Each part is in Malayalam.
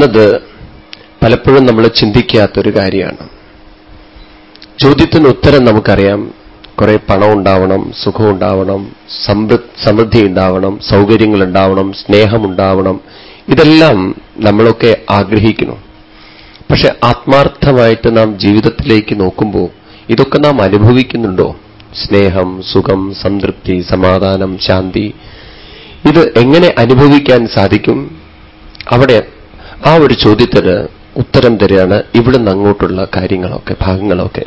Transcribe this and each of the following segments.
എന്നത് പലപ്പോഴും നമ്മൾ ചിന്തിക്കാത്തൊരു കാര്യമാണ്. ചോദ്യത്തിന് ഉത്തരം നമുക്കറിയാം. കുറെ പണം ഉണ്ടാവണം സുഖം ഉണ്ടാവണം സമൃദ്ധി ഉണ്ടാവണം സൗകര്യങ്ങൾ ഉണ്ടാവണം സ്നേഹം ഉണ്ടാവണം. ഇതെല്ലാം നമ്മളൊക്കെ ആഗ്രഹിക്കുന്നു. പക്ഷെ ആത്മാർത്ഥമായിട്ട് നാം ജീവിതത്തിലേക്ക് നോക്കുമ്പോൾ ഇതൊക്കെ നാം അനുഭവിക്കുന്നുണ്ടോ? സ്നേഹം സുഖം സംതൃപ്തി സമാധാനം ശാന്തി. ഇത് എങ്ങനെ അനുഭവിക്കാൻ സാധിക്കും? അവിടെ ആ ഒരു ചോദ്യത്തിന് ഉത്തരം തരികയാണ് ഇവിടുന്ന് അങ്ങോട്ടുള്ള കാര്യങ്ങളൊക്കെ ഭാഗങ്ങളൊക്കെ.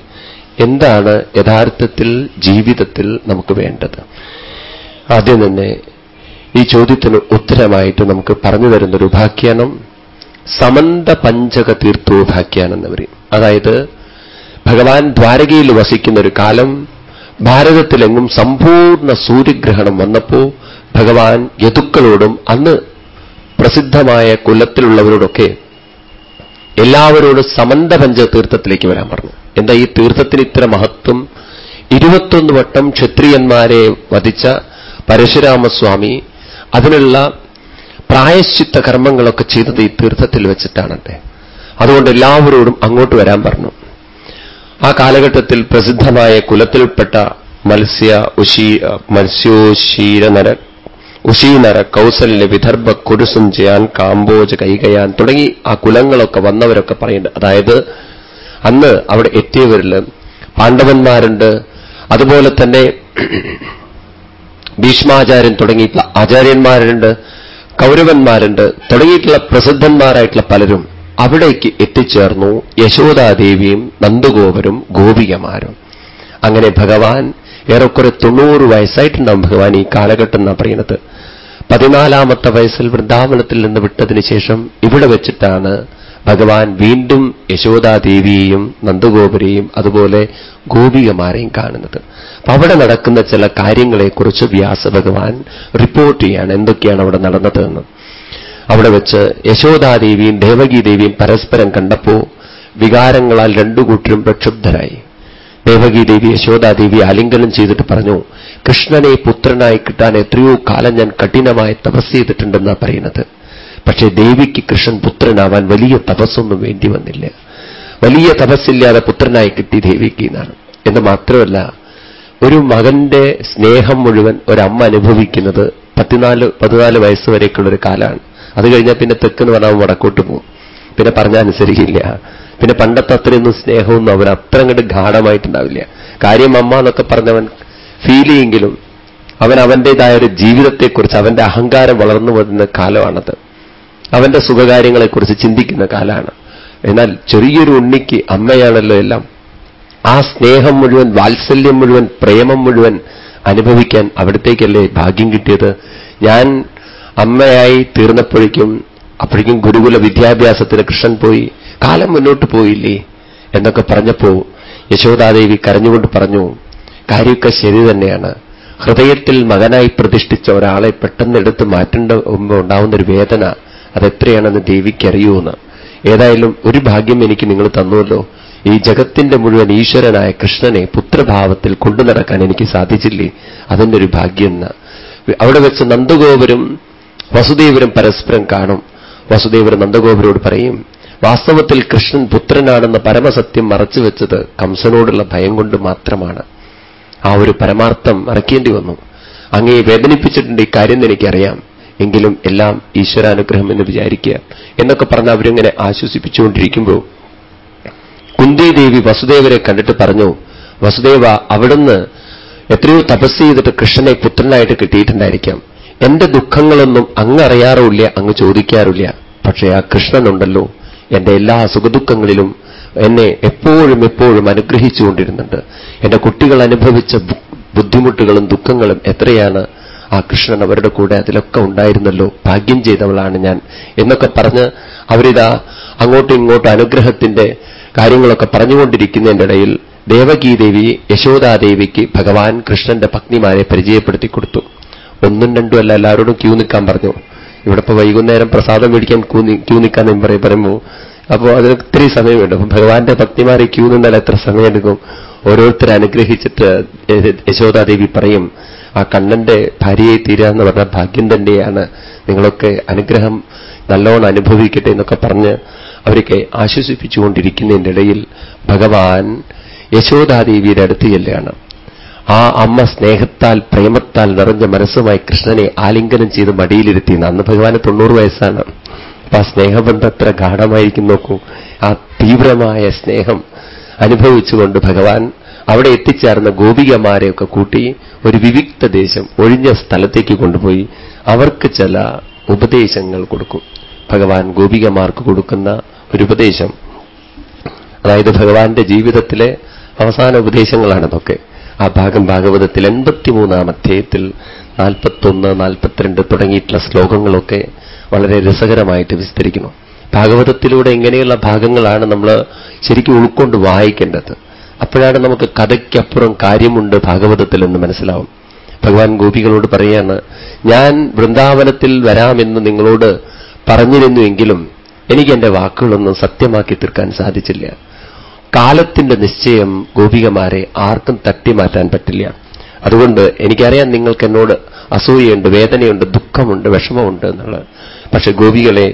എന്താണ് യഥാർത്ഥത്തിൽ ജീവിതത്തിൽ നമുക്ക് വേണ്ടത്? ആദ്യം തന്നെ ഈ ചോദ്യത്തിന് ഉത്തരമായിട്ട് നമുക്ക് പറഞ്ഞു തരുന്നൊരു ഉപാഖ്യാനം സമന്ത പഞ്ചക തീർത്ഥോപാഖ്യാനം എന്ന് പറയും. അതായത് ഭഗവാൻ ദ്വാരകയിൽ വസിക്കുന്ന ഒരു കാലം ഭാരതത്തിലെങ്ങും സമ്പൂർണ സൂര്യഗ്രഹണം വന്നപ്പോ ഭഗവാൻ യതുക്കളോടും അന്ന് പ്രസിദ്ധമായ കുലത്തിലുള്ളവരോടൊക്കെ എല്ലാവരോടും സമന്ത പഞ്ച തീർത്ഥത്തിലേക്ക് വരാൻ പറഞ്ഞു. എന്താ ഈ തീർത്ഥത്തിന് ഇത്ര മഹത്വം? ഇരുപത്തൊന്ന് വട്ടം ക്ഷത്രിയന്മാരെ വധിച്ച പരശുരാമസ്വാമി അതിനുള്ള പ്രായശ്ചിത്ത കർമ്മങ്ങളൊക്കെ ചെയ്തത് ഈ തീർത്ഥത്തിൽ വെച്ചിട്ടാണട്ടെ അതുകൊണ്ട് എല്ലാവരോടും അങ്ങോട്ട് വരാൻ പറഞ്ഞു. ആ കാലഘട്ടത്തിൽ പ്രസിദ്ധമായ കുലത്തിൽപ്പെട്ട മത്സ്യ ഉശീ മത്സ്യോശീരനര ഉഷീനര കൗസല്യ വിദർഭ കുരുസും ചെയ്യാൻ കാമ്പോജ കൈകയാൻ തുടങ്ങി ആ കുലങ്ങളൊക്കെ വന്നവരൊക്കെ പറയുന്നുണ്ട്. അതായത് അന്ന് അവിടെ എത്തിയവരിൽ പാണ്ഡവന്മാരുണ്ട്. അതുപോലെ തന്നെ ഭീഷ്മാചാര്യൻ തുടങ്ങിയിട്ടുള്ള ആചാര്യന്മാരുണ്ട് കൗരവന്മാരുണ്ട് തുടങ്ങിയിട്ടുള്ള പ്രസിദ്ധന്മാരായിട്ടുള്ള പലരും അവിടേക്ക് എത്തിച്ചേർന്നു. യശോദാദേവിയും നന്ദഗോപരും ഗോപികമാരും. അങ്ങനെ ഭഗവാൻ ഏറെക്കുറെ തൊണ്ണൂറ് വയസ്സായിട്ടുണ്ടാവും ഭഗവാൻ ഈ കാലഘട്ടം എന്നാണ് പറയുന്നത്. പതിനാലാമത്തെ വയസ്സിൽ വൃന്ദാവനത്തിൽ നിന്ന് വിട്ടതിന് ശേഷം ഇവിടെ വെച്ചിട്ടാണ് ഭഗവാൻ വീണ്ടും യശോദാദേവിയെയും നന്ദഗോപരെയും അതുപോലെ ഗോപികമാരെയും കാണുന്നത്. അപ്പൊ അവിടെ നടക്കുന്ന ചില കാര്യങ്ങളെക്കുറിച്ച് വ്യാസ ഭഗവാൻ റിപ്പോർട്ട് ചെയ്യാണ്. എന്തൊക്കെയാണ് അവിടെ നടന്നതെന്ന്. അവിടെ വെച്ച് യശോദാദേവിയും ദേവകീദേവിയും പരസ്പരം കണ്ടപ്പോ വികാരങ്ങളാൽ രണ്ടു കൂട്ടരും പ്രക്ഷുബ്ധരായി. ദേവകീദേവി യശോദാദേവി ആലിംഗനം ചെയ്തിട്ട് പറഞ്ഞു കൃഷ്ണനെ പുത്രനായി കിട്ടാൻ എത്രയോ കാലം ഞാൻ കഠിനമായി തപസ് ചെയ്തിട്ടുണ്ടെന്നാണ് പറയുന്നത്. പക്ഷേ ദേവിക്ക് കൃഷ്ണൻ പുത്രനാവാൻ വലിയ തപസ്സൊന്നും വേണ്ടി വന്നില്ല. വലിയ തപസ്സില്ലാതെ പുത്രനായി കിട്ടി ദേവിക്ക് എന്നാണ്. എന്ന് മാത്രമല്ല ഒരു മകന്റെ സ്നേഹം മുഴുവൻ ഒരമ്മ അനുഭവിക്കുന്നത് പത്തിനാല് പതിനാല് വയസ്സ് വരേക്കുള്ളൊരു കാലമാണ് അത് കഴിഞ്ഞാൽ പിന്നെ തെക്കെന്ന് പറഞ്ഞാൽ വടക്കോട്ട് പോകും. പിന്നെ പറഞ്ഞാൽ അനുസരിക്കില്ല. പിന്നെ പണ്ടത്തെ അത്രയൊന്നും സ്നേഹമൊന്നും അവൻ അത്ര അങ്ങോട്ട് ഗാഠമായിട്ടുണ്ടാവില്ല. കാര്യം അമ്മ എന്നൊക്കെ പറഞ്ഞവൻ ഫീൽ ചെയ്യെങ്കിലും അവൻ അവന്റേതായ ഒരു ജീവിതത്തെക്കുറിച്ച് അവന്റെ അഹങ്കാരം വളർന്നു വരുന്ന കാലമാണത്. അവന്റെ സുഖകാര്യങ്ങളെക്കുറിച്ച് ചിന്തിക്കുന്ന കാലമാണ് എന്നാൽ ചെറിയൊരു ഉണ്ണിക്ക് അമ്മയാണല്ലോ എല്ലാം. ആ സ്നേഹം മുഴുവൻ വാത്സല്യം മുഴുവൻ പ്രേമം മുഴുവൻ അനുഭവിക്കാൻ അവിടത്തേക്കല്ലേ ഭാഗ്യം കിട്ടിയത്? ഞാൻ അമ്മയായി തീർന്നപ്പോഴേക്കും അപ്പോഴേക്കും ഗുരുകുല വിദ്യാഭ്യാസത്തിന് കൃഷ്ണൻ പോയി കാലം മുന്നോട്ട് പോയില്ലേ? എന്നൊക്കെ പറഞ്ഞപ്പോ യശോദാദേവി കരഞ്ഞുകൊണ്ട് പറഞ്ഞു കാര്യമൊക്കെ ശരി തന്നെയാണ്. ഹൃദയത്തിൽ മകനായി പ്രതിഷ്ഠിച്ച ഒരാളെ പെട്ടെന്ന് എടുത്ത് മാറ്റേണ്ട ഉണ്ടാവുന്ന ഒരു വേദന അതെത്രയാണെന്ന് ദേവിക്കറിയൂന്ന്. ഏതായാലും ഒരു ഭാഗ്യം എനിക്ക് നിങ്ങൾ തന്നുവല്ലോ. ഈ ജഗത്തിന്റെ മുഴുവൻ ഈശ്വരനായ കൃഷ്ണനെ പുത്രഭാവത്തിൽ കൊണ്ടു നടക്കാൻ എനിക്ക് സാധിച്ചില്ലേ? അതിന്റെ ഒരു ഭാഗ്യം അവിടെ വെച്ച് നന്ദഗോപുരം വസുദേവരും പരസ്പരം കാണും. വസുദേവർ നന്ദഗോപുരോട് പറയും വാസ്തവത്തിൽ കൃഷ്ണൻ പുത്രനാണെന്ന പരമസത്യം മറച്ചുവെച്ചത് കംസനോടുള്ള ഭയം കൊണ്ട് മാത്രമാണ്. ആ ഒരു പരമാർത്ഥം മറക്കേണ്ടി വന്നു. അങ്ങേ വേദനിപ്പിച്ചിട്ടുണ്ട് ഈ കാര്യം എനിക്കറിയാം. എങ്കിലും എല്ലാം ഈശ്വരാനുഗ്രഹം എന്ന് വിചാരിക്കുക. എന്നൊക്കെ പറഞ്ഞ് അവരിങ്ങനെ ആശ്വസിപ്പിച്ചുകൊണ്ടിരിക്കുമ്പോൾ കുന്തിദേവി വസുദേവരെ കണ്ടിട്ട് പറഞ്ഞു വസുദേവ അവിടുന്ന് എത്രയോ തപസ് ചെയ്തിട്ട് കൃഷ്ണനെ പുത്രനായിട്ട് കിട്ടിയിട്ടുണ്ടായിരിക്കാം. എന്റെ ദുഃഖങ്ങളൊന്നും അങ്ങ് അറിയാറുമില്ല അങ്ങ് ചോദിക്കാറില്ല പക്ഷേ ആ കൃഷ്ണനുണ്ടല്ലോ എന്റെ എല്ലാ സുഖദുഃഖങ്ങളിലും എന്നെ എപ്പോഴും എപ്പോഴും അനുഗ്രഹിച്ചുകൊണ്ടിരുന്നുണ്ട്. എന്റെ കുട്ടികൾ അനുഭവിച്ച ബുദ്ധിമുട്ടുകളും ദുഃഖങ്ങളും എത്രയാണ് ആ കൃഷ്ണൻ അവരുടെ കൂടെ അതിലൊക്കെ ഉണ്ടായിരുന്നല്ലോ ഭാഗ്യം ചെയ്തവളാണ് ഞാൻ എന്നൊക്കെ പറഞ്ഞ് അവരിതാ അങ്ങോട്ടും ഇങ്ങോട്ടും അനുഗ്രഹത്തിന്റെ കാര്യങ്ങളൊക്കെ പറഞ്ഞുകൊണ്ടിരിക്കുന്നതിന്റെ ഇടയിൽ ദേവകീദേവി യശോദാദേവിക്ക് ഭഗവാൻ കൃഷ്ണന്റെ പത്നിമാരെ പരിചയപ്പെടുത്തി കൊടുത്തു ഒന്നും രണ്ടും അല്ല എല്ലാവരോടും ക്യൂ നിൽക്കാൻ പറഞ്ഞു. ഇവിടെ ഇപ്പൊ വൈകുന്നേരം പ്രസാദം മേടിക്കാൻ ക്യൂ നിൽക്കാൻ പറയും പറയുമ്പോൾ അപ്പോൾ അതിന് ഒത്തിരി സമയമുണ്ട്. അപ്പൊ ഭഗവാന്റെ ഭക്തിമാരെ ക്യൂ നിന്നാൽ എത്ര സമയമെടുക്കും? ഓരോരുത്തരെ അനുഗ്രഹിച്ചിട്ട് യശോദാദേവി പറയും ആ കണ്ണന്റെ ഭാര്യയെ തീരുക എന്ന് പറഞ്ഞ ഭാഗ്യം തന്നെയാണ്. നിങ്ങളൊക്കെ അനുഗ്രഹം നല്ലോണം അനുഭവിക്കട്ടെ എന്നൊക്കെ പറഞ്ഞ് അവരൊക്കെ ആശ്വസിപ്പിച്ചുകൊണ്ടിരിക്കുന്നതിന്റെ ഇടയിൽ ഭഗവാൻ യശോദാദേവിയുടെ അടുത്ത് ചെല്ലുകയാണ്. ആ അമ്മ സ്നേഹത്താൽ പ്രേമത്താൽ നിറഞ്ഞ മനസ്സുമായി കൃഷ്ണനെ ആലിംഗനം ചെയ്ത് മടിയിലിരുത്തി. അന്ന് ഭഗവാന് തൊണ്ണൂറ് വയസ്സാണ്. അപ്പൊ ആ സ്നേഹബന്ധം എത്ര ഗാഠമായിരിക്കും നോക്കൂ. ആ തീവ്രമായ സ്നേഹം അനുഭവിച്ചുകൊണ്ട് ഭഗവാൻ അവിടെ എത്തിച്ചേർന്ന ഗോപികമാരെയൊക്കെ കൂട്ടി ഒരു വിവിക്ത ദേശം ഒഴിഞ്ഞ സ്ഥലത്തേക്ക് കൊണ്ടുപോയി അവർക്ക് ചില ഉപദേശങ്ങൾ കൊടുക്കും. ഭഗവാൻ ഗോപികമാർക്ക് കൊടുക്കുന്ന ഒരു ഉപദേശം. അതായത് ഭഗവാന്റെ ജീവിതത്തിലെ അവസാന ഉപദേശങ്ങളാണതൊക്കെ ആ ഭാഗം ഭാഗവതത്തിൽ എൺപത്തിമൂന്നാം അധ്യായത്തിൽ നാൽപ്പത്തൊന്ന് നാൽപ്പത്തിരണ്ട് തുടങ്ങിയിട്ടുള്ള ശ്ലോകങ്ങളൊക്കെ വളരെ രസകരമായിട്ട് വിസ്തരിക്കുന്നു. ഭാഗവതത്തിലൂടെ ഇങ്ങനെയുള്ള ഭാഗങ്ങളാണ് നമ്മൾ ശരിക്കും ഉൾക്കൊണ്ട് വായിക്കേണ്ടത്. അപ്പോഴാണ് നമുക്ക് കഥയ്ക്കപ്പുറം കാര്യമുണ്ട് ഭാഗവതത്തിൽ എന്ന് മനസ്സിലാവും. ഭഗവാൻ ഗോപികളോട് പറയാണ് ഞാൻ വൃന്ദാവനത്തിൽ വരാമെന്ന് നിങ്ങളോട് പറഞ്ഞിരുന്നുവെങ്കിലും എനിക്ക് എന്റെ വാക്കുകളൊന്നും സത്യമാക്കി തീർക്കാൻ സാധിച്ചില്ല. കാലത്തിന്റെ നിശ്ചയം ഗോപികമാരെ ആർക്കും തട്ടി മാറ്റാൻ പറ്റില്ല. അതുകൊണ്ട് എനിക്കറിയാം നിങ്ങൾക്ക് എന്നോട് അസൂയയുണ്ട് വേദനയുണ്ട് ദുഃഖമുണ്ട് വിഷമമുണ്ട് എന്നുള്ളത്. പക്ഷെ ഗോപികളെ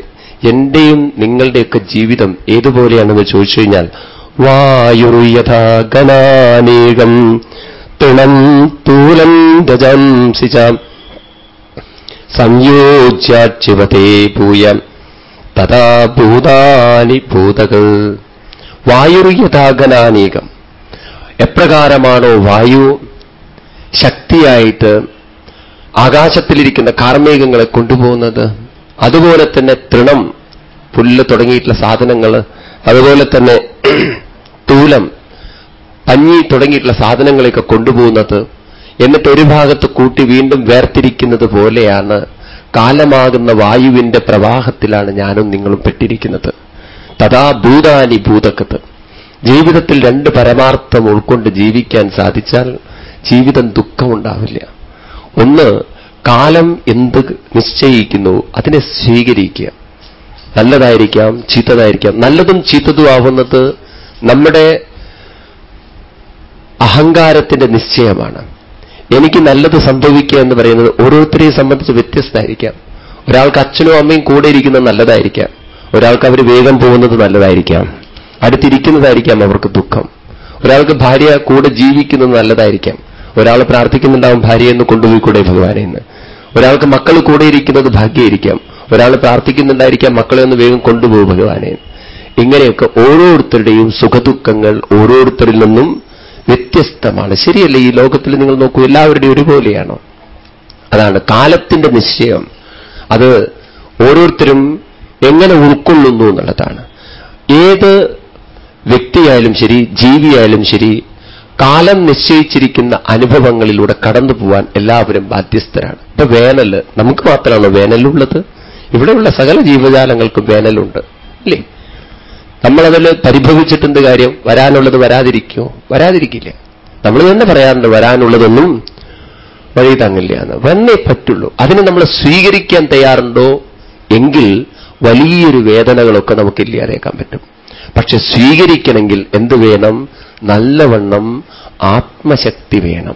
എന്റെയും നിങ്ങളുടെയൊക്കെ ജീവിതം ഏതുപോലെയാണെന്ന് ചോദിച്ചു കഴിഞ്ഞാൽ വായുർയഥാ ഗണാനേകം തൃണം തൂലം ദജംസിചാം സംയോജ്യാക്ഷിവതേ ഭൂയം തഥാ ഭൂതാനി ഭൂതകൾ. വായുർയഥാഗനാനീകം എപ്രകാരമാണോ വായു ശക്തിയായിട്ട് ആകാശത്തിലിരിക്കുന്ന കാർമേഘങ്ങളെ കൊണ്ടുപോകുന്നത്? അതുപോലെ തന്നെ തൃണം പുല്ല് തുടങ്ങിയിട്ടുള്ള സാധനങ്ങൾ അതുപോലെ തന്നെ തൂലം പഞ്ഞി തുടങ്ങിയിട്ടുള്ള സാധനങ്ങളെയൊക്കെ കൊണ്ടുപോകുന്നത് എന്നിട്ട് ഒരു ഭാഗത്ത് കൂട്ടി വീണ്ടും വേർതിരിക്കുന്നത് പോലെയാണ് കാലമാകുന്ന വായുവിന്റെ പ്രവാഹത്തിലാണ് ഞാനും നിങ്ങളും പെട്ടിരിക്കുന്നത്. തഥാ ഭൂതാനി ഭൂതക്കത്ത് ജീവിതത്തിൽ രണ്ട് പരമാർത്ഥം ഉൾക്കൊണ്ട് ജീവിക്കാൻ സാധിച്ചാൽ ജീവിതം ദുഃഖമുണ്ടാവില്ല. ഒന്ന് കാലം എന്ത് നിശ്ചയിക്കുന്നു അതിനെ സ്വീകരിക്കുക. നല്ലതായിരിക്കാം ചീത്തതായിരിക്കാം. നല്ലതും ചീത്തതും ആവുന്നത് നമ്മുടെ അഹങ്കാരത്തിന്റെ നിശ്ചയമാണ്. എനിക്ക് നല്ലത് സംഭവിക്കുക എന്ന് പറയുന്നത് ഓരോരുത്തരെയും സംബന്ധിച്ച് വ്യത്യസ്തമായിരിക്കാം. ഒരാൾക്ക് അച്ഛനും അമ്മയും കൂടെ ഇരിക്കുന്നത് നല്ലതായിരിക്കാം. ഒരാൾക്ക് അവർ വേഗം പോകുന്നത് നല്ലതായിരിക്കാം. അടുത്തിരിക്കുന്നതായിരിക്കാം അവർക്ക് ദുഃഖം. ഒരാൾക്ക് ഭാര്യ കൂടെ ജീവിക്കുന്നത് നല്ലതായിരിക്കാം. ഒരാൾ പ്രാർത്ഥിക്കുന്നുണ്ടാവും ഭാര്യയെന്ന് കൊണ്ടുപോയിക്കൂടെ ഭഗവാനെ എന്ന്. ഒരാൾക്ക് മക്കൾ കൂടെ ഇരിക്കുന്നത് ഭാഗ്യമായിരിക്കാം. ഒരാൾ പ്രാർത്ഥിക്കുന്നുണ്ടായിരിക്കാം മക്കളെ ഒന്ന് വേഗം കൊണ്ടുപോകും ഭഗവാനെ ഇങ്ങനെയൊക്കെ ഓരോരുത്തരുടെയും സുഖദുഃഖങ്ങൾ ഓരോരുത്തരിൽ നിന്നും വ്യത്യസ്തമാണ്. ശരിയല്ലേ? ഈ ലോകത്തിൽ നിങ്ങൾ നോക്കൂ എല്ലാവരുടെയും ഒരുപോലെയാണോ? അതാണ് കാലത്തിന്റെ നിശ്ചയം. അത് ഓരോരുത്തരും എങ്ങനെ ഉൾക്കൊള്ളുന്നു എന്നുള്ളതാണ്. ഏത് വ്യക്തിയായാലും ശരി ജീവിയായാലും ശരി കാലം നിശ്ചയിച്ചിരിക്കുന്ന അനുഭവങ്ങളിലൂടെ കടന്നു പോവാൻ എല്ലാവരും ബാധ്യസ്ഥരാണ്. ഇപ്പൊ വേനൽ നമുക്ക് മാത്രമാണോ വേനലുള്ളത്? ഇവിടെയുള്ള സകല ജീവജാലങ്ങൾക്കും വേനലുണ്ട് അല്ലേ? നമ്മളതിൽ പരിഭവിച്ചിട്ടെന്ത് കാര്യം? വരാനുള്ളത് വരാതിരിക്കുമോ വരാതിരിക്കില്ല. നമ്മൾ തന്നെ പറയാറുണ്ട് വരാനുള്ളതൊന്നും വഴി തങ്ങില്ല എന്ന്. വന്നേ പറ്റുള്ളൂ. അതിനെ നമ്മൾ സ്വീകരിക്കാൻ തയ്യാറുണ്ടോ? എങ്കിൽ വലിയൊരു വേദനകളൊക്കെ നമുക്ക് ഇല്ലാതേക്കാൻ പറ്റും. പക്ഷെ സ്വീകരിക്കണമെങ്കിൽ എന്ത് വേണം? നല്ലവണ്ണം ആത്മശക്തി വേണം.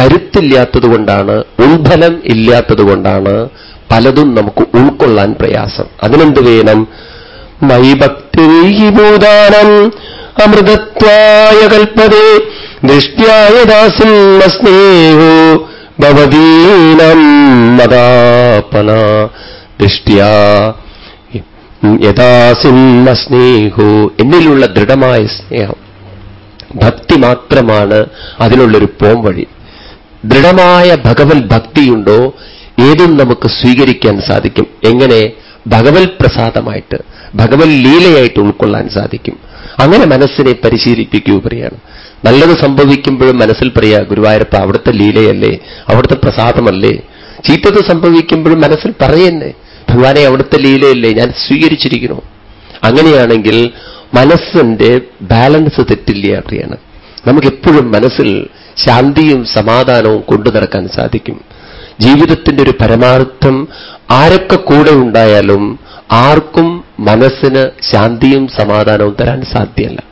കരുത്തില്ലാത്തതുകൊണ്ടാണ് ഉൾഫലം ഇല്ലാത്തതുകൊണ്ടാണ് പലതും നമുക്ക് ഉൾക്കൊള്ളാൻ പ്രയാസം. അതിനെന്ത് വേണം? മൈഭക്തിഭൂതാനം അമൃതത്വായ കൽപ്പതേ ദൃഷ്ട്യായ ദാസിം സ്നേഹോ ഭവദീനം മതാപന ദൃഷ്ട്യാ യഥാസിംഹ സ്നേഹോ എന്നിലുള്ള ദൃഢമായ സ്നേഹം. ഭക്തി മാത്രമാണ് അതിനുള്ളൊരു പോംവഴി ദൃഢമായ ഭഗവത് ഭക്തിയുണ്ടോ ഏതും നമുക്ക് സ്വീകരിക്കാൻ സാധിക്കും. എങ്ങനെ? ഭഗവത് പ്രസാദമായിട്ട് ഭഗവത് ലീലയായിട്ട് ഉൾക്കൊള്ളാൻ സാധിക്കും. അങ്ങനെ മനസ്സിനെ പരിശീലിപ്പിക്കൂ പറയാണ് നല്ലത് സംഭവിക്കുമ്പോഴും മനസ്സിൽ പറയാ ഗുരുവായൂരപ്പ അവിടുത്തെ ലീലയല്ലേ അവിടുത്തെ പ്രസാദമല്ലേ? ചീത്തത് സംഭവിക്കുമ്പോഴും മനസ്സിൽ പറയുന്നേ. ഭഗവാനെ അവിടുത്തെ ലീലയില്ലേ? ഞാൻ സ്വീകരിച്ചിരിക്കുന്നു. അങ്ങനെയാണെങ്കിൽ മനസ്സിന്റെ ബാലൻസ് തെറ്റില്ല അറിയാണ് നമുക്കെപ്പോഴും മനസ്സിൽ ശാന്തിയും സമാധാനവും കൊണ്ടു നടക്കാൻ സാധിക്കും. ജീവിതത്തിന്റെ ഒരു പരമാർത്ഥം ആരൊക്കെ കൂടെ ഉണ്ടായാലും ആർക്കും മനസ്സിന് ശാന്തിയും സമാധാനവും തരാൻ സാധ്യമല്ല.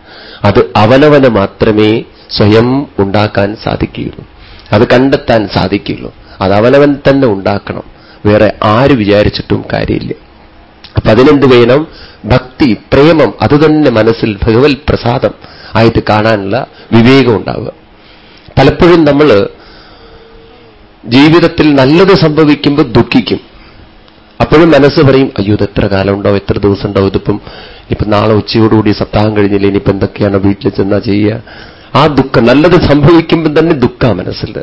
അത് അവനവന് മാത്രമേ സ്വയം ഉണ്ടാക്കാൻ സാധിക്കുകയുള്ളൂ. അത് കണ്ടെത്താൻ സാധിക്കുകയുള്ളൂ. അത് അവനവൻ തന്നെ ഉണ്ടാക്കണം. വേറെ ആര് വിചാരിച്ചിട്ടും കാര്യമില്ല. അപ്പൊ അതിനെന്ത് വേണം ഭക്തി പ്രേമം അതുതന്നെ മനസ്സിൽ ഭഗവത് പ്രസാദം ആയിട്ട് കാണാനുള്ള വിവേകം ഉണ്ടാവുക. പലപ്പോഴും നമ്മൾ ജീവിതത്തിൽ നല്ലത് സംഭവിക്കുമ്പോൾ ദുഃഖിക്കും. അപ്പോഴും മനസ്സ് പറയും അയ്യോ ഇത് എത്ര കാലം ഉണ്ടാവും എത്ര ദിവസം ഉണ്ടാവും ഇതിപ്പം ഇനിയിപ്പം നാളെ ഉച്ചയോടുകൂടി സപ്താഹം കഴിഞ്ഞില്ല? ഇനിയിപ്പം എന്തൊക്കെയാണ് വീട്ടിൽ ചെന്നാ ചെയ്യുക? ആ ദുഃഖം നല്ലത് സംഭവിക്കുമ്പോൾ തന്നെ ദുഃഖ മനസ്സിൽ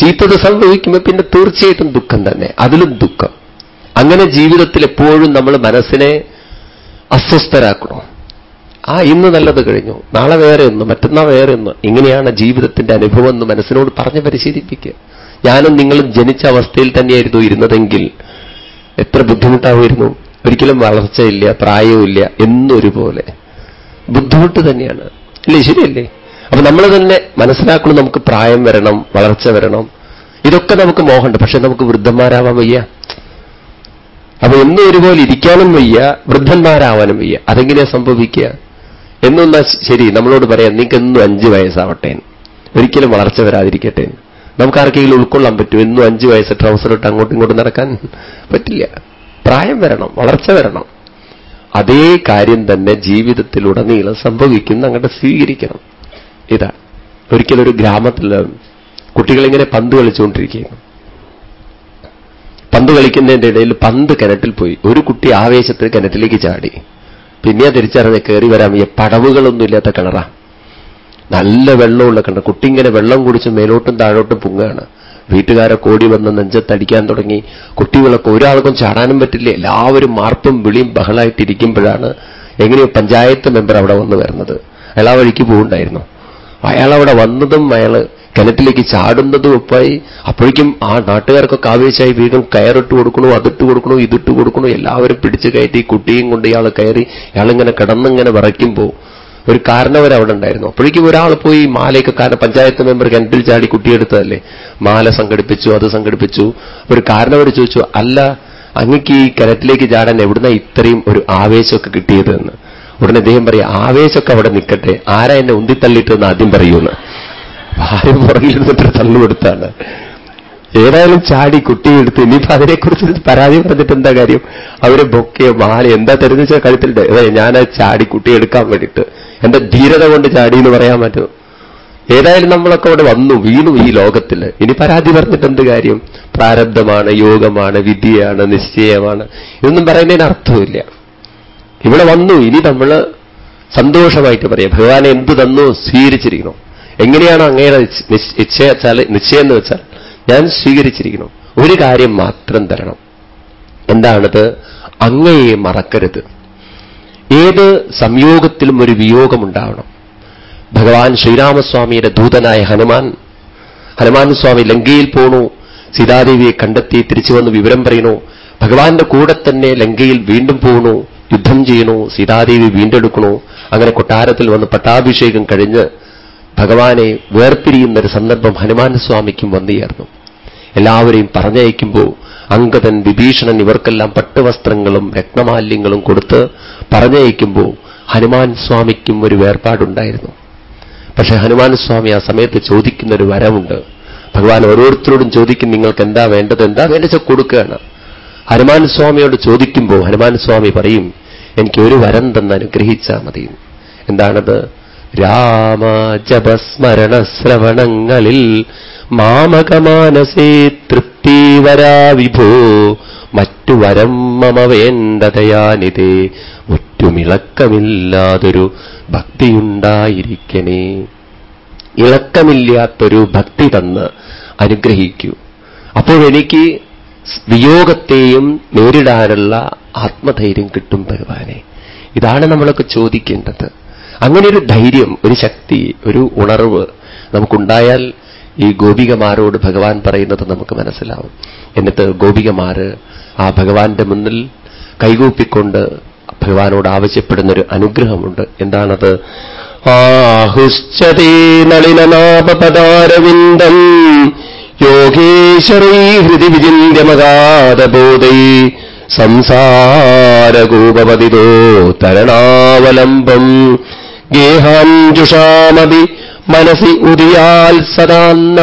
ചീത്തത് സംഭവിക്കുമ്പോൾ പിന്നെ തീർച്ചയായിട്ടും ദുഃഖം തന്നെ. അതിലും ദുഃഖം. അങ്ങനെ ജീവിതത്തിൽ എപ്പോഴും നമ്മൾ മനസ്സിനെ അസ്വസ്ഥരാക്കണോ. ആ ഇന്ന് നല്ലത് കഴിഞ്ഞു. നാളെ വേറെ ഒന്ന് മറ്റന്നാൾ വേറെ ഒന്ന്. ഇങ്ങനെയാണ് ജീവിതത്തിന്റെ അനുഭവം എന്ന് മനസ്സിനോട് പറഞ്ഞ് പരിശീലിപ്പിക്കുക. ഞാനും നിങ്ങളും ജനിച്ച അവസ്ഥയിൽ തന്നെയായിരുന്നു ഇരുന്നതെങ്കിൽ എത്ര ബുദ്ധിമുട്ടാവുമായിരുന്നു. ഒരിക്കലും വളർച്ചയില്ല പ്രായവുമില്ല എന്നൊരുപോലെ. ബുദ്ധിമുട്ട് തന്നെയാണ്. ഇല്ലേ ശരിയല്ലേ? അപ്പൊ നമ്മൾ തന്നെ മനസ്സിലാക്കണം നമുക്ക് പ്രായം വരണം വളർച്ച വരണം. ഇതൊക്കെ നമുക്ക് മോഹമുണ്ട്. പക്ഷെ നമുക്ക് വൃദ്ധന്മാരാവാൻ വയ്യ. അപ്പൊ എന്നും ഒരുപോലെ ഇരിക്കാനും വയ്യ വൃദ്ധന്മാരാവാനും വയ്യ. അതെങ്ങനെയാ സംഭവിക്കുക? എന്നൊന്നാ ശരി നമ്മളോട് പറയാം നിങ്ങൾക്ക് എന്നും അഞ്ച് വയസ്സാവട്ടെ. ഒരിക്കലും വളർച്ച വരാതിരിക്കട്ടെ. നമുക്ക് ആർക്കെങ്കിലും ഉൾക്കൊള്ളാൻ പറ്റും എന്നും അഞ്ച് വയസ്സ് ട്രൗസർ ഇട്ട് അങ്ങോട്ടും ഇങ്ങോട്ടും നടക്കാൻ പറ്റില്ല. പ്രായം വരണം വളർച്ച വരണം. അതേ കാര്യം തന്നെ ജീവിതത്തിലുടനീളം സംഭവിക്കുന്ന അങ്ങോട്ട് സ്വീകരിക്കണം. ഇതാ ഒരിക്കലൊരു ഗ്രാമത്തിൽ കുട്ടികളിങ്ങനെ പന്ത് കളിച്ചുകൊണ്ടിരിക്കുകയാണ് പന്ത് കളിക്കുന്നതിന്റെ ഇടയിൽ പന്ത് കിണറ്റിൽ പോയി. ഒരു കുട്ടി ആവേശത്തിൽ കിണറ്റിലേക്ക് ചാടി. പിന്നെ തിരിച്ചറിഞ്ഞ് കയറി വരാൻ വയ്യ പടവുകളൊന്നും ഇല്ലാത്ത കിണറാ. നല്ല വെള്ളമുള്ള കിണർ. കുട്ടി ഇങ്ങനെ വെള്ളം കുടിച്ച് മേലോട്ടും താഴോട്ടും പൊങ്ങുകയാണ്. വീട്ടുകാരെ കോടി വന്ന് നെഞ്ചത്തടിക്കാൻ തുടങ്ങി. കുട്ടികളൊക്കെ ഒരാൾക്കും ചാടാനും പറ്റില്ല. എല്ലാവരും മാർപ്പും വിളിയും ബഹളായിട്ടിരിക്കുമ്പോഴാണ് എങ്ങനെയോ പഞ്ചായത്ത് മെമ്പർ അവിടെ വന്ന് വരുന്നത്. അയാൾ വഴിക്ക് പോകുണ്ടായിരുന്നു അയാൾ അവിടെ വന്നതും അയാൾ കിണറ്റിലേക്ക് ചാടുന്നതും ഒപ്പായി. അപ്പോഴേക്കും ആ നാട്ടുകാർക്കൊക്കെ ആവേശമായി വീണ്ടും കയറിട്ട് കൊടുക്കണു അതിട്ട് കൊടുക്കണു ഇതിട്ട് കൊടുക്കണു എല്ലാവരും പിടിച്ചു കയറ്റി കുട്ടിയും കൊണ്ട് ഇയാൾ കയറി ഇയാളിങ്ങനെ കിടന്നിങ്ങനെ വിറയ്ക്കുമ്പോൾ ഒരു കാരണവർ അവിടെ ഉണ്ടായിരുന്നു. അപ്പോഴേക്കും ഒരാൾ പോയി മാലയൊക്കെ കാരണം പഞ്ചായത്ത് മെമ്പർ കിണറ്റിൽ ചാടി കുട്ടിയെടുത്തതല്ലേ മാല സംഘടിപ്പിച്ചു അത് സംഘടിപ്പിച്ചു. ഒരു കാരണവർ ചോദിച്ചു അല്ല അങ്ങക്ക് ഈ കിണറ്റിലേക്ക് ചാടാൻ എവിടുന്ന ഇത്രയും ഒരു ആവേശമൊക്കെ കിട്ടിയത്? എന്ന്. ഉടനെ അദ്ദേഹം പറയാം ആവേശമൊക്കെ അവിടെ നിൽക്കട്ടെ. ആരാ എന്നെ ഉന്തിത്തള്ളിയിട്ടെന്ന് ആദ്യം പറയൂന്ന് ഭാര്യ പുറകിലിരുന്നിട്ട് തള്ളുകൊടുത്താണ് ഏതായാലും ചാടി കുട്ടിയെടുത്ത് ഇനിയിപ്പോ അതിനെക്കുറിച്ച് പരാതി പറഞ്ഞിട്ട് എന്താ കാര്യം? അവരെ ബൊക്കെയോ മാല എന്താ തെരഞ്ഞെച്ച കഴുത്തിലുണ്ട് ഞാൻ ചാടി കുട്ടിയെടുക്കാൻ വേണ്ടിയിട്ട്. എന്റെ ധീരത കൊണ്ട് ചാടി എന്ന് പറയാൻ പറ്റും? ഏതായാലും നമ്മളൊക്കെ അവിടെ വന്നു വീണു ഈ ലോകത്തിൽ ഇനി പരാതി പറഞ്ഞിട്ട് എന്ത് കാര്യം? പ്രാരബ്ധമാണ് യോഗമാണ് വിധിയാണ് നിശ്ചയമാണ്. ഇതൊന്നും പറയുന്നതിന് അർത്ഥമില്ല. ഇവിടെ വന്നു ഇനി നമ്മൾ സന്തോഷമായിട്ട് പറയാം. ഭഗവാൻ എന്ത് തന്നു? സ്വീകരിച്ചിരിക്കണം എങ്ങനെയാണ് അങ്ങയുടെ നിശ്ചയച്ചാൽ നിശ്ചയം എന്ന് വെച്ചാൽ ഞാൻ സ്വീകരിച്ചിരിക്കണം ഒരു കാര്യം മാത്രം തരണം. എന്താണത്? അങ്ങയെ മറക്കരുത്. ഏത് സംയോഗത്തിലും ഒരു വിയോഗമുണ്ടാവണം. ഭഗവാൻ ശ്രീരാമസ്വാമിയുടെ ദൂതനായ ഹനുമാൻ ഹനുമാൻ സ്വാമി ലങ്കയിൽ പോണു സീതാദേവിയെ കണ്ടെത്തി തിരിച്ചു വന്ന് വിവരം പറയണു ഭഗവാന്റെ കൂടെ തന്നെ ലങ്കയിൽ വീണ്ടും പോകണു യുദ്ധം ചെയ്യണോ സീതാദേവി വീണ്ടെടുക്കണോ. അങ്ങനെ കൊട്ടാരത്തിൽ വന്ന് പട്ടാഭിഷേകം കഴിഞ്ഞ് ഭഗവാനെ വേർപിരിയുന്ന ഒരു സന്ദർഭം ഹനുമാൻ സ്വാമിക്കും വന്നുചേർന്നു എല്ലാവരെയും പറഞ്ഞയക്കുമ്പോൾ അങ്കദൻ വിഭീഷണൻ ഇവർക്കെല്ലാം പട്ടുവസ്ത്രങ്ങളും രക്തമാല്യങ്ങളും കൊടുത്ത് പറഞ്ഞയക്കുമ്പോൾ ഹനുമാൻ സ്വാമിക്കും ഒരു വേർപാടുണ്ടായിരുന്നു. പക്ഷെ ഹനുമാൻ സ്വാമി ആ സമയത്ത് ചോദിക്കുന്നൊരു വരമുണ്ട് ഭഗവാൻ ഓരോരുത്തരോടും ചോദിക്കും നിങ്ങൾക്ക് എന്താ വേണ്ടത്? എന്താ വേണ്ടത്? കൊടുക്കുകയാണ്. ഹനുമാൻ സ്വാമിയോട് ചോദിക്കുമ്പോൾ ഹനുമാൻ സ്വാമി പറയും എനിക്ക് ഒരു വരം തന്ന് അനുഗ്രഹിച്ചാൽ മതി. എന്താണത്? രാമ ജപസ്മരണ ശ്രവണങ്ങളിൽ മാമകമാനസേ തൃപ്തി വരാ വിഭോ. മറ്റു വരം മമ വേണ്ടതയാനിതേ മുറ്റുമിളക്കമില്ലാതൊരു ഭക്തിയുണ്ടായിരിക്കണേ. ഇളക്കമില്ലാത്തൊരു ഭക്തി തന്ന് അനുഗ്രഹിക്കൂ. അപ്പോഴെനിക്ക് വിയോഗത്തെയും നേരിടാനുള്ള ആത്മധൈര്യം കിട്ടും ഭഗവാനെ. ഇതാണ് നമ്മളൊക്കെ ചോദിക്കേണ്ടത്. അങ്ങനെ ഒരു ധൈര്യം ഒരു ശക്തി ഒരു ഉണർവ് നമുക്കുണ്ടായാൽ ഈ ഗോപികമാരോട് ഭഗവാൻ പറയുന്നത് നമുക്ക് മനസ്സിലാവും. എന്നിട്ട് ഗോപികമാര് ആ ഭഗവാന്റെ മുന്നിൽ കൈകൂപ്പിക്കൊണ്ട് ഭഗവാനോട് ആവശ്യപ്പെടുന്നൊരു അനുഗ്രഹമുണ്ട്. എന്താണത്? ആഹുശ്ചതേ നളിനനാപപദാരവിന്ദം യോഗേശ്വരൈ ഹൃദി വിചിന്യമഗാധബോധൈ സംസാരകൂപപതിതോ തരണാവലംബം. ഗേഹാഞ്ജുഷാമതി മനസി ഉദിയാൽ സദാന്ന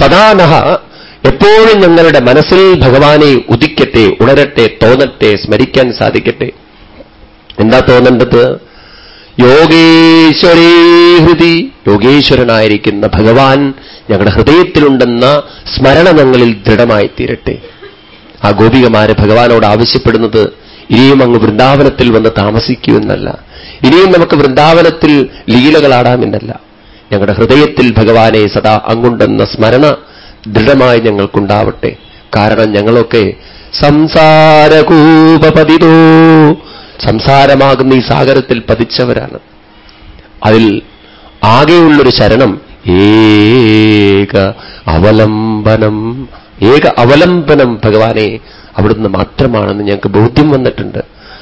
സദാനഹ എപ്പോഴും ഞങ്ങളുടെ മനസ്സിൽ ഭഗവാനെ ഉദിക്കട്ടെ ഉണരട്ടെ തോന്നട്ടെ സ്മരിക്കാൻ സാധിക്കട്ടെ. എന്താ തോന്നേണ്ടത്? യോഗേശ്വരേ ഹൃതി യോഗേശ്വരനായിരിക്കുന്ന ഭഗവാൻ ഞങ്ങളുടെ ഹൃദയത്തിലുണ്ടെന്ന സ്മരണ ഞങ്ങളിൽ ദൃഢമായി തീരട്ടെ ആ ഗോപികമാര് ഭഗവാനോട് ആവശ്യപ്പെടുന്നത് ഇനിയും അങ്ങ് വൃന്ദാവനത്തിൽ വന്ന് താമസിക്കൂ എന്നല്ല. ഇനിയും നമുക്ക് വൃന്ദാവനത്തിൽ ലീലകളാടാമെന്നല്ല. ഞങ്ങളുടെ ഹൃദയത്തിൽ ഭഗവാനെ സദാ അങ്ങുണ്ടെന്ന സ്മരണ ദൃഢമായി ഞങ്ങൾക്കുണ്ടാവട്ടെ. കാരണം ഞങ്ങളൊക്കെ സംസാരകൂപപതിതോ സംസാരമാകുന്ന ഈ സാഗരത്തിൽ പതിച്ചവരാണ്. അതിൽ ആകെയുള്ളൊരു ശരണം ഏക അവലംബനം ഏക അവലംബനം ഭഗവാനെ അവിടുന്ന് മാത്രമാണെന്ന് ഞങ്ങൾക്ക് ബോധ്യം വന്നിട്ടുണ്ട്.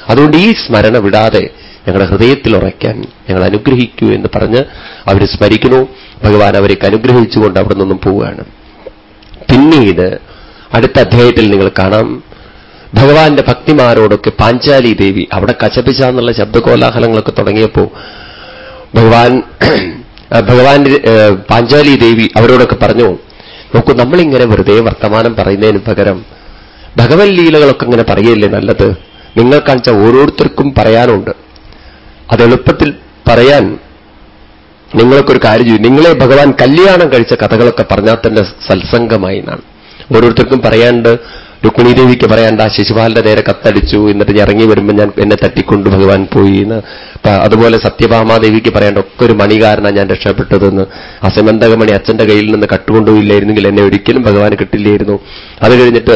അതുകൊണ്ട് ഈ സ്മരണ വിടാതെ ഞങ്ങളുടെ ഹൃദയത്തിൽ ഉറയ്ക്കാൻ ഞങ്ങൾ അനുഗ്രഹിക്കൂ എന്ന് പറഞ്ഞ് അവർ സ്മരിക്കുന്നു. ഭഗവാൻ അവരേക്ക് അനുഗ്രഹിച്ചുകൊണ്ട് അവിടെ നിന്നും പോവുകയാണ്. പിന്നീട് അടുത്ത അധ്യായത്തിൽ നിങ്ങൾ കാണാം. ഭഗവാന്റെ ഭക്തിമാരോടൊക്കെ പാഞ്ചാലി ദേവി അവിടെ കച്ചപിച്ച എന്നുള്ള ശബ്ദകോലാഹലങ്ങളൊക്കെ തുടങ്ങിയപ്പോ ഭഗവാൻ ഭഗവാന്റെ പാഞ്ചാലി ദേവി അവരോടൊക്കെ പറഞ്ഞു നോക്കൂ നമ്മളിങ്ങനെ വെറുതെ വർത്തമാനം പറയുന്നതിന് പകരം ഭഗവത് ലീലകളൊക്കെ ഇങ്ങനെ പറയല്ലേ നല്ലത്? നിങ്ങൾ കാണിച്ച ഓരോരുത്തർക്കും പറയാനുണ്ട്. അത് എളുപ്പത്തിൽ പറയാൻ നിങ്ങൾക്കൊരു കാര്യം ചെയ്യും നിങ്ങളെ ഭഗവാൻ കല്യാണം കഴിച്ച കഥകളൊക്കെ പറഞ്ഞാൽ തന്നെ സത്സംഗമായി എന്നാണ്. ഓരോരുത്തർക്കും പറയാണ്ട് രുക്മിണീദേവിക്ക് പറയണ്ട ശിശുപാലിന്റെ നേരെ കത്തടിച്ചു എന്നിട്ട് ഇറങ്ങി വരുമ്പോൾ ഞാൻ എന്നെ തട്ടിക്കൊണ്ട് ഭഗവാൻ പോയി എന്ന്. അതുപോലെ സത്യഭാമാദേവിക്ക് പറയേണ്ട ഒക്കെ ഒരു മണികാരനാണ് ഞാൻ രക്ഷപ്പെട്ടതെന്ന്. അസമന്തകമണി അച്ഛന്റെ കയ്യിൽ നിന്ന് കട്ടുകൊണ്ടുപോയില്ലായിരുന്നെങ്കിൽ എന്നെ ഒരിക്കലും ഭഗവാൻ കിട്ടില്ലായിരുന്നു. അത് കഴിഞ്ഞിട്ട്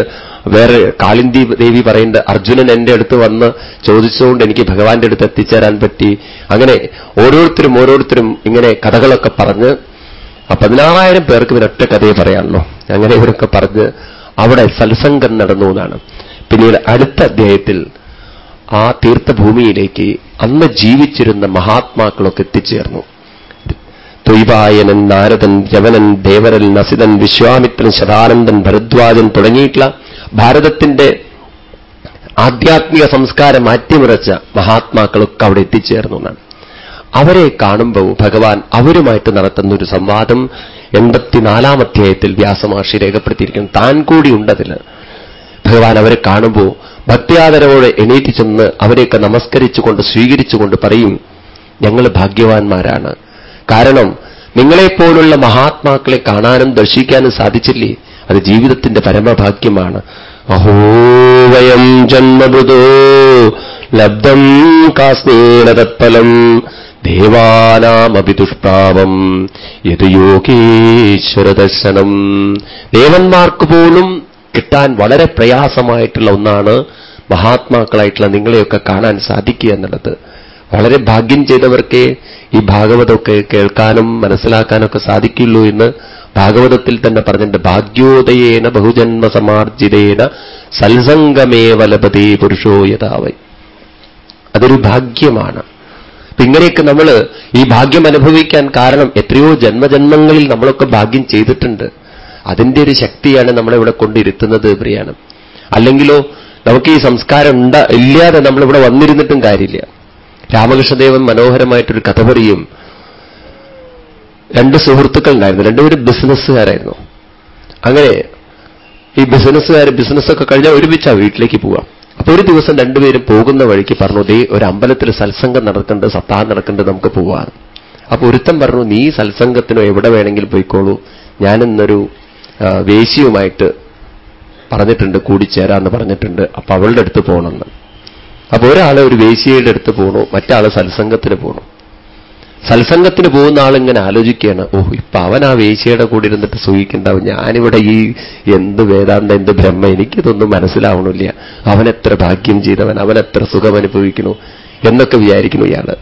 വേറെ കാളിന്തി ദേവി പറയേണ്ട അർജുനൻ എന്റെ അടുത്ത് വന്ന് ചോദിച്ചുകൊണ്ട് എനിക്ക് ഭഗവാന്റെ അടുത്ത് എത്തിച്ചേരാൻ പറ്റി. അങ്ങനെ ഓരോരുത്തരും ഓരോരുത്തരും ഇങ്ങനെ കഥകളൊക്കെ പറഞ്ഞ് ആ പതിനാറായിരം പേർക്ക് ഇവരൊറ്റ കഥയെ പറയാണല്ലോ അങ്ങനെ ഇവരൊക്കെ പറഞ്ഞ് അവിടെ സത്സംഗം നടന്നു എന്നാണ്. പിന്നീട് അടുത്ത അധ്യായത്തിൽ ആ തീർത്ഥഭൂമിയിലേക്ക് അന്ന് ജീവിച്ചിരുന്ന മഹാത്മാക്കളൊക്കെ എത്തിച്ചേർന്നു. ത്വൈപായനൻ നാരദൻ ജവനൻ ദേവരൻ നസിതൻ വിശ്വാമിത്രൻ ശതാനന്ദൻ ഭരദ്വാജൻ തുടങ്ങിയിട്ടുള്ള ഭാരതത്തിന്റെ ആധ്യാത്മിക സംസ്കാരം മാറ്റിമറിച്ച മഹാത്മാക്കളൊക്കെ അവിടെ എത്തിച്ചേർന്നു എന്നാണ്. അവരെ കാണുമ്പോൾ ഭഗവാൻ അവരുമായിട്ട് നടത്തുന്ന ഒരു സംവാദം എൺപത്തിനാലാം അധ്യായത്തിൽ വ്യാസമഹർഷി രേഖപ്പെടുത്തിയിരിക്കുന്നു. താൻ കൂടി ഉണ്ടതിൽ. ഭഗവാൻ അവരെ കാണുമ്പോൾ ഭക്തിയാദരവോടെ എണീറ്റ് ചെന്ന് അവരെയൊക്കെ നമസ്കരിച്ചുകൊണ്ട് സ്വീകരിച്ചുകൊണ്ട് പറയും ഞങ്ങൾ ഭാഗ്യവാന്മാരാണ്. കാരണം നിങ്ങളെപ്പോലുള്ള മഹാത്മാക്കളെ കാണാനും ദർശിക്കാനും സാധിച്ചില്ലേ? അത് ജീവിതത്തിന്റെ പരമഭാഗ്യമാണ്. അഹോവയം ജന്മമൃതോ ലബ്ധം തത്ഫലം ദേവാനാമപി യത് യോഗീശ്വര ദർശനം ദേവന്മാർക്ക് പോലും കിട്ടാൻ വളരെ പ്രയാസമായിട്ടുള്ള ഒന്നാണ് മഹാത്മാക്കളായിട്ടുള്ള നിങ്ങളെയൊക്കെ കാണാൻ സാധിക്കുക എന്നുള്ളത്. വളരെ ഭാഗ്യം ചെയ്തവർക്ക് ഈ ഭാഗവതമൊക്കെ കേൾക്കാനും മനസ്സിലാക്കാനൊക്കെ സാധിക്കുള്ളൂ എന്ന് ഭാഗവതത്തിൽ തന്നെ പറഞ്ഞിട്ടുണ്ട്. ഭാഗ്യോദയേന ബഹുജന്മ സമാർജിതേന സൽസംഗമേവലപതി വലപതേ പുരുഷോ യഥാവൈ. അതൊരു ഭാഗ്യമാണ്. ഇങ്ങനെയൊക്കെ നമ്മൾ ഈ ഭാഗ്യം അനുഭവിക്കാൻ കാരണം എത്രയോ ജന്മജന്മങ്ങളിൽ നമ്മളൊക്കെ ഭാഗ്യം ചെയ്തിട്ടുണ്ട്. അതിന്റെ ഒരു ശക്തിയാണ് നമ്മളിവിടെ കൊണ്ടിരുത്തുന്നത് പ്രിയാണ്. അല്ലെങ്കിലോ നമുക്ക് ഈ സംസ്കാരം ഉണ്ട ഇല്ലാതെ നമ്മളിവിടെ വന്നിരുന്നിട്ടും കാര്യമില്ല. രാമകൃഷ്ണദേവൻ മനോഹരമായിട്ടൊരു കഥ പറയും. രണ്ട് സുഹൃത്തുക്കൾ ഉണ്ടായിരുന്നു രണ്ടുപേരും ബിസിനസ്സുകാരായിരുന്നു. അങ്ങനെ ഈ ബിസിനസ്സുകാർ ബിസിനസ്സൊക്കെ കഴിഞ്ഞാൽ ഒരുമിച്ചാണ് വീട്ടിലേക്ക് പോവാം. അപ്പൊ ഒരു ദിവസം രണ്ടുപേരും പോകുന്ന വഴിക്ക് പറഞ്ഞു ദേ ഒരു അമ്പലത്തിൽ സത്സംഗം നടക്കുന്നുണ്ട് സപ്താഹം നടക്കുന്നുണ്ട് നമുക്ക് പോവാം അപ്പൊ ഒരുത്തൻ പറഞ്ഞു നീ സത്സംഗത്തിനോ എവിടെ വേണമെങ്കിലും പോയിക്കോളൂ. ഞാനിന്നൊരു വേശിയുമായിട്ട് പറഞ്ഞിട്ടുണ്ട് കൂടിച്ചേരാന്ന് പറഞ്ഞിട്ടുണ്ട്. അപ്പൊ അവളുടെ അടുത്ത് പോകണമെന്ന്. അപ്പൊ ഒരാളെ ഒരു വേശിയുടെ അടുത്ത് പോണു മറ്റാൾ സത്സംഗത്തിന് പോകണു സത്സംഗത്തിന് പോകുന്ന ആളിങ്ങനെ ആലോചിക്കുകയാണ് ഓഹ് ഇപ്പൊ അവൻ ആ വേശ്യയുടെ കൂടെ ഇരുന്നിട്ട് സൂഹിക്കുണ്ടാവും ഞാനിവിടെ ഈ എന്ത് വേദാന്ത എന്ത് ബ്രഹ്മ എനിക്കിതൊന്നും മനസ്സിലാവണില്ല. അവൻ എത്ര ഭാഗ്യം ചെയ്തവൻ അവൻ എത്ര സുഖം അനുഭവിക്കുന്നു എന്നൊക്കെ വിചാരിക്കുന്നു ഇയാൾ.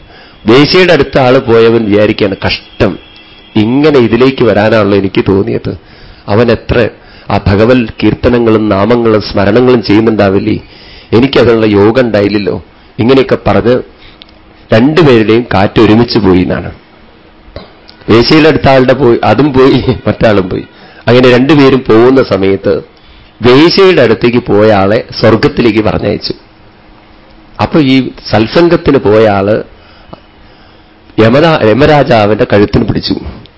വേശ്യയുടെ അടുത്ത ആൾ പോയവൻ വിചാരിക്കുകയാണ് കഷ്ടം. ഇങ്ങനെ ഇതിലേക്ക് വരാനാണല്ലോ എനിക്ക് തോന്നിയത്. അവൻ എത്ര ആ ഭഗവത് കീർത്തനങ്ങളും നാമങ്ങളും സ്മരണങ്ങളും ചെയ്യുന്നുണ്ടാവില്ലേ? എനിക്കതിനുള്ള യോഗം ഉണ്ടായില്ലല്ലോ. ഇങ്ങനെയൊക്കെ പറഞ്ഞ് രണ്ടുപേരുടെയും കാറ്റ് ഒരുമിച്ച് പോയി എന്നാണ്. വേശ്യയിലെടുത്ത ആളുടെ പോയി അതും പോയി മറ്റാളും പോയി. അങ്ങനെ രണ്ടുപേരും പോകുന്ന സമയത്ത് വേശയുടെ അടുത്തേക്ക് പോയ ആളെ സ്വർഗത്തിലേക്ക് പറഞ്ഞയച്ചു. അപ്പൊ ഈ സത്സംഗത്തിന് പോയ ആൾ യമരാ യമരാജാവിന്റെ കഴുത്തിന് പിടിച്ചു.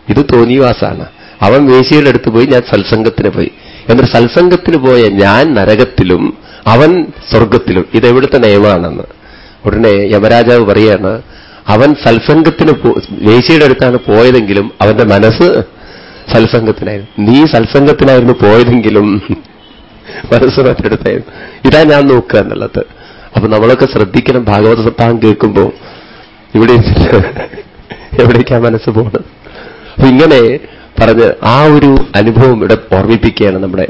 ഇത് തോന്നിവാസാണ്. അവൻ വേശിയുടെ അടുത്ത് പോയി ഞാൻ സത്സംഗത്തിന് പോയി. എന്നിട്ട് സത്സംഗത്തിന് പോയ ഞാൻ നരകത്തിലും അവൻ സ്വർഗത്തിലും ഇതെവിടുത്തെ നിയമമാണെന്ന്. ഉടനെ യമരാജാവ് പറയാണ് അവൻ സൽസംഗത്തിന് വേശിയുടെ അടുത്താണ് പോയതെങ്കിലും അവന്റെ മനസ്സ് സൽസംഗത്തിനായിരുന്നു. നീ സൽസംഗത്തിനായിരുന്നു പോയതെങ്കിലും മനസ്സ് മറ്റെടുത്തായിരുന്നു ഇതാ ഞാൻ നോക്കുക എന്നുള്ളത്. അപ്പൊ നമ്മളൊക്കെ ശ്രദ്ധിക്കണം. ഭാഗവത സപ്താഹം കേൾക്കുമ്പോൾ ഇവിടെ എവിടേക്കാ മനസ്സ് പോകുന്നത് അപ്പൊ ഇങ്ങനെ പറഞ്ഞ് ആ ഒരു അനുഭവം ഇവിടെ ഓർമ്മിപ്പിക്കുകയാണ് നമ്മുടെ.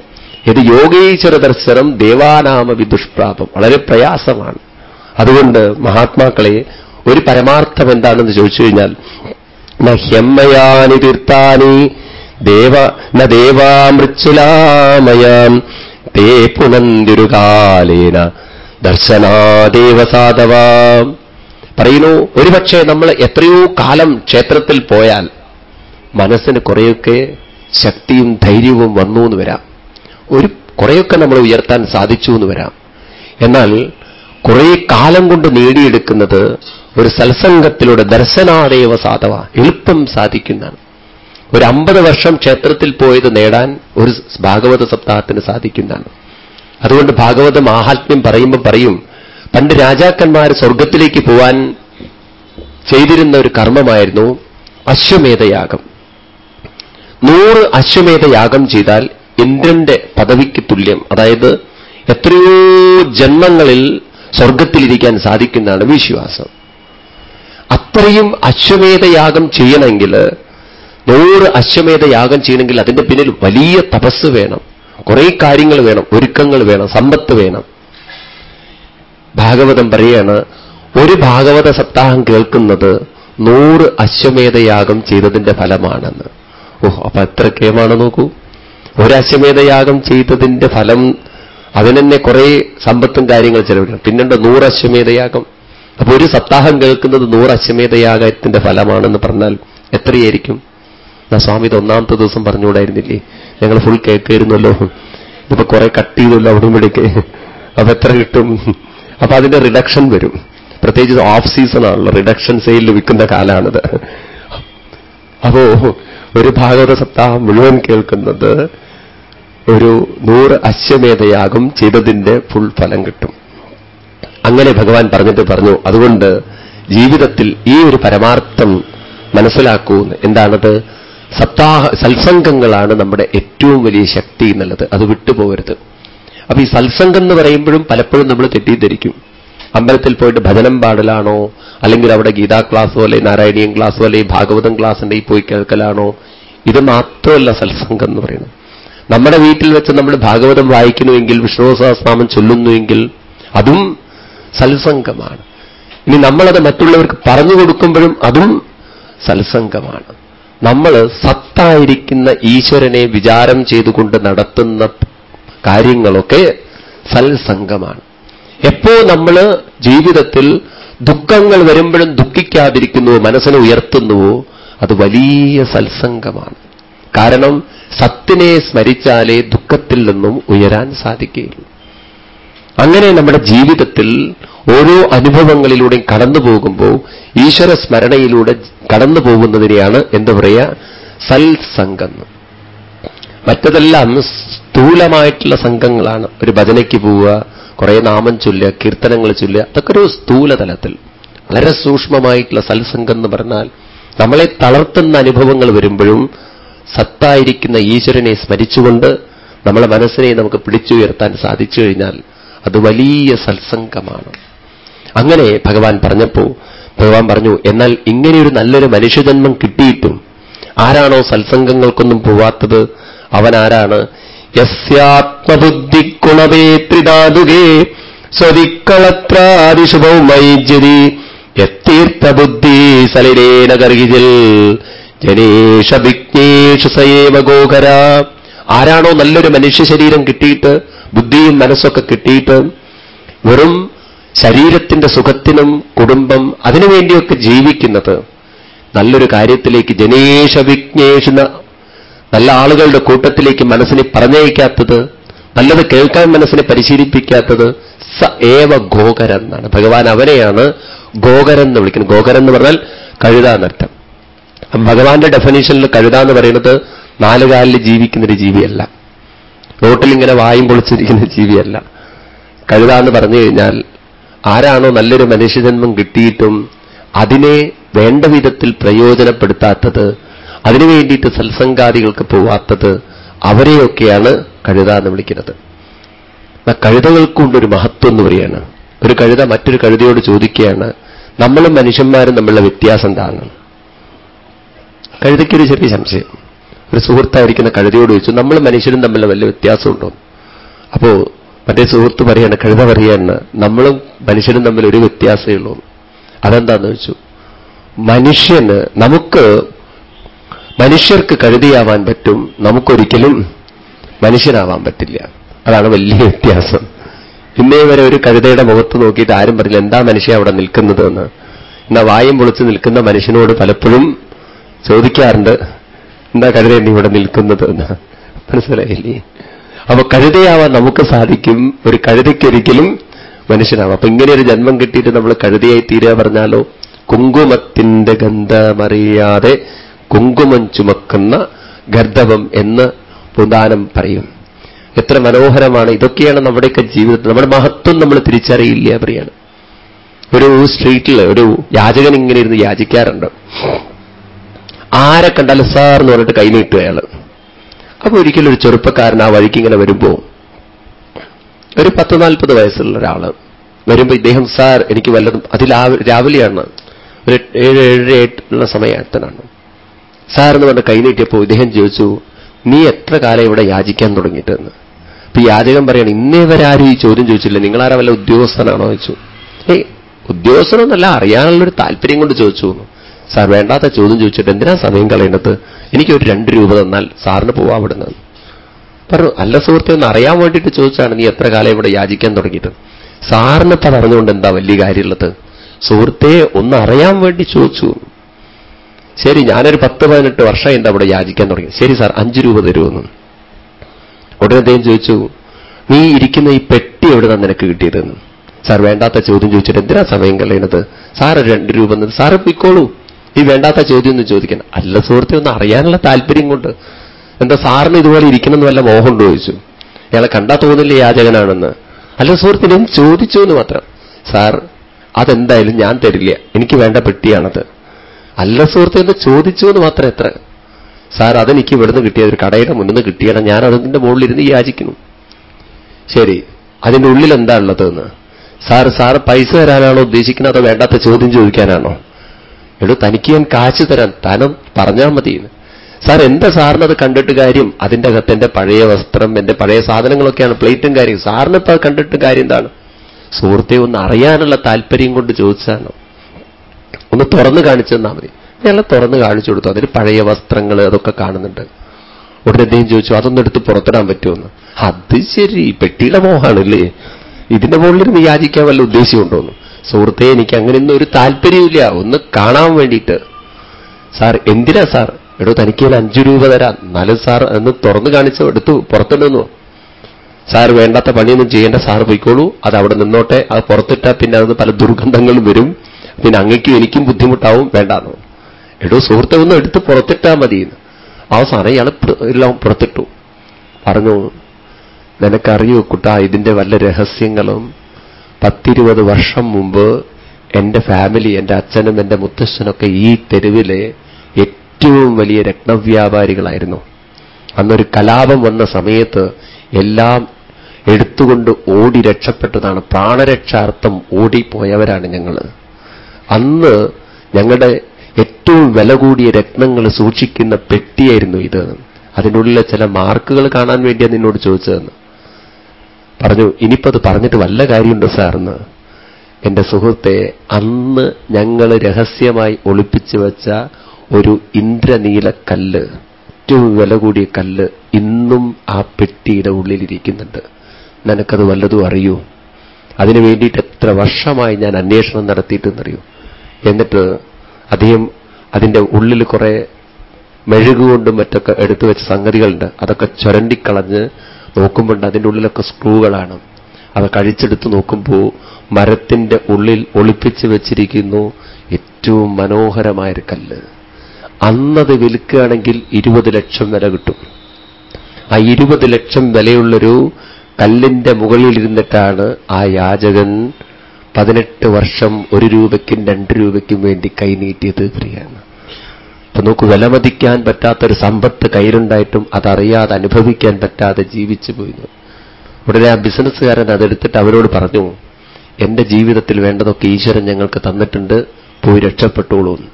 ഇത് യോഗീശ്വര ദർശനം ദേവാനാമ വിദുഷ്പ്രാപം. വളരെ പ്രയാസമാണ്. അതുകൊണ്ട് മഹാത്മാക്കളെ ഒരു പരമാർത്ഥം എന്താണെന്ന് ചോദിച്ചു കഴിഞ്ഞാൽ ഹ്യമ്മയാനി തീർത്ഥാനി ദേവ ന ദേവാമൃച്ചിലാമയാം തേ പുനന്തിരുകാലേന ദർശനാദേവ സാധവ പറയുന്നു ഒരുപക്ഷെ നമ്മൾ എത്രയോ കാലം ക്ഷേത്രത്തിൽ പോയാൽ മനസ്സിന് കുറെയൊക്കെ ശക്തിയും ധൈര്യവും വന്നു എന്ന് വരാം. ഒരു കുറെയൊക്കെ നമ്മൾ ഉയർത്താൻ സാധിച്ചു എന്ന് വരാം. എന്നാൽ കുറേ കാലം കൊണ്ട് നേടിയെടുക്കുന്നത് ഒരു സത്സംഗത്തിലൂടെ ദർശനാദേവ സാധവ. എളുപ്പം സാധിക്കുന്നതാണ്. ഒരു അമ്പത് വർഷം ക്ഷേത്രത്തിൽ പോയത് നേടാൻ ഒരു ഭാഗവത സപ്താഹത്തിന് സാധിക്കുന്നതാണ്. അതുകൊണ്ട് ഭാഗവത മാഹാത്മ്യം പറയുമ്പോൾ പറയും പണ്ട് രാജാക്കന്മാർ സ്വർഗത്തിലേക്ക് പോവാൻ ചെയ്തിരുന്ന ഒരു കർമ്മമായിരുന്നു അശ്വമേധയാഗം. നൂറ് അശ്വമേധയാഗം ചെയ്താൽ ഇന്ദ്രന്റെ പദവിക്ക് തുല്യം. അതായത് എത്രയോ ജന്മങ്ങളിൽ സ്വർഗത്തിലിരിക്കാൻ സാധിക്കുന്നതാണ് വിശ്വാസം. അത്രയും അശ്വമേധയാഗം ചെയ്യണമെങ്കിൽ നൂറ് അശ്വമേധയാഗം ചെയ്യണമെങ്കിൽ അതിന്റെ പിന്നിൽ വലിയ തപസ് വേണം. കുറേ കാര്യങ്ങൾ വേണം. ഒരുക്കങ്ങൾ വേണം. സമ്പത്ത് വേണം. ഭാഗവതം പറയാണ് ഒരു ഭാഗവത സപ്താഹം കേൾക്കുന്നത് നൂറ് അശ്വമേധയാഗം ചെയ്തതിന്റെ ഫലമാണെന്ന്. ഓഹ് അപ്പൊ എത്ര കേമാണ് നോക്കൂ. ഒരു അശ്വമേധയാഗം ചെയ്തതിന്റെ ഫലം അതിനെന്നെ കുറേ സമ്പത്തും കാര്യങ്ങൾ ചെലവിടണം പിന്നുണ്ട് നൂറ് അശ്വമേധയാഗം അപ്പൊ ഒരു സപ്താഹം കേൾക്കുന്നത് നൂറ് അശ്വമേധയാഗത്തിന്റെ ഫലമാണെന്ന് പറഞ്ഞാൽ എത്രയായിരിക്കും? ഞാൻ സ്വാമി ഒന്നാമത്തെ ദിവസം പറഞ്ഞുകൂടായിരുന്നില്ലേ? ഞങ്ങൾ ഫുൾ കേൾക്കായിരുന്നല്ലോ ഇതിപ്പോ കുറെ കട്ട് ചെയ്തല്ലോ അവിടെ ഇവിടേക്ക്. അപ്പൊ എത്ര കിട്ടും? അപ്പൊ അതിന്റെ റിഡക്ഷൻ വരും. പ്രത്യേകിച്ച് ഓഫ് സീസൺ ആണല്ലോ. റിഡക്ഷൻ സെയിലിൽ വിൽക്കുന്ന കാലാണിത്. അപ്പോ ഒരു ഭാഗവത സപ്താഹം മുഴുവൻ കേൾക്കുന്നത് ഒരു നൂറ് അശ്വമേധയാകും ചെയ്തതിന്റെ ഫുൾ ഫലം കിട്ടും. അങ്ങനെ ഭഗവാൻ പറഞ്ഞിട്ട് പറഞ്ഞു അതുകൊണ്ട് ജീവിതത്തിൽ ഈ ഒരു പരമാർത്ഥം മനസ്സിലാക്കൂ. എന്താണത്? സപ്താഹ സത്സംഗങ്ങളാണ് നമ്മുടെ ഏറ്റവും വലിയ ശക്തി എന്നുള്ളത്. അത് വിട്ടുപോകരുത്. അപ്പൊ ഈ സത്സംഗം എന്ന് പറയുമ്പോഴും പലപ്പോഴും നമ്മൾ തെറ്റിദ്ധരിക്കും. അമ്പലത്തിൽ പോയിട്ട് ഭജനം പാടലാണോ? അല്ലെങ്കിൽ അവിടെ ഗീതാ ക്ലാസ് പോലെ നാരായണീയം ക്ലാസ് പോലെ ഭാഗവതം ക്ലാസ് ഉണ്ടെങ്കിൽ പോയി കേൾക്കലാണോ? ഇത് മാത്രമല്ല സത്സംഗം എന്ന് പറയുന്നത്. നമ്മുടെ വീട്ടിൽ വെച്ച് നമ്മൾ ഭാഗവതം വായിക്കുന്നുവെങ്കിൽ വിഷ്ണു സഹസ്രനാമം ചൊല്ലുന്നുവെങ്കിൽ അതും സത്സംഗമാണ്. ഇനി നമ്മളത് മറ്റുള്ളവർക്ക് പറഞ്ഞു കൊടുക്കുമ്പോഴും അതും സത്സംഗമാണ്. നമ്മൾ സത്തായിരിക്കുന്ന ഈശ്വരനെ വിചാരം ചെയ്തുകൊണ്ട് നടത്തുന്ന കാര്യങ്ങളൊക്കെ സത്സംഗമാണ്. എപ്പോ നമ്മൾ ജീവിതത്തിൽ ദുഃഖങ്ങൾ വരുമ്പോഴും ദുഃഖിക്കാതിരിക്കുന്നുവോ മനസ്സിനെ ഉയർത്തുന്നുവോ അത് വലിയ സത്സംഗമാണ്. കാരണം സത്തിനെ സ്മരിച്ചാലേ ദുഃഖത്തിൽ നിന്നും ഉയരാൻ സാധിക്കുകയുള്ളൂ. അങ്ങനെ നമ്മുടെ ജീവിതത്തിൽ ഓരോ അനുഭവങ്ങളിലൂടെയും കടന്നു പോകുമ്പോൾ ഈശ്വര സ്മരണയിലൂടെ കടന്നു പോകുന്നതിനെയാണ് എന്താ പറയുക സൽസംഗം. മറ്റതെല്ലാം സ്ഥൂലമായിട്ടുള്ള സംഘങ്ങളാണ്. ഒരു ഭജനയ്ക്ക് പോവുക കുറെ നാമം ചൊല്ലുക കീർത്തനങ്ങൾ ചൊല്ലുക അതൊക്കെ ഒരു സ്ഥൂലതലത്തിൽ. വളരെ സൂക്ഷ്മമായിട്ടുള്ള സത്സംഗം എന്ന് പറഞ്ഞാൽ നമ്മളെ തളർത്തുന്ന അനുഭവങ്ങൾ വരുമ്പോഴും സത്തായിരിക്കുന്ന ഈശ്വരനെ സ്മരിച്ചുകൊണ്ട് നമ്മളെ മനസ്സിനെ നമുക്ക് പിടിച്ചുയർത്താൻ സാധിച്ചു കഴിഞ്ഞാൽ അത് വലിയ സത്സംഗമാണ്. അങ്ങനെ ഭഗവാൻ പറഞ്ഞപ്പോ ഭഗവാൻ പറഞ്ഞു എന്നാൽ ഇങ്ങനെയൊരു നല്ലൊരു മനുഷ്യജന്മം കിട്ടിയിട്ടും ആരാണോ സത്സംഗങ്ങൾക്കൊന്നും പോവാത്തത്? അവനാരാണ് ആരാണ്? യസ്യാത്മബുദ്ധിഗുണവേത്രിദാതുകേ സ്വതിക്കളത്രാദിശുഭൗമൈജ്യതി യത്തീർത്ഥബുദ്ധി സലിലേന ഗർഹിജിൽ ജനേഷ വിജ്ഞേഷു സയേവ ഗോകര. ആരാണോ നല്ലൊരു മനുഷ്യ ശരീരം കിട്ടിയിട്ട് ബുദ്ധിയും മനസ്സൊക്കെ കിട്ടിയിട്ട് വെറും ശരീരത്തിന്റെ സുഖത്തിനും കുടുംബം അതിനുവേണ്ടിയൊക്കെ ജീവിക്കുന്നത്. നല്ലൊരു കാര്യത്തിലേക്ക് ജനേഷ വിജ്ഞേഷുന്ന നല്ല ആളുകളുടെ കൂട്ടത്തിലേക്ക് മനസ്സിനെ പറഞ്ഞയക്കാത്തത് നല്ലത് കേൾക്കാൻ മനസ്സിനെ പരിശീലിപ്പിക്കാത്തത് സ ഏവ ഗോകരൻ എന്നാണ്. ഭഗവാൻ അവനെയാണ് ഗോകരൻ എന്ന് വിളിക്കുന്നത്. ഗോകരൻ എന്ന് പറഞ്ഞാൽ കഴുതാന്നർത്ഥം ഭഗവാന്റെ ഡെഫനീഷനിൽ കഴുത എന്ന് പറയുന്നത് നാലുകാലിൽ ജീവിക്കുന്നൊരു ജീവിയല്ല. റോട്ടിലിങ്ങനെ വായും പൊളിച്ചിരിക്കുന്ന ജീവിയല്ല. കഴുത എന്ന് പറഞ്ഞു കഴിഞ്ഞാൽ ആരാണോ നല്ലൊരു മനുഷ്യജന്മം കിട്ടിയിട്ടും അതിനെ വേണ്ട വിധത്തിൽ പ്രയോജനപ്പെടുത്താത്തത് അതിനു വേണ്ടിയിട്ട് സത്സംഗാദികൾക്ക് പോവാത്തത് അവരെയൊക്കെയാണ് കഴുത എന്ന് വിളിക്കുന്നത്. കഴുതകൾക്കുണ്ടൊരു മഹത്വം എന്ന് പറയാണ് ഒരു കഴുത മറ്റൊരു കഴുതയോട് ചോദിക്കുകയാണ് നമ്മളും മനുഷ്യന്മാരും തമ്മിലുള്ള വ്യത്യാസം എന്താണ്? കഴുതയ്ക്കൊരു ചെറിയ സംശയം. ഒരു സുഹൃത്തായിരിക്കുന്ന കഴുതയോട് ചോദിച്ചു നമ്മൾ മനുഷ്യരും തമ്മിൽ വലിയ വ്യത്യാസമുണ്ടോ? അപ്പോ മറ്റേ സുഹൃത്ത് പറയാണ് കഴുത പറയാണ് നമ്മളും മനുഷ്യരും തമ്മിൽ ഒരു വ്യത്യാസമേ ഉള്ളൂ. അതെന്താന്ന് വെച്ചു മനുഷ്യന് നമുക്ക് മനുഷ്യർക്ക് കഴുതിയാവാൻ പറ്റും നമുക്കൊരിക്കലും മനുഷ്യനാവാൻ പറ്റില്ല. അതാണ് വലിയ വ്യത്യാസം. ഇന്നേ വരെ ഒരു കഴുതയുടെ മുഖത്ത് നോക്കിയിട്ട് ആരും പറഞ്ഞില്ല എന്താ മനുഷ്യ അവിടെ നിൽക്കുന്നത്? എന്ന്. എന്നാ വായും പൊളിച്ച് നിൽക്കുന്ന മനുഷ്യനോട് പലപ്പോഴും ചോദിക്കാറുണ്ട് എന്താ കഴുത നീ ഇവിടെ നിൽക്കുന്നത്? എന്ന്. മനസ്സിലായില്ലേ? അപ്പൊ കഴുതയാവാൻ നമുക്ക് സാധിക്കും ഒരു കഴുതയ്ക്കൊരിക്കലും മനുഷ്യനാവാം. അപ്പൊ ഇങ്ങനെ ഒരു ജന്മം കിട്ടിയിട്ട് നമ്മൾ കഴുതയായി തീരുക പറഞ്ഞാലോ? കുങ്കുമത്തിന്റെ ഗന്ധമറിയാതെ കുങ്കുമം ചുമക്കുന്ന ഗർദ്ധവം എന്ന് പുതാനം പറയും. എത്ര മനോഹരമാണ്. ഇതൊക്കെയാണ് നമ്മുടെയൊക്കെ ജീവിതത്തിൽ നമ്മുടെ മഹത്വം നമ്മൾ തിരിച്ചറിയില്ല പറയാണ്. ഒരു സ്ട്രീറ്റിൽ ഒരു യാചകൻ ഇങ്ങനെ ഇരുന്ന് യാചിക്കാറുണ്ട്. ആരെ കണ്ടാലും സാർ എന്ന് പറഞ്ഞിട്ട് കൈനീട്ടു അയാൾ അപ്പൊ ഒരിക്കലും ഒരു ചെറുപ്പക്കാരൻ ആ വഴിക്ക് ഇങ്ങനെ വരുമ്പോ ഒരു പത്ത് നാൽപ്പത് വയസ്സുള്ള ഒരാൾ വരുമ്പോ ഇദ്ദേഹം സാർ എനിക്ക് വല്ലതും അതിൽ രാവിലെയാണ് ഒരു ഏഴ് ഏഴര എട്ടുള്ള സമയത്തനാണ് സാർ എന്ന് പറഞ്ഞ കൈനീട്ടിയപ്പോ ഇദ്ദേഹം ചോദിച്ചു നീ എത്ര കാലം ഇവിടെ യാചിക്കാൻ തുടങ്ങിയിട്ടെന്ന്? അപ്പൊ ഈ യാചകൻ പറയാണ് ഇന്നേ വരെ ആരും ഈ ചോദ്യം ചോദിച്ചില്ല നിങ്ങളാരാ വല്ല ഉദ്യോഗസ്ഥനാണോ? ചോദിച്ചു. ഏയ് ഉദ്യോഗസ്ഥനൊന്നല്ല അറിയാനുള്ളൊരു താല്പര്യം കൊണ്ട് ചോദിച്ചു. സാർ വേണ്ടാത്ത ചോദ്യം ചോദിച്ചിട്ട് എന്തിനാ സമയം കളയേണ്ടത്? എനിക്കൊരു രണ്ട് രൂപ തന്നാൽ സാറിന് പോവാ അവിടുന്ന്. പറഞ്ഞു അല്ല സുഹൃത്തെ ഒന്ന് അറിയാൻ വേണ്ടിയിട്ട് ചോദിച്ചാണ് നീ എത്ര കാലം ഇവിടെ യാചിക്കാൻ തുടങ്ങിയിട്ട് സാറിനിപ്പോൾ പറഞ്ഞുകൊണ്ട് എന്താ വലിയ കാര്യമുള്ളത്? സുഹൃത്തെ ഒന്ന് അറിയാൻ വേണ്ടി ചോദിച്ചു. ശരി ഞാനൊരു പത്ത് പതിനെട്ട് വർഷം എന്താ ഇവിടെ യാചിക്കാൻ തുടങ്ങി ശരി സാർ അഞ്ച് രൂപ തരുമെന്ന്. ഉടനെ അദ്ദേഹം ചോദിച്ചു നീ ഇരിക്കുന്ന ഈ പെട്ടി എവിടെ നിന്ന് നിനക്ക് കിട്ടിയതെന്ന്? സാർ വേണ്ടാത്ത ചോദ്യം ചോദിച്ചിട്ട് എന്തിനാ സമയം കളയണത് സാർ രണ്ട് രൂപ സാറ് പൊയ്ക്കോളൂ. ഈ വേണ്ടാത്ത ചോദ്യം ഒന്നും ചോദിക്കണം അല്ല സുഹൃത്തെ ഒന്ന് അറിയാനുള്ള താല്പര്യം കൊണ്ട്. എന്താ സാറിന് ഇതുപോലെ ഇരിക്കണമെന്ന് വല്ല മോഹം ചോദിച്ചു. ഇയാളെ കണ്ടാ തോന്നില്ല യാചകനാണെന്ന്. അല്ല സുഹൃത്തിനും ചോദിച്ചു എന്ന് മാത്രം. സാർ അതെന്തായാലും ഞാൻ തരില്ല. എനിക്ക് വേണ്ട പെട്ടിയാണത്. അല്ല സുഹൃത്തെ എന്ന് ചോദിച്ചു എന്ന് മാത്രം എത്ര. സാർ അതെനിക്ക് ഇവിടുന്ന് കിട്ടിയ ഒരു കടയുടെ മുന്നിൽ നിന്ന് കിട്ടിയാണ് ഞാൻ അതിന്റെ മുകളിലിരുന്ന് യാചിക്കുന്നു. ശരി അതിന്റെ ഉള്ളിൽ എന്താ ഉള്ളതെന്ന് സാർ സാർ പൈസ തരാനാണോ ഉദ്ദേശിക്കുന്നത്? അതോ വേണ്ടാത്ത ചോദ്യം ചോദിക്കാനാണോ? എടോ തനിക്ക് ഞാൻ കാശ് തരാൻ താനും പറഞ്ഞാൽ മതി. സാർ എന്താ സാറിനത് കണ്ടിട്ട് കാര്യം? അതിന്റെ അകത്ത് എന്റെ പഴയ വസ്ത്രം എന്റെ പഴയ സാധനങ്ങളൊക്കെയാണ് പ്ലേറ്റും കാര്യം സാറിനിപ്പോൾ കണ്ടിട്ട് കാര്യം എന്താണ്? സുഹൃത്തെ ഒന്ന് അറിയാനുള്ള താല്പര്യം കൊണ്ട് ചോദിച്ചാണ് ഒന്ന് തുറന്നു കാണിച്ചു തന്നാൽ മതി. ഞങ്ങളെ തുറന്ന് കാണിച്ചു കൊടുത്തു. അതിൽ പഴയ വസ്ത്രങ്ങൾ അതൊക്കെ കാണുന്നുണ്ട്. ഉടനെ അദ്ദേഹം ചോദിച്ചു അതൊന്നും എടുത്ത് പുറത്തിടാൻ പറ്റുമെന്ന് അത് ശരി പെട്ടിയുടെ മോഹാണല്ലേ. ഇതിന്റെ മുകളിൽ യാചിക്കാൻ വല്ല ഉദ്ദേശമുണ്ടോന്ന് സുഹൃത്തെ എനിക്ക് അങ്ങനെയൊന്നും ഒരു താല്പര്യമില്ല ഒന്ന് കാണാൻ വേണ്ടിയിട്ട്. സാർ എന്തിനാ സാർ? എടോ തനിക്ക് അഞ്ചു രൂപ തരാം. എന്നാലും സാർ എന്ന് തുറന്നു കാണിച്ചോ എടുത്തു പുറത്തിടുന്നു സാർ വേണ്ടാത്ത പണിയൊന്നും ചെയ്യേണ്ട സാർ പോയിക്കോളൂ. അത് അവിടെ നിന്നോട്ടെ. അത് പുറത്തിട്ടാൽ പിന്നെ അത് പല ദുർഗന്ധങ്ങളും വരും. പിന്നെ അങ്ങയ്ക്കും എനിക്കും ബുദ്ധിമുട്ടാവും. വേണ്ടാന്നു എടോ സുഹൃത്തെ ഒന്ന് എടുത്ത് പുറത്തിട്ടാൽ മതി അവസാനം ഇയാൾ എല്ലാം പുറത്തിട്ടു. പറഞ്ഞു നിനക്കറിയോ കുട്ടാ ഇതിന്റെ വല്ല രഹസ്യങ്ങളും പത്തിരുപത് വർഷം മുമ്പ് എന്റെ ഫാമിലി എന്റെ അച്ഛനും എന്റെ മുത്തശ്ശനൊക്കെ ഈ തെരുവിലെ ഏറ്റവും വലിയ രത്നവ്യാപാരികളായിരുന്നു. അന്നൊരു കലാപം വന്ന സമയത്ത് എല്ലാം എടുത്തുകൊണ്ട് ഓടി രക്ഷപ്പെട്ടതാണ്. പ്രാണരക്ഷാർത്ഥം ഓടിപ്പോയവരാണ് ഞങ്ങൾ അന്ന് ഞങ്ങളുടെ ഏറ്റവും വില കൂടിയ രത്നങ്ങൾ സൂക്ഷിക്കുന്ന പെട്ടിയായിരുന്നു ഇത്. അതിനുള്ളിലെ ചില മാർക്കുകൾ കാണാൻ വേണ്ടിയാണ് നിന്നോട് ചോദിച്ചതെന്ന്. പറഞ്ഞു ഇനിയിപ്പോ അത് പറഞ്ഞിട്ട് വല്ല കാര്യമുണ്ടോ സാറെന്ന്? എന്റെ സുഹൃത്തെ അന്ന് ഞങ്ങൾ രഹസ്യമായി ഒളിപ്പിച്ചു വെച്ച ഒരു ഇന്ദ്രനീല കല്ല് ഏറ്റവും വില കൂടിയ കല്ല് ഇന്നും ആ പെട്ടിയുടെ ഉള്ളിലിരിക്കുന്നുണ്ട്. നിനക്കത് വല്ലതും അറിയൂ. അതിനു വേണ്ടിയിട്ട് എത്ര വർഷമായി ഞാൻ അന്വേഷണം നടത്തിയിട്ടെന്നറിയൂ എന്നിട്ട് അദ്ദേഹം അതിന്റെ ഉള്ളിൽ കുറെ മെഴുകുകൊണ്ടും മറ്റൊക്കെ എടുത്തു വെച്ച സംഗതികളുണ്ട്. അതൊക്കെ ചുരണ്ടിക്കളഞ്ഞ് നോക്കുമ്പോൾ അതിന്റെ ഉള്ളിലൊക്കെ സ്ക്രൂകളാണ്. അത് കഴിച്ചെടുത്ത് നോക്കുമ്പോൾ മരത്തിന്റെ ഉള്ളിൽ ഒളിപ്പിച്ച് വെച്ചിരിക്കുന്നു ഏറ്റവും മനോഹരമായൊരു കല്ല്. അന്നത് വിൽക്കുകയാണെങ്കിൽ ഇരുപത് ലക്ഷം വില കിട്ടും. ആ ഇരുപത് ലക്ഷം വിലയുള്ളൊരു കല്ലിന്റെ മുകളിൽ ഇരുന്നിട്ടാണ് ആ യാചകൻ പതിനെട്ട് വർഷം ഒരു രൂപയ്ക്കും രണ്ട് രൂപയ്ക്കും വേണ്ടി കൈനീട്ടിയത്. പ്രിയാണ് നോക്കൂ വിലമതിക്കാൻ പറ്റാത്തൊരു സമ്പത്ത് കയ്യിലുണ്ടായിട്ടും അതറിയാതെ അനുഭവിക്കാൻ പറ്റാതെ ജീവിച്ചു പോയിരുന്നു. ഉടനെ ആ ബിസിനസ്സുകാരൻ അതെടുത്തിട്ട് അവരോട് പറഞ്ഞു എന്റെ ജീവിതത്തിൽ വേണ്ടതൊക്കെ ഈശ്വരൻ ഞങ്ങൾക്ക് തന്നിട്ടുണ്ട് പോയി രക്ഷപ്പെട്ടോളൂ എന്ന്.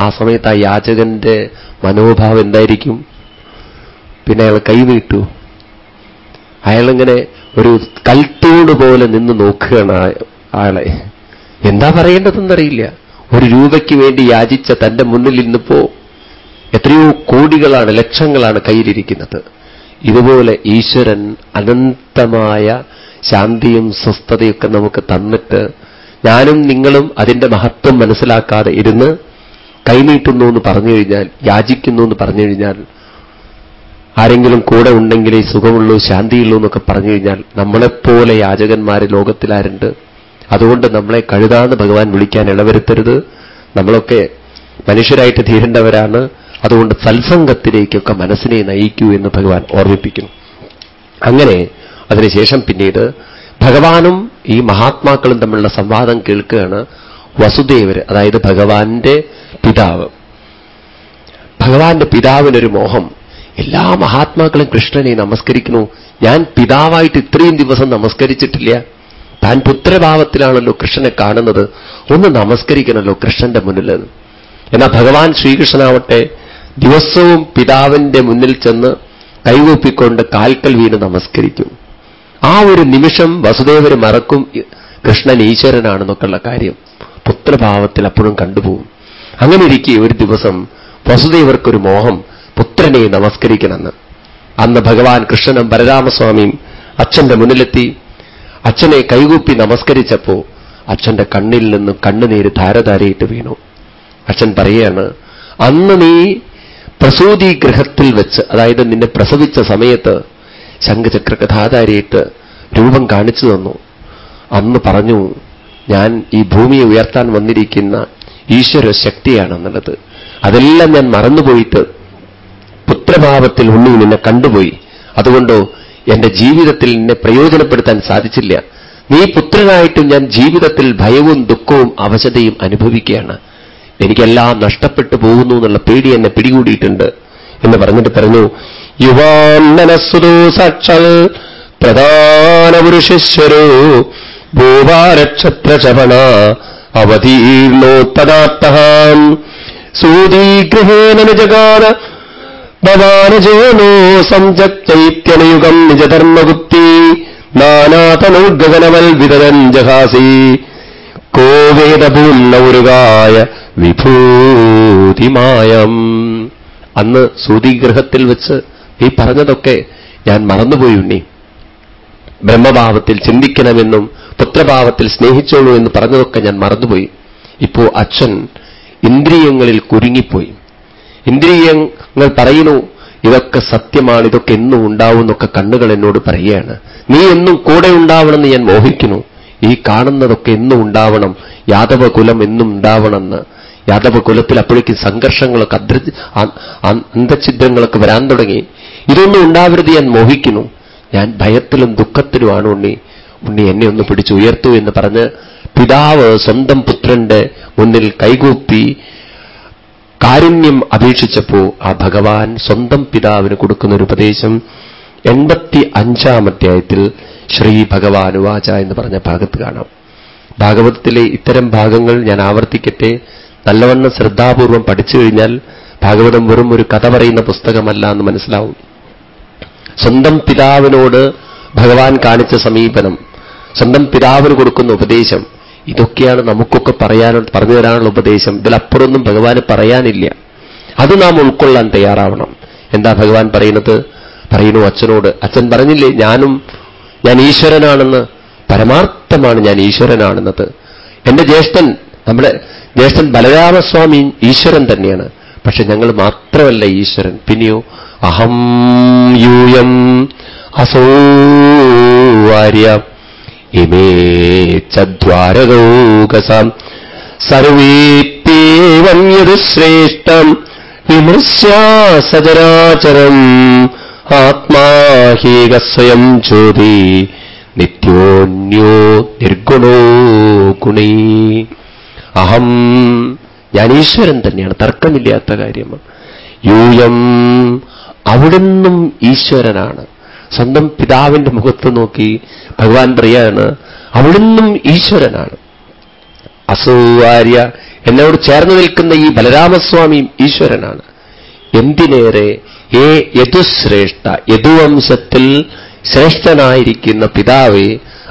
ആ സമയത്ത് ആ യാചകന്റെ മനോഭാവം എന്തായിരിക്കും? പിന്നെ അയാൾ കൈവീട്ടു. അയാളിങ്ങനെ ഒരു കൽത്തോട് പോലെ നിന്ന് നോക്കുകയാണ് ആളെ. എന്താ പറയേണ്ടതെന്നറിയില്ല. ഒരു രൂപയ്ക്ക് വേണ്ടി യാചിച്ച തന്റെ മുന്നിൽ ഇന്നിപ്പോ എത്രയോ കോടികളാണ് ലക്ഷങ്ങളാണ് കയ്യിലിരിക്കുന്നത്. ഇതുപോലെ ഈശ്വരൻ അനന്തമായ ശാന്തിയും സ്വസ്ഥതയൊക്കെ നമുക്ക് തന്നിട്ട് ഞാനും നിങ്ങളും അതിന്റെ മഹത്വം മനസ്സിലാക്കാതെ ഇരുന്ന് കൈനീട്ടുന്നു എന്ന് പറഞ്ഞു കഴിഞ്ഞാൽ യാചിക്കുന്നു എന്ന് പറഞ്ഞു കഴിഞ്ഞാൽ ആരെങ്കിലും കൂടെ ഉണ്ടെങ്കിലേ സുഖമുള്ളൂ ശാന്തിയുള്ളൂ എന്നൊക്കെ പറഞ്ഞു കഴിഞ്ഞാൽ നമ്മളെപ്പോലെ യാചകന്മാരെ ലോകത്തിലാരുണ്ട്. അതുകൊണ്ട് നമ്മളെ കഴുതാന്ന് ഭഗവാൻ വിളിക്കാൻ ഇളവരുത്തരുത് നമ്മളൊക്കെ മനുഷ്യരായിട്ട് തീരേണ്ടവരാണ്. അതുകൊണ്ട് സത്സംഗത്തിലേക്കൊക്കെ മനസ്സിനെ നയിക്കൂ എന്ന് ഭഗവാൻ ഓർമ്മിപ്പിക്കുന്നു. അങ്ങനെ അതിനുശേഷം പിന്നീട് ഭഗവാനും ഈ മഹാത്മാക്കളും തമ്മിലുള്ള സംവാദം കേൾക്കുകയാണ് വസുദേവര് അതായത് ഭഗവാന്റെ പിതാവ്. ഭഗവാന്റെ പിതാവിനൊരു മോഹം എല്ലാ മഹാത്മാക്കളും കൃഷ്ണനെ നമസ്കരിക്കുന്നു. ഞാൻ പിതാവായിട്ട് ഇത്രയും ദിവസം നമസ്കരിച്ചിട്ടില്ല. താൻ പുത്രഭാവത്തിലാണല്ലോ കൃഷ്ണനെ കാണുന്നത്. ഒന്ന് നമസ്കരിക്കണമല്ലോ കൃഷ്ണന്റെ മുന്നിൽ എന്നാൽ ഭഗവാൻ ശ്രീകൃഷ്ണനാവട്ടെ ദിവസവും പിതാവിന്റെ മുന്നിൽ ചെന്ന് കൈകൂപ്പിക്കൊണ്ട് കാൽക്കൽ വീണ് നമസ്കരിക്കും. ആ ഒരു നിമിഷം വസുദേവര് മറക്കും കൃഷ്ണൻ ഈശ്വരനാണെന്നൊക്കെയുള്ള കാര്യം. പുത്രഭാവത്തിൽ അപ്പോഴും കണ്ടുപോകും. അങ്ങനെ ഇരിക്കെ ഒരു ദിവസം വസുദേവർക്കൊരു മോഹം പുത്രനെ നമസ്കരിക്കണമെന്ന്. അന്ന് ഭഗവാൻ കൃഷ്ണനും ബലരാമസ്വാമിയും അച്ഛന്റെ മുന്നിലെത്തി അച്ഛനെ കൈകൂപ്പി നമസ്കരിച്ചപ്പോ അച്ഛന്റെ കണ്ണിൽ നിന്നും കണ്ണുനീര് ധാരധാരയിട്ട് വീണു. അച്ഛൻ പറയാണ് അന്ന് നീ പ്രസൂതി ഗൃഹത്തിൽ വെച്ച് അതായത് നിന്നെ പ്രസവിച്ച സമയത്ത് ശംഖചക്ര കഥാധാരിയിട്ട് രൂപം കാണിച്ചു തന്നു. അന്ന് പറഞ്ഞു ഞാൻ ഈ ഭൂമിയെ ഉയർത്താൻ വന്നിരിക്കുന്ന ഈശ്വര ശക്തിയാണെന്നുള്ളത് അതെല്ലാം ഞാൻ മറന്നുപോയിട്ട് പുത്രഭാവത്തിൽ ഉള്ളിൽ നിന്നെ കണ്ടുപോയി. അതുകൊണ്ടോ എന്റെ ജീവിതത്തിൽ എന്നെ പ്രയോജനപ്പെടുത്താൻ സാധിച്ചില്ല. നീ പുത്രനായിട്ടും ഞാൻ ജീവിതത്തിൽ ഭയവും ദുഃഖവും അവശതയും അനുഭവിക്കുകയാണ്. എനിക്കെല്ലാം നഷ്ടപ്പെട്ടു പോകുന്നു എന്നുള്ള പേടി എന്നെ പിടികൂടിയിട്ടുണ്ട് എന്ന് പറഞ്ഞിട്ട് പറഞ്ഞു യുവാൻ മനസ്സുതോ സാക്ഷാൽ പ്രധാന പുരുഷേശ്വരോ ഭൂവാരക്ഷത്രശപണ അവതീർണോത്തദാത്തഹാം സൂതീഗ്രഹേന നിജഗാന ഭവാനജോനോ സംജക്തൈത്യനയുഗം നിജധർമ്മഗുപ്തി നാനാതനുഗനവൽ വിതരൻ ജഹാസി. കോവേദപൂർണൗരുകായ വിഭൂതിമായം. അന്ന് സൂതിഗ്രഹത്തിൽ വെച്ച് ഈ പറഞ്ഞതൊക്കെ ഞാൻ മറന്നുപോയി ഉണ്ണി. ബ്രഹ്മഭാവത്തിൽ ചിന്തിക്കണമെന്നും പുത്രഭാവത്തിൽ സ്നേഹിച്ചോളൂ എന്ന് പറഞ്ഞതൊക്കെ ഞാൻ മറന്നുപോയി. ഇപ്പോ അച്ഛൻ ഇന്ദ്രിയങ്ങളിൽ കുരുങ്ങിപ്പോയി. ഇന്ദ്രിയങ്ങൾ പറയുന്നു. ഇതൊക്കെ സത്യമാണ്. ഇതൊക്കെ എന്നും ഉണ്ടാവും എന്നൊക്കെ കണ്ണുകൾ എന്നോട് പറയുകയാണ്. നീ എന്നും കൂടെ ഉണ്ടാവണമെന്ന് ഞാൻ മോഹിക്കുന്നു. ഈ കാണുന്നതൊക്കെ എന്നും ഉണ്ടാവണം. യാദവ കുലം എന്നും ഉണ്ടാവണമെന്ന്. യാദവ കുലത്തിൽ അപ്പോഴേക്കും സംഘർഷങ്ങളൊക്കെ അദ്ര അന്തഛിദ്രങ്ങളൊക്കെ വരാൻ തുടങ്ങി. ഇതൊന്നും ഉണ്ടാവരുത് ഞാൻ മോഹിക്കുന്നു. ഞാൻ ഭയത്തിലും ദുഃഖത്തിലുമാണ് ഉണ്ണി. ഉണ്ണി എന്നെ ഒന്ന് പിടിച്ചു ഉയർത്തു എന്ന് പറഞ്ഞ് പിതാവ് സ്വന്തം പുത്രന്റെ മുന്നിൽ കൈകൂപ്പി കാരുണ്യം അപേക്ഷിച്ചപ്പോ ആ ഭഗവാൻ സ്വന്തം പിതാവിന് കൊടുക്കുന്ന ഒരു ഉപദേശം എൺപത്തി അഞ്ചാം അധ്യായത്തിൽ ശ്രീ ഭഗവാൻ വാച എന്ന് പറഞ്ഞ ഭാഗത്ത് കാണാം. ഭാഗവതത്തിലെ ഇത്തരം ഭാഗങ്ങൾ ഞാൻ ആവർത്തിക്കട്ടെ. നല്ലവണ്ണം ശ്രദ്ധാപൂർവം പഠിച്ചു കഴിഞ്ഞാൽ ഭാഗവതം വെറും ഒരു കഥ പറയുന്ന പുസ്തകമല്ല എന്ന് മനസ്സിലാവും. സ്വന്തം പിതാവിനോട് ഭഗവാൻ കാണിച്ച സമീപനം സ്വന്തം പിതാവിന് കൊടുക്കുന്ന ഉപദേശം ഇതൊക്കെയാണ് നമുക്കൊക്കെ പറയാൻ പറഞ്ഞു തരാനുള്ള ഉപദേശം. ഇതിലപ്പുറമൊന്നും ഭഗവാന് പറയാനില്ല. അത് നാം ഉൾക്കൊള്ളാൻ തയ്യാറാവണം. എന്താ ഭഗവാൻ പറയുന്നത്? പറയുന്നു അച്ഛനോട് അച്ഛൻ പറഞ്ഞില്ലേ ഞാനും ഞാൻ ഈശ്വരനാണെന്ന്. പരമാർത്ഥമാണ് ഞാൻ ഈശ്വരനാണെന്നത്. എന്റെ ജ്യേഷ്ഠൻ നമ്മുടെ ജ്യേഷ്ഠൻ ബലരാമസ്വാമി ഈശ്വരൻ തന്നെയാണ്. പക്ഷെ ഞങ്ങൾ മാത്രമല്ല ഈശ്വരൻ. പിന്നെയോ അഹം യൂയം അസോവാര്യ ഇമേ ചദ്വാരകൗകസാം സർവേപ്യേവം ആത്മാഹീക സ്വയം ജ്യോതി നിത്യോന്യോ നിർഗുണോ ഗുണീ. അഹം ഞാൻ ഈശ്വരൻ തന്നെയാണ് തർക്കമില്ലാത്ത കാര്യമാണ്. യൂയം അവിടുന്നും ഈശ്വരനാണ്. സ്വന്തം പിതാവിന്റെ മുഖത്ത് നോക്കി ഭഗവാൻ പറയാണ് അവിടുന്നും ഈശ്വരനാണ്. അസൂവാര്യ എന്നോട് ചേർന്ന് നിൽക്കുന്ന ഈ ബലരാമസ്വാമിയും ഈശ്വരനാണ്. എന്തിനേറെ ഏ യദുശ്രേഷ്ഠ യദുവംശത്തിൽ ശ്രേഷ്ഠനായിരിക്കുന്ന പിതാവെ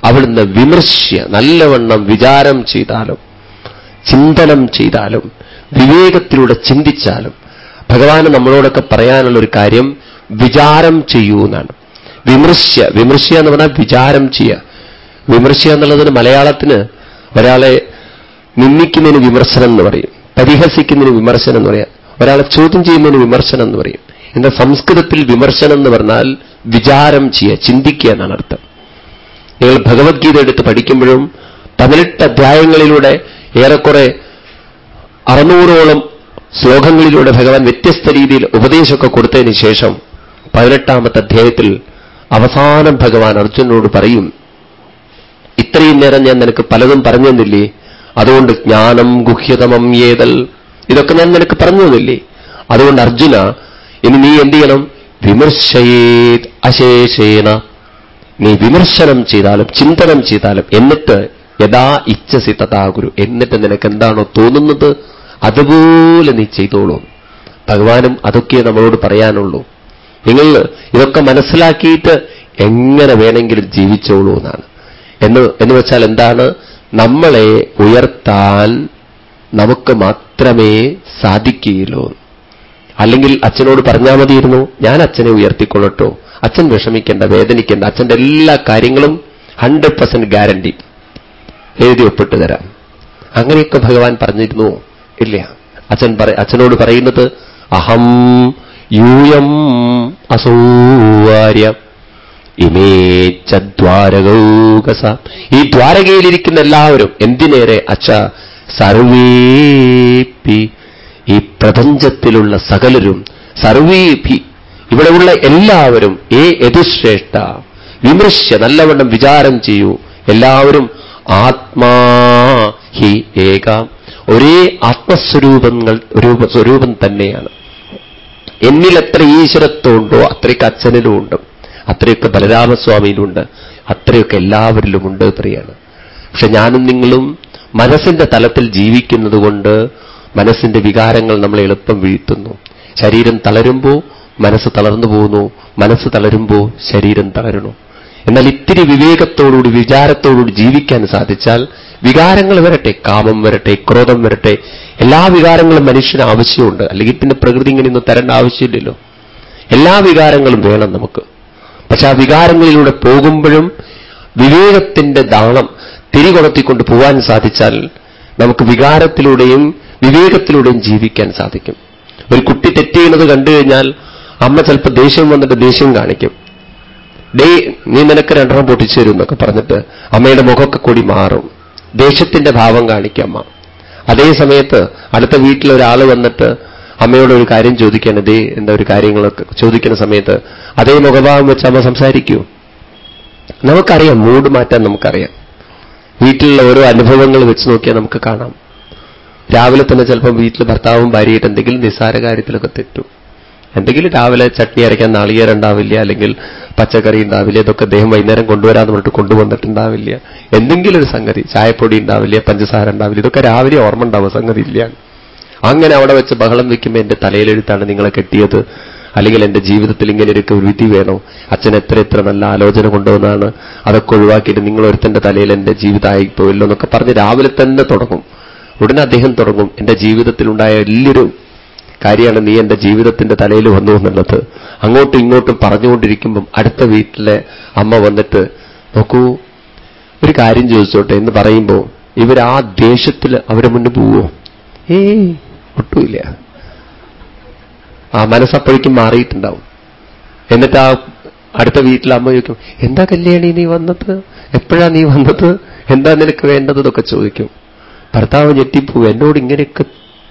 അവിടുന്ന് വിമർശ്യ നല്ലവണ്ണം വിചാരം ചെയ്താലും ചിന്തനം ചെയ്താലും വിവേകത്തിലൂടെ ചിന്തിച്ചാലും ഭഗവാന് നമ്മളോടൊക്കെ പറയാനുള്ള ഒരു കാര്യം വിചാരം ചെയ്യൂ എന്നാണ് വിമർശ്യ. വിമർശ്യ എന്ന് പറഞ്ഞാൽ വിചാരം ചെയ്യുക. വിമർശ്യ എന്നുള്ളതിന് മലയാളത്തിന് ഒരാളെ നിന്ദിക്കുന്നതിന് വിമർശനം എന്ന് പറയും. പരിഹസിക്കുന്നതിന് വിമർശനം എന്ന് പറയാം. ഒരാളെ ചോദ്യം ചെയ്യുന്നതിന് വിമർശനം എന്ന് പറയും. എന്നാൽ സംസ്കൃതത്തിൽ വിമർശനം എന്ന് പറഞ്ഞാൽ വിചാരം ചെയ്യുക ചിന്തിക്കുക എന്നാണ് അർത്ഥം. നിങ്ങൾ ഭഗവത്ഗീത എടുത്ത് പഠിക്കുമ്പോഴും പതിനെട്ട് അധ്യായങ്ങളിലൂടെ ഏറെക്കുറെ അറുന്നൂറോളം ശ്ലോകങ്ങളിലൂടെ ഭഗവാൻ വ്യത്യസ്ത രീതിയിൽ ഉപദേശമൊക്കെ കൊടുത്തതിന് ശേഷം പതിനെട്ടാമത്തെ അധ്യായത്തിൽ അവസാനം ഭഗവാൻ അർജുനോട് പറയും ഇത്രയും നേരം ഞാൻ നിനക്ക് പലതും പറഞ്ഞു തന്നില്ലേ അതുകൊണ്ട് ജ്ഞാനം ഗുഹ്യതമം ഏതൽ? ഇതൊക്കെ ഞാൻ നിനക്ക് പറഞ്ഞു തന്നില്ലേ അതുകൊണ്ട് അർജുന ഇനി നീ എന്ത് ചെയ്യണം? വിമർശയേത് അശേഷേണ. നീ വിമർശനം ചെയ്താലും ചിന്തനം ചെയ്താലും എന്നിട്ട് യഥാ ഇച്ഛസി തഥാ ഗുരു. എന്നിട്ട് നിനക്ക് എന്താണോ തോന്നുന്നത്? അതുപോലെ നീ ചെയ്തോളൂ. ഭഗവാനും അതൊക്കെ നമ്മളോട് പറയാനുള്ളൂ. നിങ്ങൾ ഇതൊക്കെ മനസ്സിലാക്കിയിട്ട് എങ്ങനെ വേണമെങ്കിലും ജീവിച്ചോളൂ എന്നാണ്. എന്ന് എന്ന് വെച്ചാൽ എന്താണ്? നമ്മളെ ഉയർത്താൻ നമുക്ക് മാത്രമേ സാധിക്കുകയുള്ളൂ. അല്ലെങ്കിൽ അച്ഛനോട് പറഞ്ഞാൽ മതിയിരുന്നു ഞാൻ അച്ഛനെ ഉയർത്തിക്കൊള്ളട്ടോ. അച്ഛൻ വിഷമിക്കേണ്ട വേദനിക്കേണ്ട അച്ഛന്റെ എല്ലാ കാര്യങ്ങളും ഹൺഡ്രഡ് പെർസെന്റ് ഗ്യാരണ്ടി എഴുതി ഒപ്പിട്ട് തരാം. അങ്ങനെയൊക്കെ ഭഗവാൻ പറഞ്ഞിരുന്നു ഇല്ല. അച്ഛൻ പറ അച്ഛനോട് പറയുന്നത് അഹം യൂയം അസൗവാര്യം. ഇമേ ദ്വാരകൗകസ. ഈ ദ്വാരകയിലിരിക്കുന്ന എല്ലാവരും എന്തിനേറെ? അച്ഛ സർവേപി. ഈ പ്രപഞ്ചത്തിലുള്ള സകലരും സർവേപി ഇവിടെയുള്ള എല്ലാവരും ഏ യതിശ്രേഷ്ഠ. വിമർശ്യ നല്ലവണ്ണം വിചാരം ചെയ്യൂ. എല്ലാവരും ആത്മാ ഹി ഏക. ഒരേ ആത്മസ്വരൂപങ്ങൾ രൂപ സ്വരൂപം തന്നെയാണ്. എന്നിൽ എത്ര ഈശ്വരത്വമുണ്ടോ അത്രയ്ക്ക് അച്ഛനിലും ഉണ്ട് അത്രയൊക്കെ ബലരാമസ്വാമിയിലുണ്ട്. അത്രയൊക്കെ എല്ലാവരിലും ഉണ്ട് പറയാണ് പക്ഷെ ഞാനും നിങ്ങളും മനസ്സിന്റെ തലത്തിൽ ജീവിക്കുന്നത് കൊണ്ട് മനസ്സിന്റെ വികാരങ്ങൾ നമ്മളെ എളുപ്പം വീഴ്ത്തുന്നു. ശരീരം തളരുമ്പോ മനസ്സ് തളർന്നു പോകുന്നു. മനസ്സ് തളരുമ്പോ ശരീരം തളരണു എന്നാൽ ഇത്തിരി വിവേകത്തോടുകൂടി വിചാരത്തോടുകൂടി ജീവിക്കാൻ സാധിച്ചാൽ വികാരങ്ങൾ വരട്ടെ കാമം വരട്ടെ ക്രോധം വരട്ടെ എല്ലാ വികാരങ്ങളും മനുഷ്യന് ആവശ്യമുണ്ട്. അല്ലെങ്കിൽ പിന്നെ പ്രകൃതി ഇങ്ങനെയൊന്നും തരേണ്ട ആവശ്യമില്ലല്ലോ. എല്ലാ വികാരങ്ങളും വേണം നമുക്ക്. പക്ഷെ ആ വികാരങ്ങളിലൂടെ പോകുമ്പോഴും വിവേകത്തിന്റെ ദാളം തിരികൊളത്തിക്കൊണ്ട് പോകാൻ സാധിച്ചാൽ നമുക്ക് വികാരത്തിലൂടെയും വിവേകത്തിലൂടെയും ജീവിക്കാൻ സാധിക്കും. ഒരു കുട്ടി തെറ്റ് ചെയ്യുന്നത് കണ്ടു കഴിഞ്ഞാൽ അമ്മ ചിലപ്പോൾ ദേഷ്യം വന്നിട്ട് ദേഷ്യം കാണിക്കും. ഡേ നീ നിനക്ക് രണ്ടെണ്ണം പൊട്ടിച്ചു തരും എന്നൊക്കെ പറഞ്ഞിട്ട് അമ്മയുടെ മുഖമൊക്കെ കൂടി മാറും. ദേഷ്യത്തിന്റെ ഭാവം കാണിക്കും അമ്മ. അതേ സമയത്ത് അടുത്ത വീട്ടിൽ ഒരാൾ വന്നിട്ട് അമ്മയോട് ഒരു കാര്യം ചോദിക്കണം. ദേ എന്താ ഒരു കാര്യങ്ങളൊക്കെ ചോദിക്കുന്ന സമയത്ത് അതേ മുഖഭാവം വെച്ച് അമ്മ സംസാരിക്കൂ. നമുക്കറിയാം മൂഡ് മാറ്റാൻ നമുക്കറിയാം. വീട്ടിലുള്ള ഓരോ അനുഭവങ്ങൾ വെച്ച് നോക്കിയാൽ നമുക്ക് കാണാം. രാവിലെ തന്നെ ചിലപ്പോൾ വീട്ടിൽ ഭർത്താവും ഭാര്യയായിട്ട് എന്തെങ്കിലും നിസ്സാര കാര്യത്തിലൊക്കെ തെറ്റും. എന്തെങ്കിലും രാവിലെ ചട്നി അരയ്ക്കാൻ നാളികേരം ഉണ്ടാവില്ല അല്ലെങ്കിൽ പച്ചക്കറി ഉണ്ടാവില്ല ഇതൊക്കെ അദ്ദേഹം വൈകുന്നേരം കൊണ്ടുവരാന്ന് പറഞ്ഞിട്ട് കൊണ്ടുവന്നിട്ടുണ്ടാവില്ല. എന്തെങ്കിലും ഒരു സംഗതി ചായപ്പൊടി ഉണ്ടാവില്ല പഞ്ചസാര ഉണ്ടാവില്ല ഇതൊക്കെ രാവിലെ ഓർമ്മ ഉണ്ടാവും സംഗതി ഇല്ല. അങ്ങനെ അവിടെ വെച്ച് ബഹളം വെക്കുമ്പോൾ എന്റെ തലയിലെഴുത്താണ് നിങ്ങളെ കെട്ടിയത്. അല്ലെങ്കിൽ എന്റെ ജീവിതത്തിൽ ഇങ്ങനെ ഒരു വിധി വേണോ? അച്ഛൻ എത്ര എത്ര നല്ല ആലോചന കൊണ്ടുവന്നാണ് അതൊക്കെ ഒഴിവാക്കിയിട്ട് നിങ്ങൾ ഒരുത്തന്റെ തലയിൽ എന്റെ ജീവിതമായി പോയല്ലോ എന്നൊക്കെ പറഞ്ഞ് രാവിലെ തന്നെ തുടങ്ങും. ഉടനെ അദ്ദേഹം തുടങ്ങും. എന്റെ ജീവിതത്തിലുണ്ടായ വലിയൊരു കാര്യമാണ് നീ എന്റെ ജീവിതത്തിന്റെ തലയിൽ വന്നു എന്നുള്ളത്. അങ്ങോട്ടും ഇങ്ങോട്ടും പറഞ്ഞുകൊണ്ടിരിക്കുമ്പം അടുത്ത വീട്ടിലെ അമ്മ വന്നിട്ട് നോക്കൂ ഒരു കാര്യം ചോദിച്ചോട്ടെ എന്ന് പറയുമ്പോൾ ആ ദേഷ്യത്തിൽ അവരെ മുന്നിൽ പോവോ ഏയ് ഒട്ടുമില്ല. ആ മനസ്സപ്പോഴേക്കും മാറിയിട്ടുണ്ടാവും. എന്നിട്ട് ആ അടുത്ത വീട്ടിലെ അമ്മ ചോദിക്കും എന്താ കല്യാണി നീ വന്നത്? എപ്പോഴാ നീ വന്നത്? എന്താ നിനക്ക് വേണ്ടത്? ചോദിക്കും. ഭർത്താവ് ഞെട്ടിപ്പോ എന്നോട് ഇങ്ങനെയൊക്കെ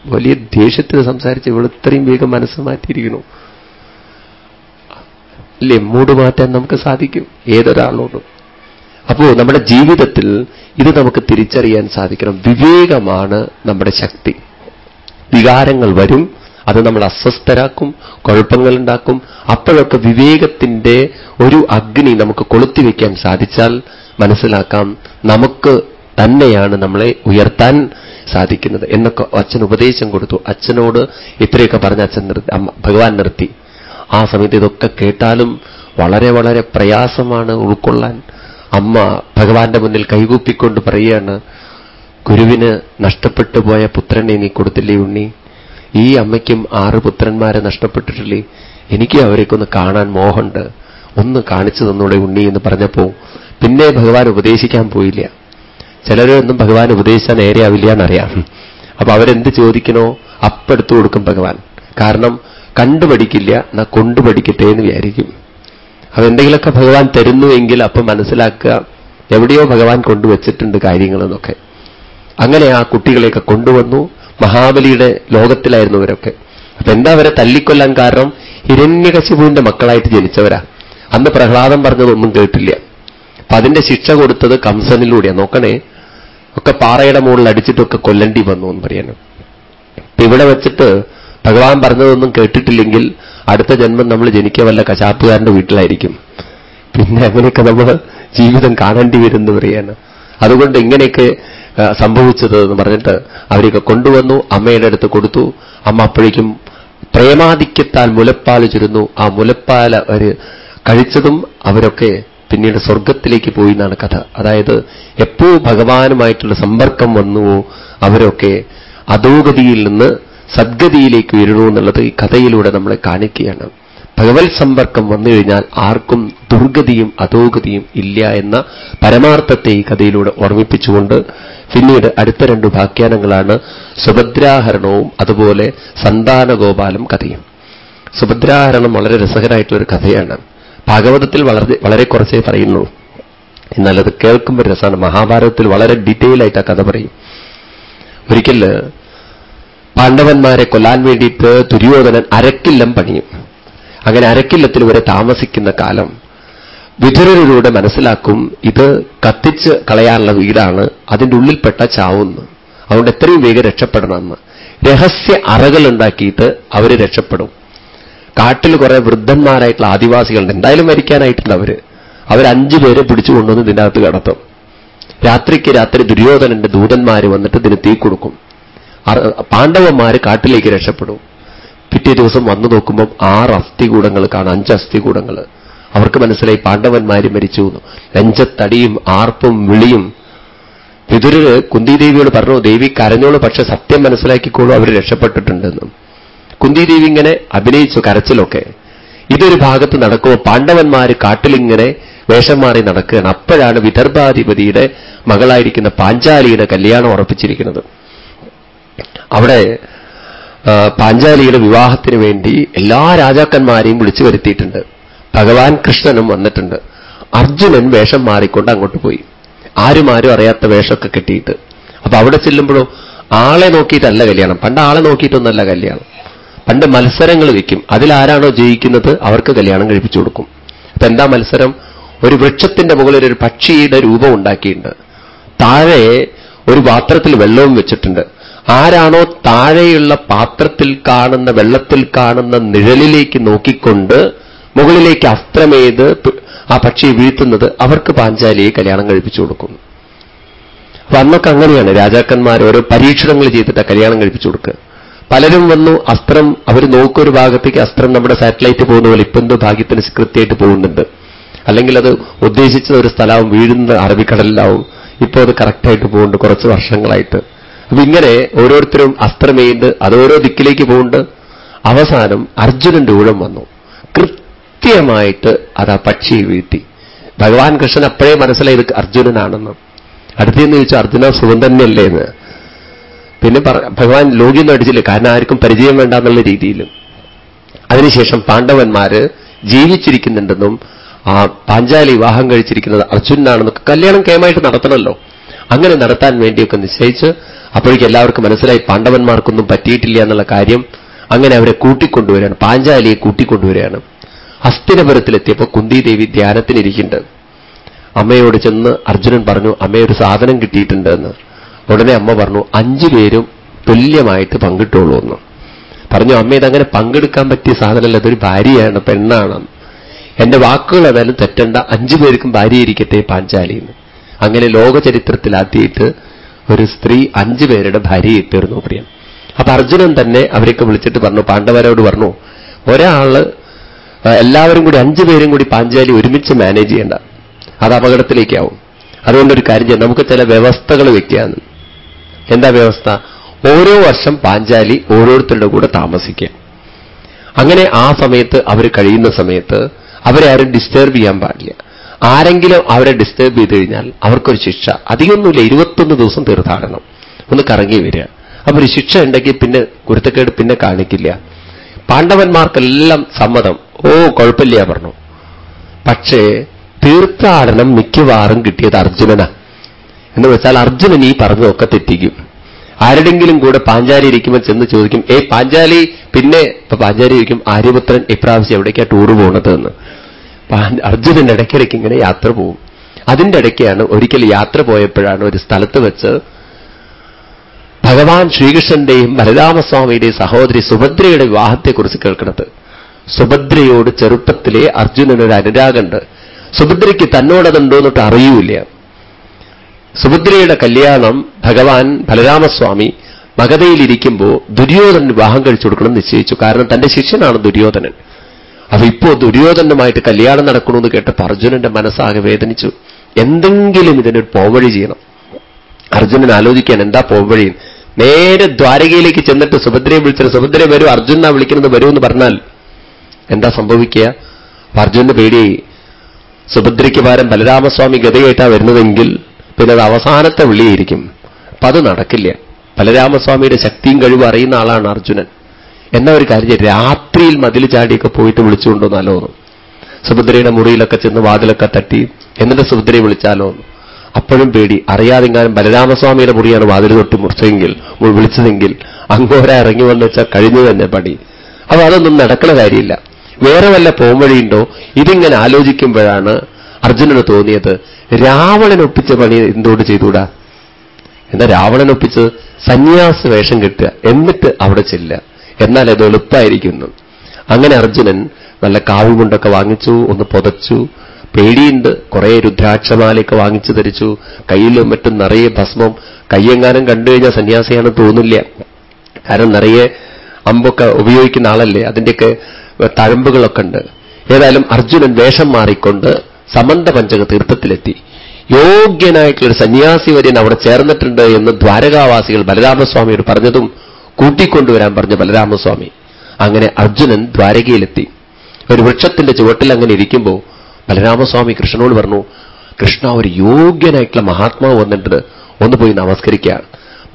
വലിയ ദേഷ്യത്തിൽ സംസാരിച്ച് ഇവൾ ഇത്രയും വേഗം മനസ്സ് മാറ്റിയിരിക്കുന്നു. അല്ലേ? മൂട് മാറ്റാൻ നമുക്ക് സാധിക്കും ഏതൊരാളോടും. അപ്പോ നമ്മുടെ ജീവിതത്തിൽ ഇത് നമുക്ക് തിരിച്ചറിയാൻ സാധിക്കണം. വിവേകമാണ് നമ്മുടെ ശക്തി. വികാരങ്ങൾ വരും അത് നമ്മൾ അസ്വസ്ഥരാക്കും കുഴപ്പങ്ങളുണ്ടാക്കും. അപ്പോഴൊക്കെ വിവേകത്തിന്റെ ഒരു അഗ്നി നമുക്ക് കൊളുത്തിവെക്കാൻ സാധിച്ചാൽ മനസ്സിലാക്കാം നമുക്ക് തന്നെയാണ് നമ്മളെ ഉയർത്താൻ സാധിക്കുന്നത് എന്നൊക്കെ അച്ഛൻ ഉപദേശം കൊടുത്തു. അച്ഛനോട് ഇത്രയൊക്കെ പറഞ്ഞ അച്ഛൻ ഭഗവാൻ നിർത്തി. ആ സമയത്ത് ഇതൊക്കെ കേട്ടാലും വളരെ വളരെ പ്രയാസമാണ് ഉൾക്കൊള്ളാൻ. അമ്മ ഭഗവാന്റെ മുന്നിൽ കൈകൂപ്പിക്കൊണ്ട് പറയുകയാണ് ഗുരുവിന് നഷ്ടപ്പെട്ടു പോയ പുത്രനെ നീ കൊടുത്തില്ലേ ഉണ്ണി? ഈ അമ്മയ്ക്കും ആറ് പുത്രന്മാരെ നഷ്ടപ്പെട്ടിട്ടില്ലേ? എനിക്ക് അവരെക്കൊന്ന് കാണാൻ മോഹമുണ്ട്. ഒന്ന് കാണിച്ചു തന്നൂടെ ഉണ്ണി എന്ന് പറഞ്ഞപ്പോ പിന്നെ ഭഗവാൻ ഉപദേശിക്കാൻ പോയില്ല. ചിലരൊന്നും ഭഗവാൻ ഉപദേശിച്ചാൽ നേരെയാവില്ല എന്നറിയാം അപ്പൊ അവരെന്ത് ചോദിക്കണോ അപ്പെടുത്തു കൊടുക്കും ഭഗവാൻ. കാരണം കണ്ടുപഠിക്കില്ല എന്നാ കൊണ്ടുപഠിക്കട്ടെ എന്ന് വിചാരിക്കും. അപ്പൊ എന്തെങ്കിലുമൊക്കെ ഭഗവാൻ തരുന്നുവെങ്കിൽ അപ്പൊ മനസ്സിലാക്കുക എവിടെയോ ഭഗവാൻ കൊണ്ടുവച്ചിട്ടുണ്ട് കാര്യങ്ങളെന്നൊക്കെ. അങ്ങനെ ആ കുട്ടികളെയൊക്കെ കൊണ്ടുവന്നു. മഹാബലിയുടെ ലോകത്തിലായിരുന്നു ഇവരൊക്കെ. അപ്പൊ എന്താ അവരെ തല്ലിക്കൊല്ലാൻ കാരണം? ഹിരണ്യകശിപുവിന്റെ മക്കളായിട്ട് ജനിച്ചവരാ. അന്ന് പ്രഹ്ലാദം പറഞ്ഞതൊന്നും കേട്ടില്ല. അപ്പൊ അതിന്റെ ശിക്ഷ കൊടുത്തത് കംസനിലൂടെയാണ് നോക്കണേ ഒക്കെ പാറയുടെ മുകളിൽ അടിച്ചിട്ടൊക്കെ കൊല്ലണ്ടി വന്നു എന്ന് പറയാനും. ഇവിടെ വെച്ചിട്ട് ഭഗവാൻ പറഞ്ഞതൊന്നും കേട്ടിട്ടില്ലെങ്കിൽ അടുത്ത ജന്മം നമ്മൾ ജനിക്കുക വല്ല കശാപ്പുകാരന്റെ വീട്ടിലായിരിക്കും. പിന്നെ അങ്ങനെയൊക്കെ നമ്മൾ ജീവിതം കാണേണ്ടി വരുമെന്ന് പറയാണ് അതുകൊണ്ട് ഇങ്ങനെയൊക്കെ സംഭവിച്ചത് എന്ന് പറഞ്ഞിട്ട് അവരെയൊക്കെ കൊണ്ടുവന്നു അമ്മയുടെ അടുത്ത് കൊടുത്തു. അമ്മ അപ്പോഴേക്കും പ്രേമാധിക്യത്താൽ മുലപ്പാൽ ചുരുന്നു ആ മുലപ്പാൽ അവർ കഴിച്ചതും അവരൊക്കെ പിന്നീട് സ്വർഗത്തിലേക്ക് പോയി എന്നാണ് കഥ. അതായത് എപ്പോ ഭഗവാനുമായിട്ടുള്ള സമ്പർക്കം വന്നുവോ അവരൊക്കെ അധോഗതിയിൽ നിന്ന് സദ്ഗതിയിലേക്ക് ഉയരണു എന്നുള്ളത് ഈ കഥയിലൂടെ നമ്മളെ കാണിക്കുകയാണ്. ഭഗവത് സമ്പർക്കം വന്നു കഴിഞ്ഞാൽ ആർക്കും ദുർഗതിയും അധോഗതിയും ഇല്ല എന്ന പരമാർത്ഥത്തെ ഈ കഥയിലൂടെ ഓർമ്മിപ്പിച്ചുകൊണ്ട് പിന്നീട് അടുത്ത രണ്ട് വ്യാഖ്യാനങ്ങളാണ് സുഭദ്രാഹരണവും അതുപോലെ സന്താനഗോപാലം കഥയും. സുഭദ്രാഹരണം വളരെ രസകരമായിട്ടുള്ളൊരു കഥയാണ്. ഭാഗവതത്തിൽ വളരെ വളരെ കുറച്ചേ പറയുന്നു എന്നാൽ അത് കേൾക്കുമ്പോൾ രസമാണ്. മഹാഭാരതത്തിൽ വളരെ ഡീറ്റെയിൽ ആയിട്ട് ആ കഥ പറയും. ഒരിക്കൽ പാണ്ഡവന്മാരെ കൊല്ലാൻ വേണ്ടിയിട്ട് ദുര്യോധനൻ അരക്കില്ലം പണിയും. അങ്ങനെ അരക്കില്ലത്തിൽ വരെ താമസിക്കുന്ന കാലം വിതുരരിലൂടെ മനസ്സിലാക്കും ഇത് കത്തിച്ച് കളയാനുള്ള വീടാണ് അതിന്റെ ഉള്ളിൽപ്പെട്ട ചാവുന്ന്. അതുകൊണ്ട് എത്രയും വേഗം രക്ഷപ്പെടണമെന്ന് രഹസ്യ അറകൾ ഉണ്ടാക്കിയിട്ട് അവർ രക്ഷപ്പെടും. കാട്ടിൽ കുറെ വൃദ്ധന്മാരായിട്ടുള്ള ആദിവാസികളുണ്ട്. എന്തായാലും മരിക്കാനായിട്ടുണ്ട് അവർ. അവരഞ്ചു പേരെ പിടിച്ചു കൊണ്ടുവന്ന് ഇതിനകത്ത് കടത്തും. രാത്രിക്ക് രാത്രി ദുര്യോധനന്റെ ദൂതന്മാര് വന്നിട്ട് ഇതിന് തീ കൊടുക്കും. പാണ്ഡവന്മാര് കാട്ടിലേക്ക് രക്ഷപ്പെടും. പിറ്റേ ദിവസം വന്നു നോക്കുമ്പോൾ ആറ് അസ്ഥികൂടങ്ങൾ കാണാം. അഞ്ച് അസ്ഥികൂടങ്ങൾ. അവർക്ക് മനസ്സിലായി പാണ്ഡവന്മാര് മരിച്ചു രഞ്ജത്തടിയും ആർപ്പും വിളിയും. വിതുരര് കുന്തിദേവിയോട് പറഞ്ഞു ദേവി കരഞ്ഞോളൂ പക്ഷെ സത്യം മനസ്സിലാക്കിക്കോളൂ അവർ രക്ഷപ്പെട്ടിട്ടുണ്ടെന്നും. കുന്തിദേവി ഇങ്ങനെ അഭിനയിച്ചു കരച്ചിലൊക്കെ. ഇതൊരു ഭാഗത്ത് നടക്കുമ്പോൾ പാണ്ഡവന്മാര് കാട്ടിലിങ്ങനെ വേഷം മാറി നടക്കുകയാണ്. അപ്പോഴാണ് വിദർഭാധിപതിയുടെ മകളായിരിക്കുന്ന പാഞ്ചാലിയുടെ കല്യാണം ഉറപ്പിച്ചിരിക്കുന്നത്. അവിടെ പാഞ്ചാലിയുടെ വിവാഹത്തിന് വേണ്ടി എല്ലാ രാജാക്കന്മാരെയും വിളിച്ചു വരുത്തിയിട്ടുണ്ട്. ഭഗവാൻ കൃഷ്ണനും വന്നിട്ടുണ്ട്. അർജുനൻ വേഷം മാറിക്കൊണ്ട് അങ്ങോട്ട് പോയി. ആരും ആരും അറിയാത്ത വേഷമൊക്കെ കെട്ടിയിട്ട്. അപ്പൊ അവിടെ ചെല്ലുമ്പോഴോ ആളെ നോക്കിയിട്ടല്ല കല്യാണം. പണ്ട് ആളെ നോക്കിയിട്ടൊന്നല്ല കല്യാണം. പണ്ട് മത്സരങ്ങൾ വയ്ക്കും അതിലാരാണോ ജയിക്കുന്നത് അവർക്ക് കല്യാണം കഴിപ്പിച്ചു കൊടുക്കും. അപ്പൊ എന്താ മത്സരം? ഒരു വൃക്ഷത്തിന്റെ മുകളിൽ ഒരു പക്ഷിയുടെ രൂപം ഉണ്ടാക്കിയിട്ടുണ്ട്. താഴെ ഒരു പാത്രത്തിൽ വെള്ളവും വെച്ചിട്ടുണ്ട്. ആരാണോ താഴെയുള്ള പാത്രത്തിൽ കാണുന്ന വെള്ളത്തിൽ കാണുന്ന നിഴലിലേക്ക് നോക്കിക്കൊണ്ട് മുകളിലേക്ക് അസ്ത്രമേത് ആ പക്ഷിയെ വീഴ്ത്തുന്നത് അവർക്ക് പാഞ്ചാലിയെ കല്യാണം കഴിപ്പിച്ചു കൊടുക്കും. അപ്പൊ അന്നൊക്കെ അങ്ങനെയാണ്. രാജാക്കന്മാർ ഓരോ പരീക്ഷണങ്ങൾ ചെയ്തിട്ട് കല്യാണം കഴിപ്പിച്ചു കൊടുക്കുക. പലരും വന്നു അസ്ത്രം അവർ നോക്കൊരു ഭാഗത്തേക്ക് അസ്ത്രം നമ്മുടെ സാറ്റലൈറ്റ് പോകുന്ന പോലെ ഇപ്പം എന്തോ ഭാഗ്യത്തിന് കൃത്യമായിട്ട് പോകുന്നുണ്ട്. അല്ലെങ്കിൽ അത് ഉദ്ദേശിച്ച ഒരു സ്ഥലവും വീഴുന്ന അറബിക്കടലിലാവും. ഇപ്പോൾ അത് കറക്റ്റായിട്ട് പോകുന്നുണ്ട് കുറച്ച് വർഷങ്ങളായിട്ട്. അപ്പൊ ഇങ്ങനെ ഓരോരുത്തരും അസ്ത്രമെയ്ത് അതോരോ ദിക്കിലേക്ക് പോകുന്നുണ്ട്. അവസാനം അർജുനന്റെ ഊഴം വന്നു. കൃത്യമായിട്ട് അത് ആ പക്ഷിയെ വീഴ്ത്തി. ഭഗവാൻ കൃഷ്ണൻ അപ്പോഴേ മനസ്സിലായത് അർജുനനാണെന്ന്. അടുത്തെന്ന് ചോദിച്ചാൽ അർജുന സുഖം തന്നെയല്ലേ എന്ന്. പിന്നെ ഭഗവാൻ ലോകിയൊന്നും അടിച്ചില്ല? കാരണം ആർക്കും പരിചയം വേണ്ട എന്നുള്ള രീതിയിൽ. അതിനുശേഷം പാണ്ഡവന്മാര് ജീവിച്ചിരിക്കുന്നുണ്ടെന്നും ആ പാഞ്ചാലി വിവാഹം കഴിച്ചിരിക്കുന്നത് അർജുനാണെന്നൊക്കെ കല്യാണം കേമായിട്ട് നടത്തണമല്ലോ. അങ്ങനെ നടത്താൻ വേണ്ടിയൊക്കെ നിശ്ചയിച്ച് അപ്പോഴേക്കും എല്ലാവർക്കും മനസ്സിലായി പാണ്ഡവന്മാർക്കൊന്നും പറ്റിയിട്ടില്ല എന്നുള്ള കാര്യം അങ്ങനെ അവരെ കൂട്ടിക്കൊണ്ടുവരികയാണ്. പാഞ്ചാലിയെ കൂട്ടിക്കൊണ്ടുവരികയാണ്. ഹസ്തിനപുരത്തിലെത്തിയപ്പോൾ കുന്തിദേവി ധ്യാനത്തിനിരിക്കുന്നുണ്ട്. അമ്മയോട് ചെന്ന് അർജുനൻ പറഞ്ഞു അമ്മയൊരു സാധനം കിട്ടിയിട്ടുണ്ട് എന്ന് ഉടനെ അമ്മ പറഞ്ഞു അഞ്ചു പേരും തുല്യമായിട്ട് പങ്കിട്ടോളൂ എന്ന്. പറഞ്ഞു അമ്മ ഇതങ്ങനെ പങ്കെടുക്കാൻ പറ്റിയ സാധനമല്ല അതൊരു ഭാര്യയാണ് പെണ്ണാണ്. എന്റെ വാക്കുകൾ ഏതായാലും തെറ്റണ്ട അഞ്ചു പേർക്കും ഭാര്യയിരിക്കട്ടെ പാഞ്ചാലിന്ന് അങ്ങനെ ലോക ചരിത്രത്തിലാദ്യമായിട്ട് ഒരു സ്ത്രീ അഞ്ചു പേരുടെ ഭാര്യയെ തീർന്നു പ്രിയം. അപ്പൊ അർജുനൻ തന്നെ അവരൊക്കെ വിളിച്ചിട്ട് പറഞ്ഞു പാണ്ഡവരോട് പറഞ്ഞു ഒരാൾ എല്ലാവരും കൂടി അഞ്ചു പേരും കൂടി പാഞ്ചാലി ഒരുമിച്ച് മാനേജ് ചെയ്യേണ്ട. അത് അപകടത്തിലേക്കാവും. അതുകൊണ്ടൊരു കാര്യം ചെയ്യാം നമുക്ക് ചില വ്യവസ്ഥകൾ വെക്കുകയാണ് എന്താ വ്യവസ്ഥ? ഓരോ വർഷം പാഞ്ചാലി ഓരോരുത്തരുടെ കൂടെ താമസിക്കുക അങ്ങനെ ആ സമയത്ത് അവർ കഴിയുന്ന സമയത്ത് അവരെ ആരും ഡിസ്റ്റേർബ് ചെയ്യാൻ പാടില്ല. ആരെങ്കിലും അവരെ ഡിസ്റ്റേർബ് ചെയ്ത് കഴിഞ്ഞാൽ അവർക്കൊരു ശിക്ഷ. അധികമൊന്നുമില്ല ഇരുപത്തൊന്ന് ദിവസം തീർത്ഥാടനം. ഒന്ന് കറങ്ങി വരിക. അപ്പൊ ഒരു ശിക്ഷ ഉണ്ടെങ്കിൽ പിന്നെ കുരുത്തക്കേട് പിന്നെ കാണിക്കില്ല. പാണ്ഡവന്മാർക്കെല്ലാം സമ്മതം. ഓ കുഴപ്പമില്ല പറഞ്ഞു. പക്ഷേ തീർത്ഥാടനം മിക്കവാറും കിട്ടിയത് അർജുനനാ. എന്ന് വെച്ചാൽ അർജുനൻ ഈ പറഞ്ഞതൊക്കെ തെറ്റിക്കും. ആരുടെങ്കിലും കൂടെ പാഞ്ചാലി ഇരിക്കുമ്പോൾ ചെന്ന് ചോദിക്കും ഏ പാഞ്ചാലി പിന്നെ ഇപ്പൊ പാഞ്ചാലി ചോദിക്കും ആര്യപുത്രൻ ഇപ്രാവശ്യം എവിടേക്കാ ടൂർ പോകുന്നത് എന്ന് അർജുനൻ ഇടയ്ക്കിടയ്ക്ക് ഇങ്ങനെ യാത്ര പോകും അതിന്റെ ഇടയ്ക്കാണ് ഒരിക്കൽ യാത്ര പോയപ്പോഴാണ് ഒരു സ്ഥലത്ത് വെച്ച് ഭഗവാൻ ശ്രീകൃഷ്ണന്റെയും ബലരാമസ്വാമിയുടെയും സഹോദരി സുഭദ്രയുടെ വിവാഹത്തെക്കുറിച്ച് കേൾക്കുന്നത് സുഭദ്രയോട് ചെറുപ്പത്തിലെ അർജുനനൊരു അനുരാഗമുണ്ട്. സുഭദ്രയ്ക്ക് തന്നോടതുണ്ടോ എന്നിട്ട് അറിയൂല സുഭദ്രയുടെ കല്യാണം ഭഗവാൻ ബലരാമസ്വാമി മകതയിലിരിക്കുമ്പോൾ ദുര്യോധനൻ വിവാഹം കഴിച്ചു കൊടുക്കണം നിശ്ചയിച്ചു. കാരണം തന്റെ ശിഷ്യനാണ് ദുര്യോധനൻ. അപ്പൊ ഇപ്പോ ദുര്യോധനുമായിട്ട് കല്യാണം നടക്കണമെന്ന് കേട്ടപ്പോ അർജുനന്റെ മനസ്സാകെ വേദനിച്ചു. എന്തെങ്കിലും ഇതിനൊരു പോവഴി ചെയ്യണം. അർജുനൻ ആലോചിക്കാൻ എന്താ പോവഴി? നേരെ ദ്വാരകയിലേക്ക് ചെന്നിട്ട് സുഭദ്രയെ വിളിച്ചിട്ട് സുഭദ്ര വരൂ അർജുന വിളിക്കുന്നത് വരൂ എന്ന് പറഞ്ഞാൽ എന്താ സംഭവിക്കുക? അർജുനന്റെ പേടിയായി സുഭദ്രയ്ക്ക് പകരം ബലരാമസ്വാമി ഗതയായിട്ടാണ് വരുന്നതെങ്കിൽ പിന്നെ അത് അവസാനത്തെ വിളിയായിരിക്കും. അപ്പൊ അത് നടക്കില്ല. ബലരാമസ്വാമിയുടെ ശക്തിയും കഴിവും അറിയുന്ന ആളാണ് അർജുനൻ. എന്നാ ഒരു കാര്യം രാത്രിയിൽ മതിൽ ചാടിയൊക്കെ പോയിട്ട് വിളിച്ചുകൊണ്ടോന്നാലോ സുഭദ്രയുടെ മുറിയിലൊക്കെ ചെന്ന് വാതിലൊക്കെ തട്ടി എന്നിട്ട് സുഭദ്രയെ വിളിച്ചാലോ അപ്പോഴും പേടി. അറിയാതെങ്ങാനും ബലരാമസ്വാമിയുടെ മുറിയാണ് വാതിൽ തൊട്ട് മുറിച്ചെങ്കിൽ വിളിച്ചതെങ്കിൽ അങ്ങോര ഇറങ്ങി വന്നു വെച്ചാൽ കഴിഞ്ഞു തന്നെ പടി അപ്പൊ അതൊന്നും നടക്കുന്ന കാര്യമില്ല. വേറെ വല്ല പോംവഴിയുണ്ടോ? ഇതിങ്ങനെ ആലോചിക്കുമ്പോഴാണ് അർജുനന് തോന്നിയത് രാവണൻ ഒപ്പിച്ച പണി എന്തുകൊണ്ട് ചെയ്തുകൂടാ? എന്താ രാവണൻ ഒപ്പിച്ച് സന്യാസ വേഷം കിട്ടുക എന്നിട്ട് അവിടെ ചെല്ലുക. എന്നാൽ അത് എളുപ്പമായിരിക്കുന്നു അങ്ങനെ അർജുനൻ നല്ല കാവുമുണ്ടൊക്കെ വാങ്ങിച്ചു ഒന്ന് പൊതച്ചു. പേടിയുണ്ട്. കുറെ രുദ്രാക്ഷമാലയൊക്കെ വാങ്ങിച്ചു ധരിച്ചു. കയ്യിലും മറ്റും നിറയെ ഭസ്മം. കയ്യെങ്ങാനും കണ്ടു കഴിഞ്ഞാൽ സന്യാസിയാണെന്ന് തോന്നില്ല. കാരണം നിറയെ അമ്പൊക്കെ ഉപയോഗിക്കുന്ന ആളല്ലേ. അതിന്റെയൊക്കെ തഴമ്പുകളൊക്കെ ഉണ്ട്. ഏതായാലും അർജുനൻ വേഷം മാറിക്കൊണ്ട് സമന്ത പഞ്ചക തീർത്ഥത്തിലെത്തി. യോഗ്യനായിട്ടുള്ളൊരു സന്യാസി വര്യൻ അവിടെ ചേർന്നിട്ടുണ്ട് എന്ന് ദ്വാരകാവാസികൾ ബലരാമസ്വാമിയോട് പറഞ്ഞതും കൂട്ടിക്കൊണ്ടുവരാൻ പറഞ്ഞ ബലരാമസ്വാമി. അങ്ങനെ അർജുനൻ ദ്വാരകയിലെത്തി. ഒരു വൃക്ഷത്തിന്റെ ചുവട്ടിൽ അങ്ങനെ ഇരിക്കുമ്പോൾ ബലരാമസ്വാമി കൃഷ്ണനോട് പറഞ്ഞു കൃഷ്ണ ഒരു യോഗ്യനായിട്ടുള്ള മഹാത്മാവ് വന്നിട്ട് ഒന്ന് പോയി നമസ്കരിക്കുകയാണ്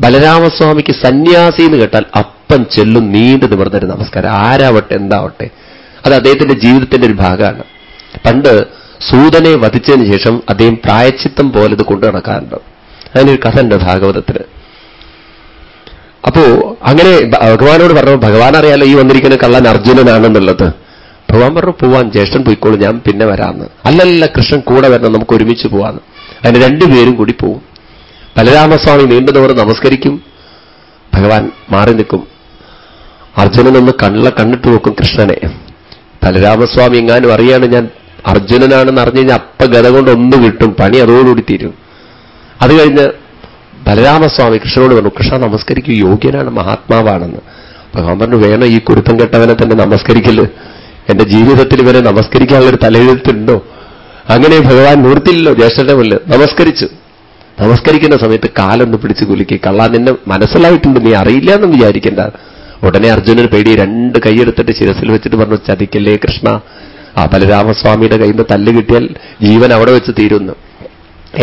ബലരാമസ്വാമിക്ക് സന്യാസി എന്ന് കേട്ടാൽ അപ്പം ചെല്ലും നീണ്ടു നിവർന്നൊരു നമസ്കാരം. ആരാവട്ടെ എന്താവട്ടെ. അത് അദ്ദേഹത്തിന്റെ ജീവിതത്തിന്റെ ഒരു ഭാഗമാണ്. പണ്ട് സൂതനെ വധിച്ചതിന് ശേഷം അദ്ദേഹം പ്രായച്ചിത്തം പോലെ ഇത് കൊണ്ടു നടക്കാറുണ്ട്. അതിനൊരു കഥ ഉണ്ട് ഭാഗവതത്തിന് അപ്പോ അങ്ങനെ ഭഗവാനോട് പറഞ്ഞു ഭഗവാൻ അറിയാലോ ഈ വന്നിരിക്കുന്ന കള്ളൻ അർജുനനാണെന്നുള്ളത്. ഭഗവാൻ പറഞ്ഞു പോവാൻ ജ്യേഷ്ഠൻ പോയിക്കോളൂ ഞാൻ പിന്നെ വരാമെന്ന്. അല്ലല്ല കൃഷ്ണൻ കൂടെ വരണം നമുക്ക് ഒരുമിച്ച് പോവാന്ന്. അതിന് രണ്ടുപേരും കൂടി പോവും. ബലരാമസ്വാമി നീണ്ടുന്നവർ നമസ്കരിക്കും. ഭഗവാൻ മാറി നിൽക്കും. അർജുനൻ ഒന്ന് കണ്ണ കണ്ണിട്ട് നോക്കും കൃഷ്ണനെ. ബലരാമസ്വാമി എങ്ങാനും അറിയാണ് ഞാൻ അർജുനനാണെന്ന് അറിഞ്ഞു കഴിഞ്ഞാൽ അപ്പ ഗത കൊണ്ട് ഒന്ന് കിട്ടും പണി അതോടുകൂടി തീരും. അത് കഴിഞ്ഞ് ബലരാമസ്വാമി കൃഷ്ണനോട് പറഞ്ഞു കൃഷ്ണ നമസ്കരിക്കൂ യോഗ്യനാണ് മഹാത്മാവാണെന്ന്. ഭഗവാൻ പറഞ്ഞു വേണം ഈ കുരുത്തം കെട്ടവനെ തന്നെ നമസ്കരിക്കൽ? എന്റെ ജീവിതത്തിൽ ഇവരെ നമസ്കരിക്കാനുള്ളൊരു തലയെഴുത്തുണ്ടോ? അങ്ങനെ ഭഗവാൻ നിർത്തില്ലല്ലോ ജ്യേഷ്ഠന്റെ മുല്ല് നമസ്കരിച്ചു. നമസ്കരിക്കുന്ന സമയത്ത് കാലൊന്ന് പിടിച്ച് കുലുക്കി കള്ളാൻ നിന്നെ മനസ്സിലായിട്ടുണ്ട് നീ അറിയില്ല എന്ന് വിചാരിക്കേണ്ട. ഉടനെ അർജുനൻ പേടി രണ്ട് കൈയെടുത്തിട്ട് ശിരസിൽ വെച്ചിട്ട് പറഞ്ഞു ചതിക്കല്ലേ കൃഷ്ണ? ആ ബലരാമസ്വാമിയുടെ കയ്യിൽ നിന്ന് തല്ല് കിട്ടിയാൽ ജീവൻ അവിടെ വെച്ച് തീരുന്നു.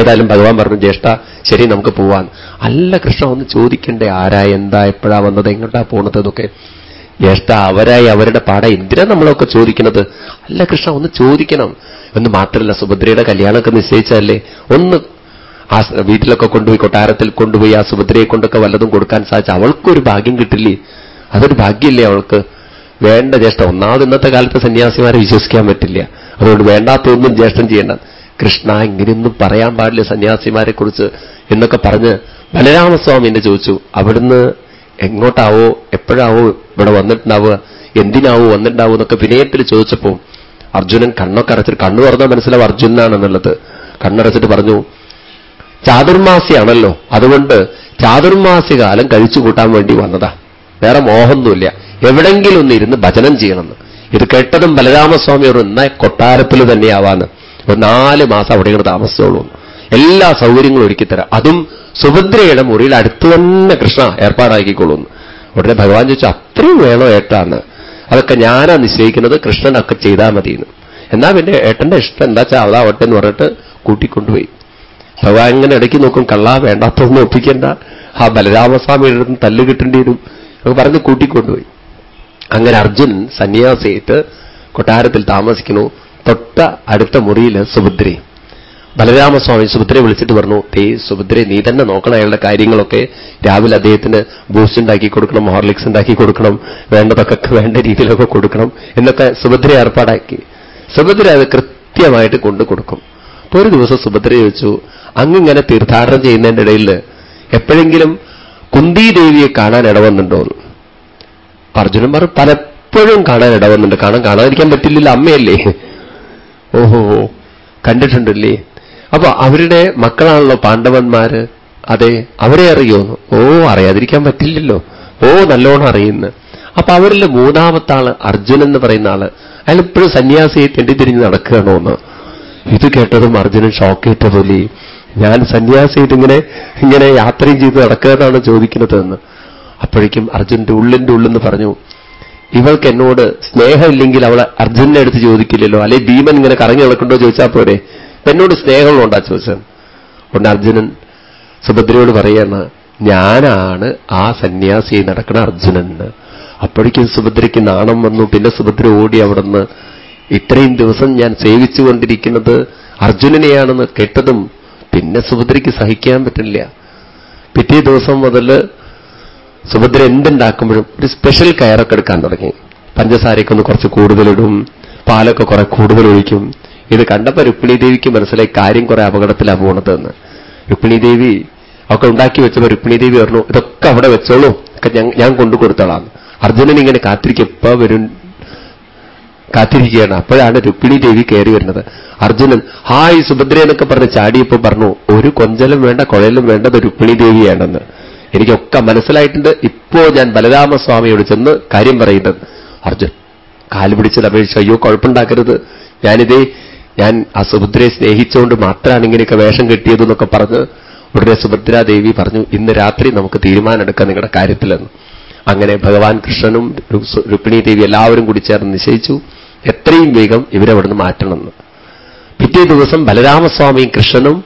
ഏതായാലും ഭഗവാൻ പറഞ്ഞു ജ്യേഷ്ഠ ശരി നമുക്ക് പോവാൻ. അല്ല കൃഷ്ണ ഒന്ന് ചോദിക്കണ്ടേ ആരാ എന്താ എപ്പോഴാ വന്നത് എങ്ങോട്ടാ പോണത് എന്നൊക്കെ. ജ്യേഷ്ഠ അവരായി അവരുടെ പാട എന്തിനാ നമ്മളൊക്കെ ചോദിക്കുന്നത് അല്ല കൃഷ്ണ ഒന്ന് ചോദിക്കണം. എന്ന് മാത്രമല്ല സുഭദ്രയുടെ കല്യാണമൊക്കെ നിശ്ചയിച്ചതല്ലേ? ഒന്ന് ആ വീട്ടിലൊക്കെ കൊണ്ടുപോയി കൊട്ടാരത്തിൽ കൊണ്ടുപോയി ആ സുഭദ്രയെ കൊണ്ടൊക്കെ വല്ലതും കൊടുക്കാൻ സാധിച്ചു അവൾക്കൊരു ഭാഗ്യം കിട്ടില്ലേ? അതൊരു ഭാഗ്യമില്ലേ അവൾക്ക്? വേണ്ട ജ്യേഷ്ഠ ഒന്നാമത് ഇന്നത്തെ കാലത്ത് സന്യാസിമാരെ വിശ്വസിക്കാൻ പറ്റില്ല. അതുകൊണ്ട് വേണ്ടാത്തൊന്നും ജ്യേഷ്ഠം ചെയ്യേണ്ട. കൃഷ്ണ ഇങ്ങനെയൊന്നും പറയാൻ പാടില്ല സന്യാസിമാരെ കുറിച്ച് എന്നൊക്കെ പറഞ്ഞ് ബലരാമസ്വാമി എന്നെ ചോദിച്ചു. അവിടുന്ന് എങ്ങോട്ടാവോ എപ്പോഴാവോ ഇവിടെ വന്നിട്ടുണ്ടാവുക എന്തിനാവോ വന്നിട്ടുണ്ടാവോ എന്നൊക്കെ വിനയത്തിൽ ചോദിച്ചപ്പോ അർജുനൻ കണ്ണൊക്കെ അടച്ചിട്ട് കണ്ണു തുറന്നാൽ മനസ്സിലാവും അർജുനാണെന്നുള്ളത് കണ്ണടച്ചിട്ട് പറഞ്ഞു ചാതുർമാസിയാണല്ലോ. അതുകൊണ്ട് ചാതുർമാസി കാലം കഴിച്ചു കൂട്ടാൻ വേണ്ടി വന്നതാ. വേറെ മോഹമൊന്നുമില്ല എവിടെങ്കിലും ഒന്ന് ഇരുന്ന് ഭജനം ചെയ്യണമെന്ന്. ഇത് കേട്ടതും ബലരാമസ്വാമി ഒരു ഇന്ന കൊട്ടാരത്തിൽ തന്നെയാവാന്ന്. ഒരു നാല് മാസം അവിടെ ഇങ്ങനെ താമസിച്ചോളൂ. എല്ലാ സൗകര്യങ്ങളും ഒരുക്കിത്തരാം അതും സുഭദ്രയുടെ മുറിയിൽ അടുത്ത് തന്നെ കൃഷ്ണ ഏർപ്പാടാക്കിക്കൊള്ളുന്നു. ഉടനെ ഭഗവാൻ ചോദിച്ചു അത്രയും വേണോ ഏട്ടാന്ന്? അതൊക്കെ ഞാനാ നിശ്ചയിക്കുന്നത് കൃഷ്ണനൊക്കെ ചെയ്താൽ മതിയെന്ന് എന്നാ പിന്നെ ഏട്ടന്റെ ഇഷ്ടം എന്താ വെച്ചാൽ അതാവട്ടെ എന്ന് പറഞ്ഞിട്ട് കൂട്ടിക്കൊണ്ടുപോയി. ഭഗവാൻ ഇങ്ങനെ ഇടയ്ക്ക് നോക്കും കള്ളാ വേണ്ടാത്തൊന്നും ഒപ്പിക്കണ്ട. ആ ബലരാമസ്വാമിയുടെ തല്ല് കിട്ടേണ്ടി വരും. ഒക്കെ പറഞ്ഞ് കൂട്ടിക്കൊണ്ടുപോയി. അങ്ങനെ അർജുൻ സന്യാസിയായിട്ട് കൊട്ടാരത്തിൽ താമസിക്കുന്നു. തൊട്ട അടുത്ത മുറിയിൽ സുഭദ്രയും. ബലരാമസ്വാമി സുഭദ്രയെ വിളിച്ചിട്ട് പറഞ്ഞു തേ സുഭദ്രയെ നീ തന്നെ നോക്കണം അയാളുടെ കാര്യങ്ങളൊക്കെ. രാവിലെ അദ്ദേഹത്തിന് ബൂസ്റ്റ് ഉണ്ടാക്കി കൊടുക്കണം ഹോർലിക്സ് ഉണ്ടാക്കി കൊടുക്കണം വേണ്ടതൊക്കെ വേണ്ട രീതിയിലൊക്കെ കൊടുക്കണം എന്നൊക്കെ സുഭദ്ര ഏർപ്പാടാക്കി. സുഭദ്ര അത് കൃത്യമായിട്ട് കൊണ്ടു കൊടുക്കും. അപ്പൊ ഒരു ദിവസം സുഭദ്ര ചോദിച്ചു അങ്ങിങ്ങനെ തീർത്ഥാടനം ചെയ്യുന്നതിന്റെ ഇടയിൽ എപ്പോഴെങ്കിലും കുന്തിദേവിയെ കാണാൻ ഇടവന്നുണ്ടോ എന്ന്. അർജുനൻ പറഞ്ഞു പലപ്പോഴും കാണാൻ ഇടവന്നുണ്ട്. കാണാൻ കാണാതിരിക്കാൻ പറ്റില്ല അമ്മയല്ലേ? ഓഹോ കണ്ടിട്ടുണ്ടല്ലേ? അപ്പൊ അവരുടെ മക്കളാണല്ലോ പാണ്ഡവന്മാര്. അതെ അവരെ അറിയോ? ഓ അറിയാതിരിക്കാൻ പറ്റില്ലല്ലോ. ഓ നല്ലോണം അറിയുന്നു. അപ്പൊ അവരിൽ മൂന്നാമത്തെ ആൾ അർജുനൻ എന്ന് പറയുന്ന ആൾ. അയാൾ ഇപ്പോഴും സന്യാസിയെ തെണ്ടിത്തിരിഞ്ഞ് നടക്കുകയാണോ എന്ന്. ഇത് കേട്ടതും അർജുനൻ ഷോക്കേറ്റ പോലെ. ഞാൻ സന്യാസിയിട്ട് ഇങ്ങനെ ഇങ്ങനെ യാത്രയും ചെയ്ത് നടക്കുകയെന്നാണ് ചോദിക്കുന്നത് എന്ന് അപ്പോഴേക്കും അർജുന്റെ ഉള്ളിന്റെ ഉള്ളെന്ന് പറഞ്ഞു ഇവൾക്ക് എന്നോട് സ്നേഹമില്ലെങ്കിൽ അവൾ അർജുനെ എടുത്ത് ചോദിക്കില്ലല്ലോ അല്ലെ ഭീമൻ ഇങ്ങനെ കറങ്ങി നടക്കണ്ടോ ചോദിച്ചാൽ പോരെ? എന്നോട് സ്നേഹമുണ്ടാ ചോദിച്ചത്. അതുകൊണ്ട് അർജുനൻ സുഭദ്രയോട് പറയാണ് ഞാനാണ് ആ സന്യാസി നടക്കുന്ന അർജുനൻ അപ്പോഴേക്കും സുഭദ്രയ്ക്ക് നാണം വന്നു പിന്നെ സുഭദ്ര ഓടി അവിടുന്ന് ഇത്രയും ദിവസം ഞാൻ സേവിച്ചുകൊണ്ടിരിക്കുന്നത് അർജുനനെയാണെന്ന് കേട്ടതും പിന്നെ സുഭദ്രയ്ക്ക് സഹിക്കാൻ പറ്റില്ല. പിറ്റേ ദിവസം മുതൽ സുഭദ്ര എന്തുണ്ടാക്കുമ്പോഴും ഒരു സ്പെഷ്യൽ കയറൊക്കെ എടുക്കാൻ തുടങ്ങി. പഞ്ചസാരയ്ക്ക് ഒന്ന് കുറച്ച് കൂടുതലിടും പാലൊക്കെ കുറെ കൂടുതൽ ഒഴിക്കും ഇത് കണ്ടപ്പോ രുക്മിണി ദേവിക്ക് മനസ്സിലായി കാര്യം കുറെ അപകടത്തിലാണ് പോണത് എന്ന് രുക്മിണി ദേവി ഒക്കെ ഉണ്ടാക്കി വെച്ചപ്പോ രുക്മിണി ദേവി പറഞ്ഞു ഇതൊക്കെ അവിടെ വെച്ചോളൂ. ഒക്കെ ഞാൻ കൊണ്ടു കൊടുത്തോളാം അർജുനൻ ഇങ്ങനെ കാത്തിരിക്കും എപ്പോ വരും? കാത്തിരിക്കുകയാണ്. അപ്പോഴാണ് രുക്മിണി ദേവി കയറി വരുന്നത്. അർജുനൻ ഹായ് സുഭദ്ര എന്നൊക്കെ പറഞ്ഞ് ചാടിയപ്പോൾ പറഞ്ഞു ഒരു കൊഞ്ചലും വേണ്ട കുഴലും വേണ്ടത് രുക്മിണി ദേവിയാണെന്ന്. എനിക്കൊക്കെ മനസ്സിലായിട്ടുണ്ട്. ഇപ്പോ ഞാൻ ബലരാമസ്വാമിയോട് ചെന്ന് കാര്യം പറയുന്നത്. അർജുൻ കാൽ പിടിച്ചത് അപേക്ഷിച്ച് അയ്യോ കുഴപ്പമുണ്ടാക്കരുത് ഞാനിതേ ഞാൻ ആ സുഭദ്രയെ സ്നേഹിച്ചുകൊണ്ട് മാത്രമാണ് ഇങ്ങനെയൊക്കെ വേഷം കെട്ടിയതെന്നൊക്കെ പറഞ്ഞ് ഉടനെ സുഭദ്രാദേവി പറഞ്ഞു ഇന്ന് രാത്രി നമുക്ക് തീരുമാനമെടുക്കാം നിങ്ങളുടെ കാര്യത്തിലെന്ന്. അങ്ങനെ ഭഗവാൻ കൃഷ്ണനും രുക്മിണി ദേവി എല്ലാവരും കൂടി ചേർന്ന് നിശ്ചയിച്ചു. എത്രയും വേഗം ഇവരവിടുന്ന് മാറ്റണമെന്ന്. പിറ്റേ ദിവസം ബലരാമസ്വാമിയും കൃഷ്ണനും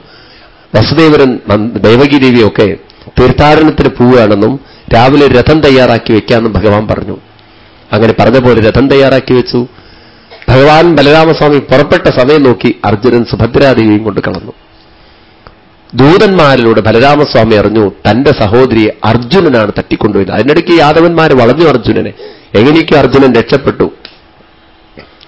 വസുദേവരൻ ദേവകി ഒക്കെ തീർത്ഥാടനത്തിന് പോവുകയാണെന്നും രാവിലെ രഥം തയ്യാറാക്കി വെക്കാമെന്നും ഭഗവാൻ പറഞ്ഞു. അങ്ങനെ പറഞ്ഞ പോലെ രഥം തയ്യാറാക്കി വെച്ചു. ഭഗവാൻ ബലരാമസ്വാമി പുറപ്പെട്ട സമയം നോക്കി അർജുനൻ സുഭദ്രാദേവിയും കൊണ്ട് കളന്നു ദൂതന്മാരിലൂടെ ബലരാമസ്വാമി അറിഞ്ഞു തന്റെ സഹോദരിയെ അർജുനനാണ് തട്ടിക്കൊണ്ടുപോയത്. അതിനിടയ്ക്ക് യാദവന്മാർ വളഞ്ഞു അർജുനനെ. എങ്ങനെയൊക്കെ അർജുനൻ രക്ഷപ്പെട്ടു?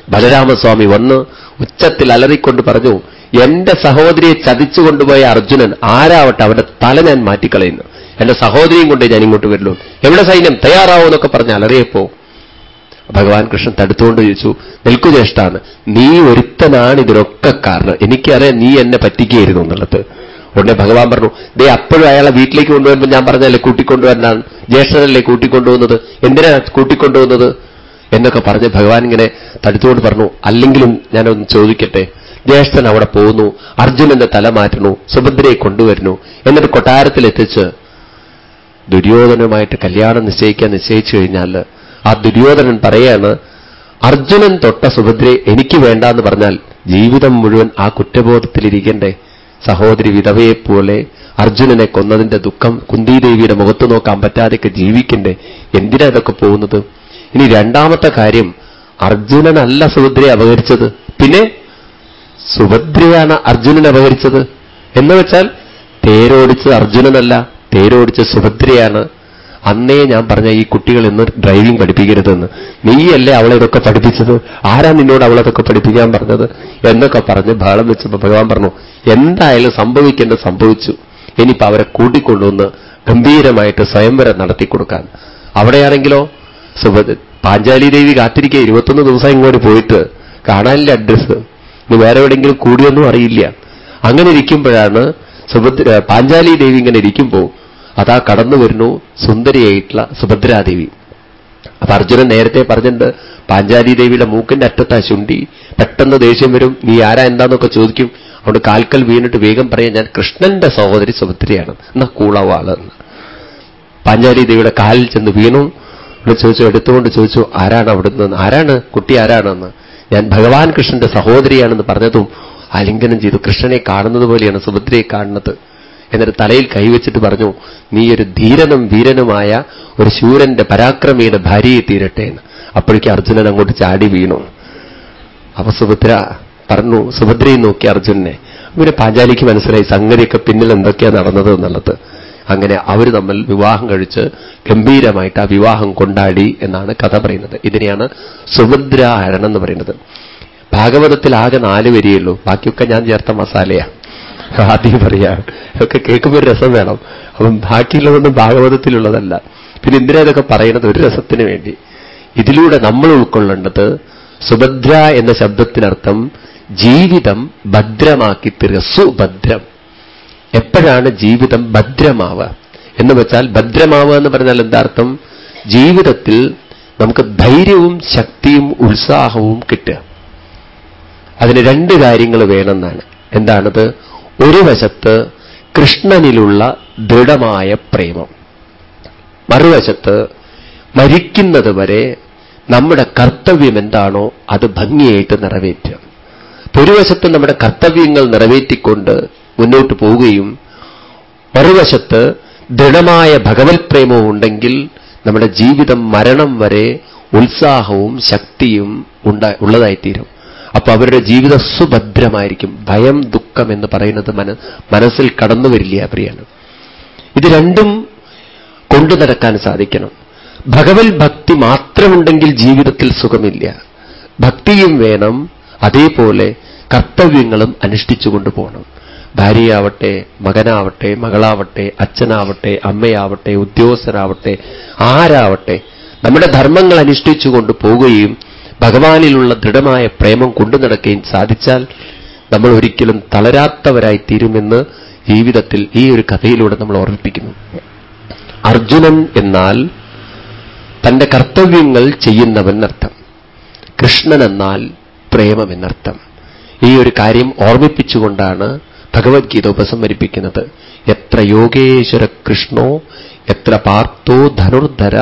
ബലരാമസ്വാമി വന്ന് ഉച്ചത്തിൽ അലറിക്കൊണ്ട് പറഞ്ഞു എന്റെ സഹോദരിയെ ചതിച്ചു കൊണ്ടുപോയ അർജുനൻ ആരാവട്ടെ അവന്റെ തല ഞാൻ മാറ്റിക്കളയുന്നു. എന്റെ സഹോദരിയും കൊണ്ട് ഞാൻ ഇങ്ങോട്ട് വരുള്ളൂ. എവിടെ സൈന്യം? തയ്യാറാവോ എന്നൊക്കെ പറഞ്ഞ് അലറിയപ്പോ ഭഗവാൻ കൃഷ്ണൻ തടുത്തുകൊണ്ട് ചോദിച്ചു നിൽക്കു ജ്യേഷ്ഠാണ് നീ ഒരുത്തനാണ് ഇതിനൊക്കെ കാരണം. എനിക്കറിയാം നീ എന്നെ പറ്റിക്കുകയായിരുന്നു എന്നുള്ളത്. ഉടനെ ഭഗവാൻ പറഞ്ഞു ദേ അപ്പോഴും അയാളെ വീട്ടിലേക്ക് കൊണ്ടുവരുമ്പോൾ ഞാൻ പറഞ്ഞല്ലേ കൂട്ടിക്കൊണ്ടുവരാനാണ് ജ്യേഷ്ഠനല്ലേ കൂട്ടിക്കൊണ്ടുവന്നത് എന്തിനാ കൂട്ടിക്കൊണ്ടുപോകുന്നത്? എന്നൊക്കെ പറഞ്ഞ് ഭഗവാൻ ഇങ്ങനെ തടുത്തുകൊണ്ട് പറഞ്ഞു അല്ലെങ്കിലും ഞാനൊന്ന് ചോദിക്കട്ടെ. ജ്യേഷ്ഠൻ അവിടെ പോകുന്നു അർജുനന്റെ തല മാറ്റുന്നു സുഭദ്രയെ കൊണ്ടുവരുന്നു. എന്നിട്ട് കൊട്ടാരത്തിലെത്തിച്ച് ദുര്യോധനുമായിട്ട് കല്യാണം നിശ്ചയിക്കാൻ നിശ്ചയിച്ചു കഴിഞ്ഞാൽ ആ ദുര്യോധനൻ പറയാണ് അർജുനൻ തൊട്ട സുഭദ്രയെ എനിക്ക് വേണ്ട എന്ന് പറഞ്ഞാൽ ജീവിതം മുഴുവൻ ആ കുറ്റബോധത്തിലിരിക്കണ്ടേ? സഹോദരി വിധവയെപ്പോലെ അർജുനനെ കൊന്നതിന്റെ ദുഃഖം കുന്തിദേവിയുടെ മുഖത്ത് നോക്കാൻ പറ്റാതെയൊക്കെ ജീവിക്കണ്ടേ? എന്തിനാ ഇതൊക്കെ പോകുന്നത്? ഇനി രണ്ടാമത്തെ കാര്യം അർജുനനല്ല സുഭദ്രയെ അപകരിച്ചത് പിന്നെ സുഭദ്രയാണ് അർജുനൻ അപകരിച്ചത് എന്ന് വെച്ചാൽ പേരോടിച്ച് അർജുനനല്ല പേരോടിച്ച് സുഭദ്രയാണ്. അന്നേ ഞാൻ പറഞ്ഞ ഈ കുട്ടികൾ ഇന്ന് ഡ്രൈവിംഗ് പഠിപ്പിക്കരുതെന്ന്. നീയല്ലേ അവളെ ഇതൊക്കെ പഠിപ്പിച്ചത്? ആരാ നിന്നോട് അവളതൊക്കെ പഠിപ്പിക്കാൻ പറഞ്ഞത്? എന്നൊക്കെ പറഞ്ഞ് ബഹളം വെച്ചപ്പോൾ ഭഗവാൻ പറഞ്ഞു എന്തായാലും സംഭവിക്കേണ്ടത് സംഭവിച്ചു. ഇനിയിപ്പോ അവരെ കൂട്ടിക്കൊണ്ടുവന്ന് ഗംഭീരമായിട്ട് സ്വയംവരം നടത്തി കൊടുക്കാൻ അവിടെയാണെങ്കിലോ സുഭദ്ര പാഞ്ചാലി ദേവി കാത്തിരിക്കുക ഇരുപത്തൊന്ന് ദിവസം ഇങ്ങോട്ട് പോയിട്ട് കാണാനില്ല അഡ്രസ്സ് ഇനി വേറെ എവിടെയെങ്കിലും കൂടിയൊന്നും അറിയില്ല. അങ്ങനെ ഇരിക്കുമ്പോഴാണ് സുഭദ്ര പാഞ്ചാലി ദേവി ഇങ്ങനെ ഇരിക്കുമ്പോൾ അതാ കടന്നു വരുന്നു സുന്ദരിയായിട്ടുള്ള സുഭദ്രാദേവി. അപ്പൊ അർജുനൻ നേരത്തെ പറഞ്ഞിട്ടുണ്ട് പാഞ്ചാലി ദേവിയുടെ മൂക്കിന്റെ അറ്റത്താ ശുണ്ടി പെട്ടെന്ന് ദേഷ്യം വരും. നീ ആരാ എന്താന്നൊക്കെ ചോദിക്കും. അവിടെ കാൽക്കൽ വീണിട്ട് വേഗം പറയാം ഞാൻ കൃഷ്ണന്റെ സഹോദരി സുഭദ്രയാണ്. എന്നാ കൂളവാൾ. പാഞ്ചാലി ദേവിയുടെ കാലിൽ ചെന്ന് വീണു. ഇവിടെ ചോദിച്ചു എടുത്തുകൊണ്ട് ചോദിച്ചു ആരാണ് അവിടുന്ന്? ആരാണ്? കുട്ടി ആരാണെന്ന്? ഞാൻ ഭഗവാൻ കൃഷ്ണന്റെ സഹോദരിയാണെന്ന് പറഞ്ഞതും അലിംഗനം ചെയ്തു കൃഷ്ണനെ കാണുന്നത് പോലെയാണ് സുഭദ്രയെ കാണുന്നത്. എന്നിട്ട് തലയിൽ കൈവച്ചിട്ട് പറഞ്ഞു നീ ഒരു ധീരനും വീരനുമായ ഒരു ശൂരന്റെ പരാക്രമിയുടെ ഭാര്യയെ തീരട്ടെ എന്ന്. അപ്പോഴേക്ക് അർജുനൻ അങ്ങോട്ട് ചാടി വീണു. അപ്പൊ സുഭദ്ര പറഞ്ഞു സുഭദ്രയെ നോക്കി അർജുനനെ. പിന്നെ പാഞ്ചാലിക്ക് മനസ്സിലായി സംഗതിയൊക്കെ പിന്നിൽ എന്തൊക്കെയാണ് നടന്നത് എന്നുള്ളത്. അങ്ങനെ അവർ തമ്മിൽ വിവാഹം കഴിച്ച് ഗംഭീരമായിട്ട് ആ വിവാഹം കൊണ്ടാടി എന്നാണ് കഥ പറയുന്നത്. ഇതിനെയാണ് സുഭദ്രാഹരണം എന്ന് പറയുന്നത്. ഭാഗവതത്തിൽ ആകെ നാല് വരിയുള്ളൂ ബാക്കിയൊക്കെ ഞാൻ ചേർത്ത മസാലയാ. ആദ്യം പറയാ. ഒക്കെ കേൾക്കുമ്പോൾ ഒരു രസം വേണം. അപ്പം ബാക്കിയുള്ളതൊന്നും ഭാഗവതത്തിലുള്ളതല്ല. പിന്നെ എന്തിനാ ഇതൊക്കെ പറയുന്നത്? ഒരു രസത്തിന് വേണ്ടി. ഇതിലൂടെ നമ്മൾ ഉൾക്കൊള്ളേണ്ടത് സുഭദ്ര എന്ന ശബ്ദത്തിനർത്ഥം ജീവിതം ഭദ്രമാക്കി തീർക്കുക. സുഭദ്രം. എപ്പോഴാണ് ജീവിതം ഭദ്രമാവുക? എന്ന് വെച്ചാൽ ഭദ്രമാവുക എന്ന് പറഞ്ഞാൽ എന്താർത്ഥം ജീവിതത്തിൽ നമുക്ക് ധൈര്യവും ശക്തിയും ഉത്സാഹവും കിട്ടുക. അതിന് രണ്ട് കാര്യങ്ങൾ വേണമെന്നാണ്. എന്താണത്? ഒരു വശത്ത് കൃഷ്ണനിലുള്ള ദൃഢമായ പ്രേമം. മറുവശത്ത് മരിക്കുന്നത് വരെ നമ്മുടെ കർത്തവ്യം എന്താണോ അത് ഭംഗിയായിട്ട് നിറവേറ്റുക. ഒരു വശത്ത് നമ്മുടെ കർത്തവ്യങ്ങൾ നിറവേറ്റിക്കൊണ്ട് മുന്നോട്ട് പോവുകയും മറുവശത്ത് ദൃഢമായ ഭഗവത് പ്രേമവും ഉണ്ടെങ്കിൽ നമ്മുടെ ജീവിതം മരണം വരെ ഉത്സാഹവും ശക്തിയും ഉണ്ട ഉള്ളതായിത്തീരും. അപ്പൊ അവരുടെ ജീവിതം സുഭദ്രമായിരിക്കും. ഭയം ദുഃഖം എന്ന് പറയുന്നത് മന മനസ്സിൽ കടന്നു വരില്ല പ്രിയാണ് ഇത് രണ്ടും കൊണ്ടു നടക്കാൻ സാധിക്കണം. ഭഗവത് ഭക്തി മാത്രമുണ്ടെങ്കിൽ ജീവിതത്തിൽ സുഖമില്ല. ഭക്തിയും വേണം. അതേപോലെ കർത്തവ്യങ്ങളും അനുഷ്ഠിച്ചു കൊണ്ടുപോകണം ഭാര്യയാവട്ടെ മകനാവട്ടെ മകളാവട്ടെ അച്ഛനാവട്ടെ അമ്മയാവട്ടെ ഉദ്യോഗസ്ഥരാവട്ടെ ആരാവട്ടെ നമ്മുടെ ധർമ്മങ്ങൾ അനുഷ്ഠിച്ചുകൊണ്ട് പോവുകയും ഭഗവാനിലുള്ള ദൃഢമായ പ്രേമം കൊണ്ടു നടക്കുകയും സാധിച്ചാൽ നമ്മൾ ഒരിക്കലും തളരാത്തവരായി തീരുമെന്ന് ജീവിതത്തിൽ ഈ ഒരു കഥയിലൂടെ നമ്മൾ ഓർമ്മിപ്പിക്കുന്നു. അർജുനൻ എന്നാൽ തന്റെ കർത്തവ്യങ്ങൾ ചെയ്യുന്നവൻ അർത്ഥം കൃഷ്ണൻ എന്നാൽ പ്രേമം എന്നർത്ഥം ഈ ഒരു കാര്യം ഓർമ്മിപ്പിച്ചുകൊണ്ടാണ് ഭഗവത്ഗീത ഉപസംഹരിപ്പിക്കുന്നത്. എത്ര യോഗേശ്വര കൃഷ്ണോ എത്ര പാർത്ഥോ ധനുർധര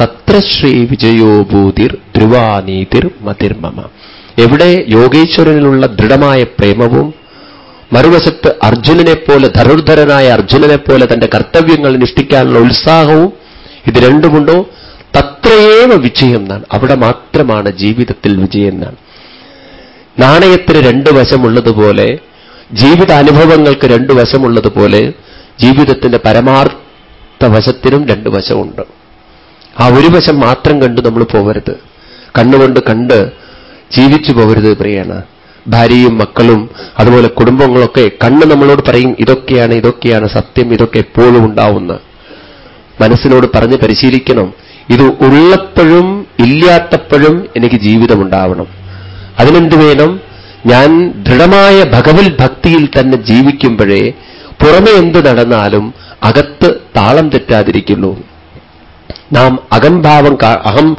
തത്ര ശ്രീ വിജയോ ഭൂതിർ ധ്രുവാനീതിർ മതിർമമ എവിടെ യോഗേശ്വരനിലുള്ള ദൃഢമായ പ്രേമവും മറുവശത്ത് അർജുനനെപ്പോലെ ധനുർധരനായ അർജുനനെപ്പോലെ തന്റെ കർത്തവ്യങ്ങൾ അനുഷ്ഠിക്കാനുള്ള ഉത്സാഹവും ഇത് രണ്ടുമുണ്ടോ? തത്രയേവ വിജയം എന്നാണ് അവിടെ മാത്രമാണ് ജീവിതത്തിൽ വിജയം എന്നാണ് നാണയത്തിന് രണ്ട് വശമുള്ളതുപോലെ ജീവിതാനുഭവങ്ങൾക്ക് രണ്ട് വശമുള്ളതുപോലെ ജീവിതത്തിന്റെ പരമാർത്ഥ വശത്തിനും രണ്ട് വശമുണ്ട്. ആ ഒരു വശം മാത്രം കണ്ട് നമ്മൾ പോകരുത് കണ്ണുകൊണ്ട് കണ്ട് ജീവിച്ചു പോകരുത് പ്രിയാണ് ഭാര്യയും മക്കളും അതുപോലെ കുടുംബങ്ങളൊക്കെ കണ്ണ് നമ്മളോട് പറയും ഇതൊക്കെയാണ് ഇതൊക്കെയാണ് സത്യം ഇതൊക്കെ എപ്പോഴും ഉണ്ടാവുന്ന മനസ്സിനോട് പറഞ്ഞ് പരിശീലിക്കണം. ഇത് ഉള്ളപ്പോഴും ഇല്ലാത്തപ്പോഴും എനിക്ക് ജീവിതമുണ്ടാവണം അതിനെന്ത് വേണം? ഞാൻ ദൃഢമായ ഭഗവത് ഭക്തിയിൽ തന്നെ ജീവിക്കുമ്പോഴേ പുറമെ എന്ത് നടന്നാലും അകത്ത് താളം തെറ്റാതിരിക്കുന്നു. നാം അകംഭാവം അഹം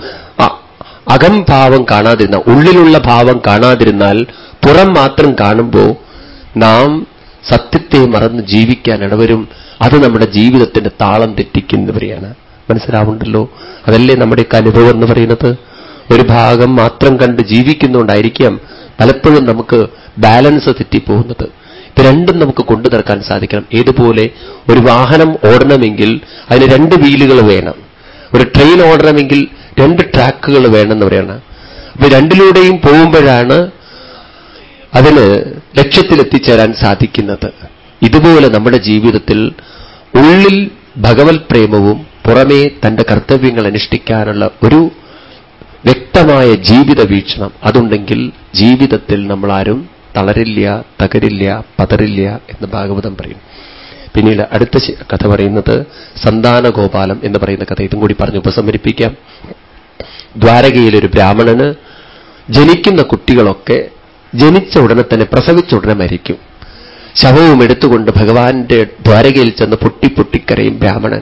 അകംഭാവം കാണാതിരുന്ന ഉള്ളിലുള്ള ഭാവം കാണാതിരുന്നാൽ പുറം മാത്രം കാണുമ്പോൾ നാം സത്യത്തെ മറന്ന് ജീവിക്കാൻ ഇടവരും. അത് നമ്മുടെ ജീവിതത്തിന്റെ താളം തെറ്റിക്കുന്നവരെയാണ്. മനസ്സിലാവുണ്ടല്ലോ? അതല്ലേ നമ്മുടെയൊക്കെ അനുഭവം എന്ന് പറയുന്നത്? ഒരു ഭാഗം മാത്രം കണ്ട് ജീവിക്കുന്നുകൊണ്ടായിരിക്കാം പലപ്പോഴും നമുക്ക് ബാലൻസ് തെറ്റിപ്പോകുന്നത്. ഇത് രണ്ടും നമുക്ക് കൊണ്ടു നടക്കാൻ സാധിക്കണം. ഏതുപോലെ ഒരു വാഹനം ഓടണമെങ്കിൽ അതിന് രണ്ട് വീലുകൾ വേണം. ഒരു ട്രെയിൻ ഓടണമെങ്കിൽ രണ്ട് ട്രാക്കുകൾ വേണമെന്ന് പറയണം. അപ്പൊ രണ്ടിലൂടെയും പോകുമ്പോഴാണ് അതിന് ലക്ഷ്യത്തിലെത്തിച്ചേരാൻ സാധിക്കുന്നത്. ഇതുപോലെ നമ്മുടെ ജീവിതത്തിൽ ഉള്ളിൽ ഭഗവത് പ്രേമവും പുറമേ തന്റെ കർത്തവ്യങ്ങൾ അനുഷ്ഠിക്കാനുള്ള ഒരു വ്യക്തമായ ജീവിത വീക്ഷണം. അതുണ്ടെങ്കിൽ ജീവിതത്തിൽ നമ്മളാരും തളരില്ല തകരില്ല പതറില്ല എന്ന് ഭാഗവതം പറയും. പിന്നീട് അടുത്ത കഥ പറയുന്നത് സന്താനഗോപാലം എന്ന് പറയുന്ന കഥ. ഇതും കൂടി പറഞ്ഞ് ഉപസമരിപ്പിക്കാം ദ്വാരകയിലൊരു ബ്രാഹ്മണന് ജനിക്കുന്ന കുട്ടികളൊക്കെ ജനിച്ച ഉടനെ തന്നെ പ്രസവിച്ച ഉടനെ മരിക്കും. ശവവും എടുത്തുകൊണ്ട് ഭഗവാന്റെ ദ്വാരകയിൽ ചെന്ന് പൊട്ടി പൊട്ടിക്കരയും ബ്രാഹ്മണൻ.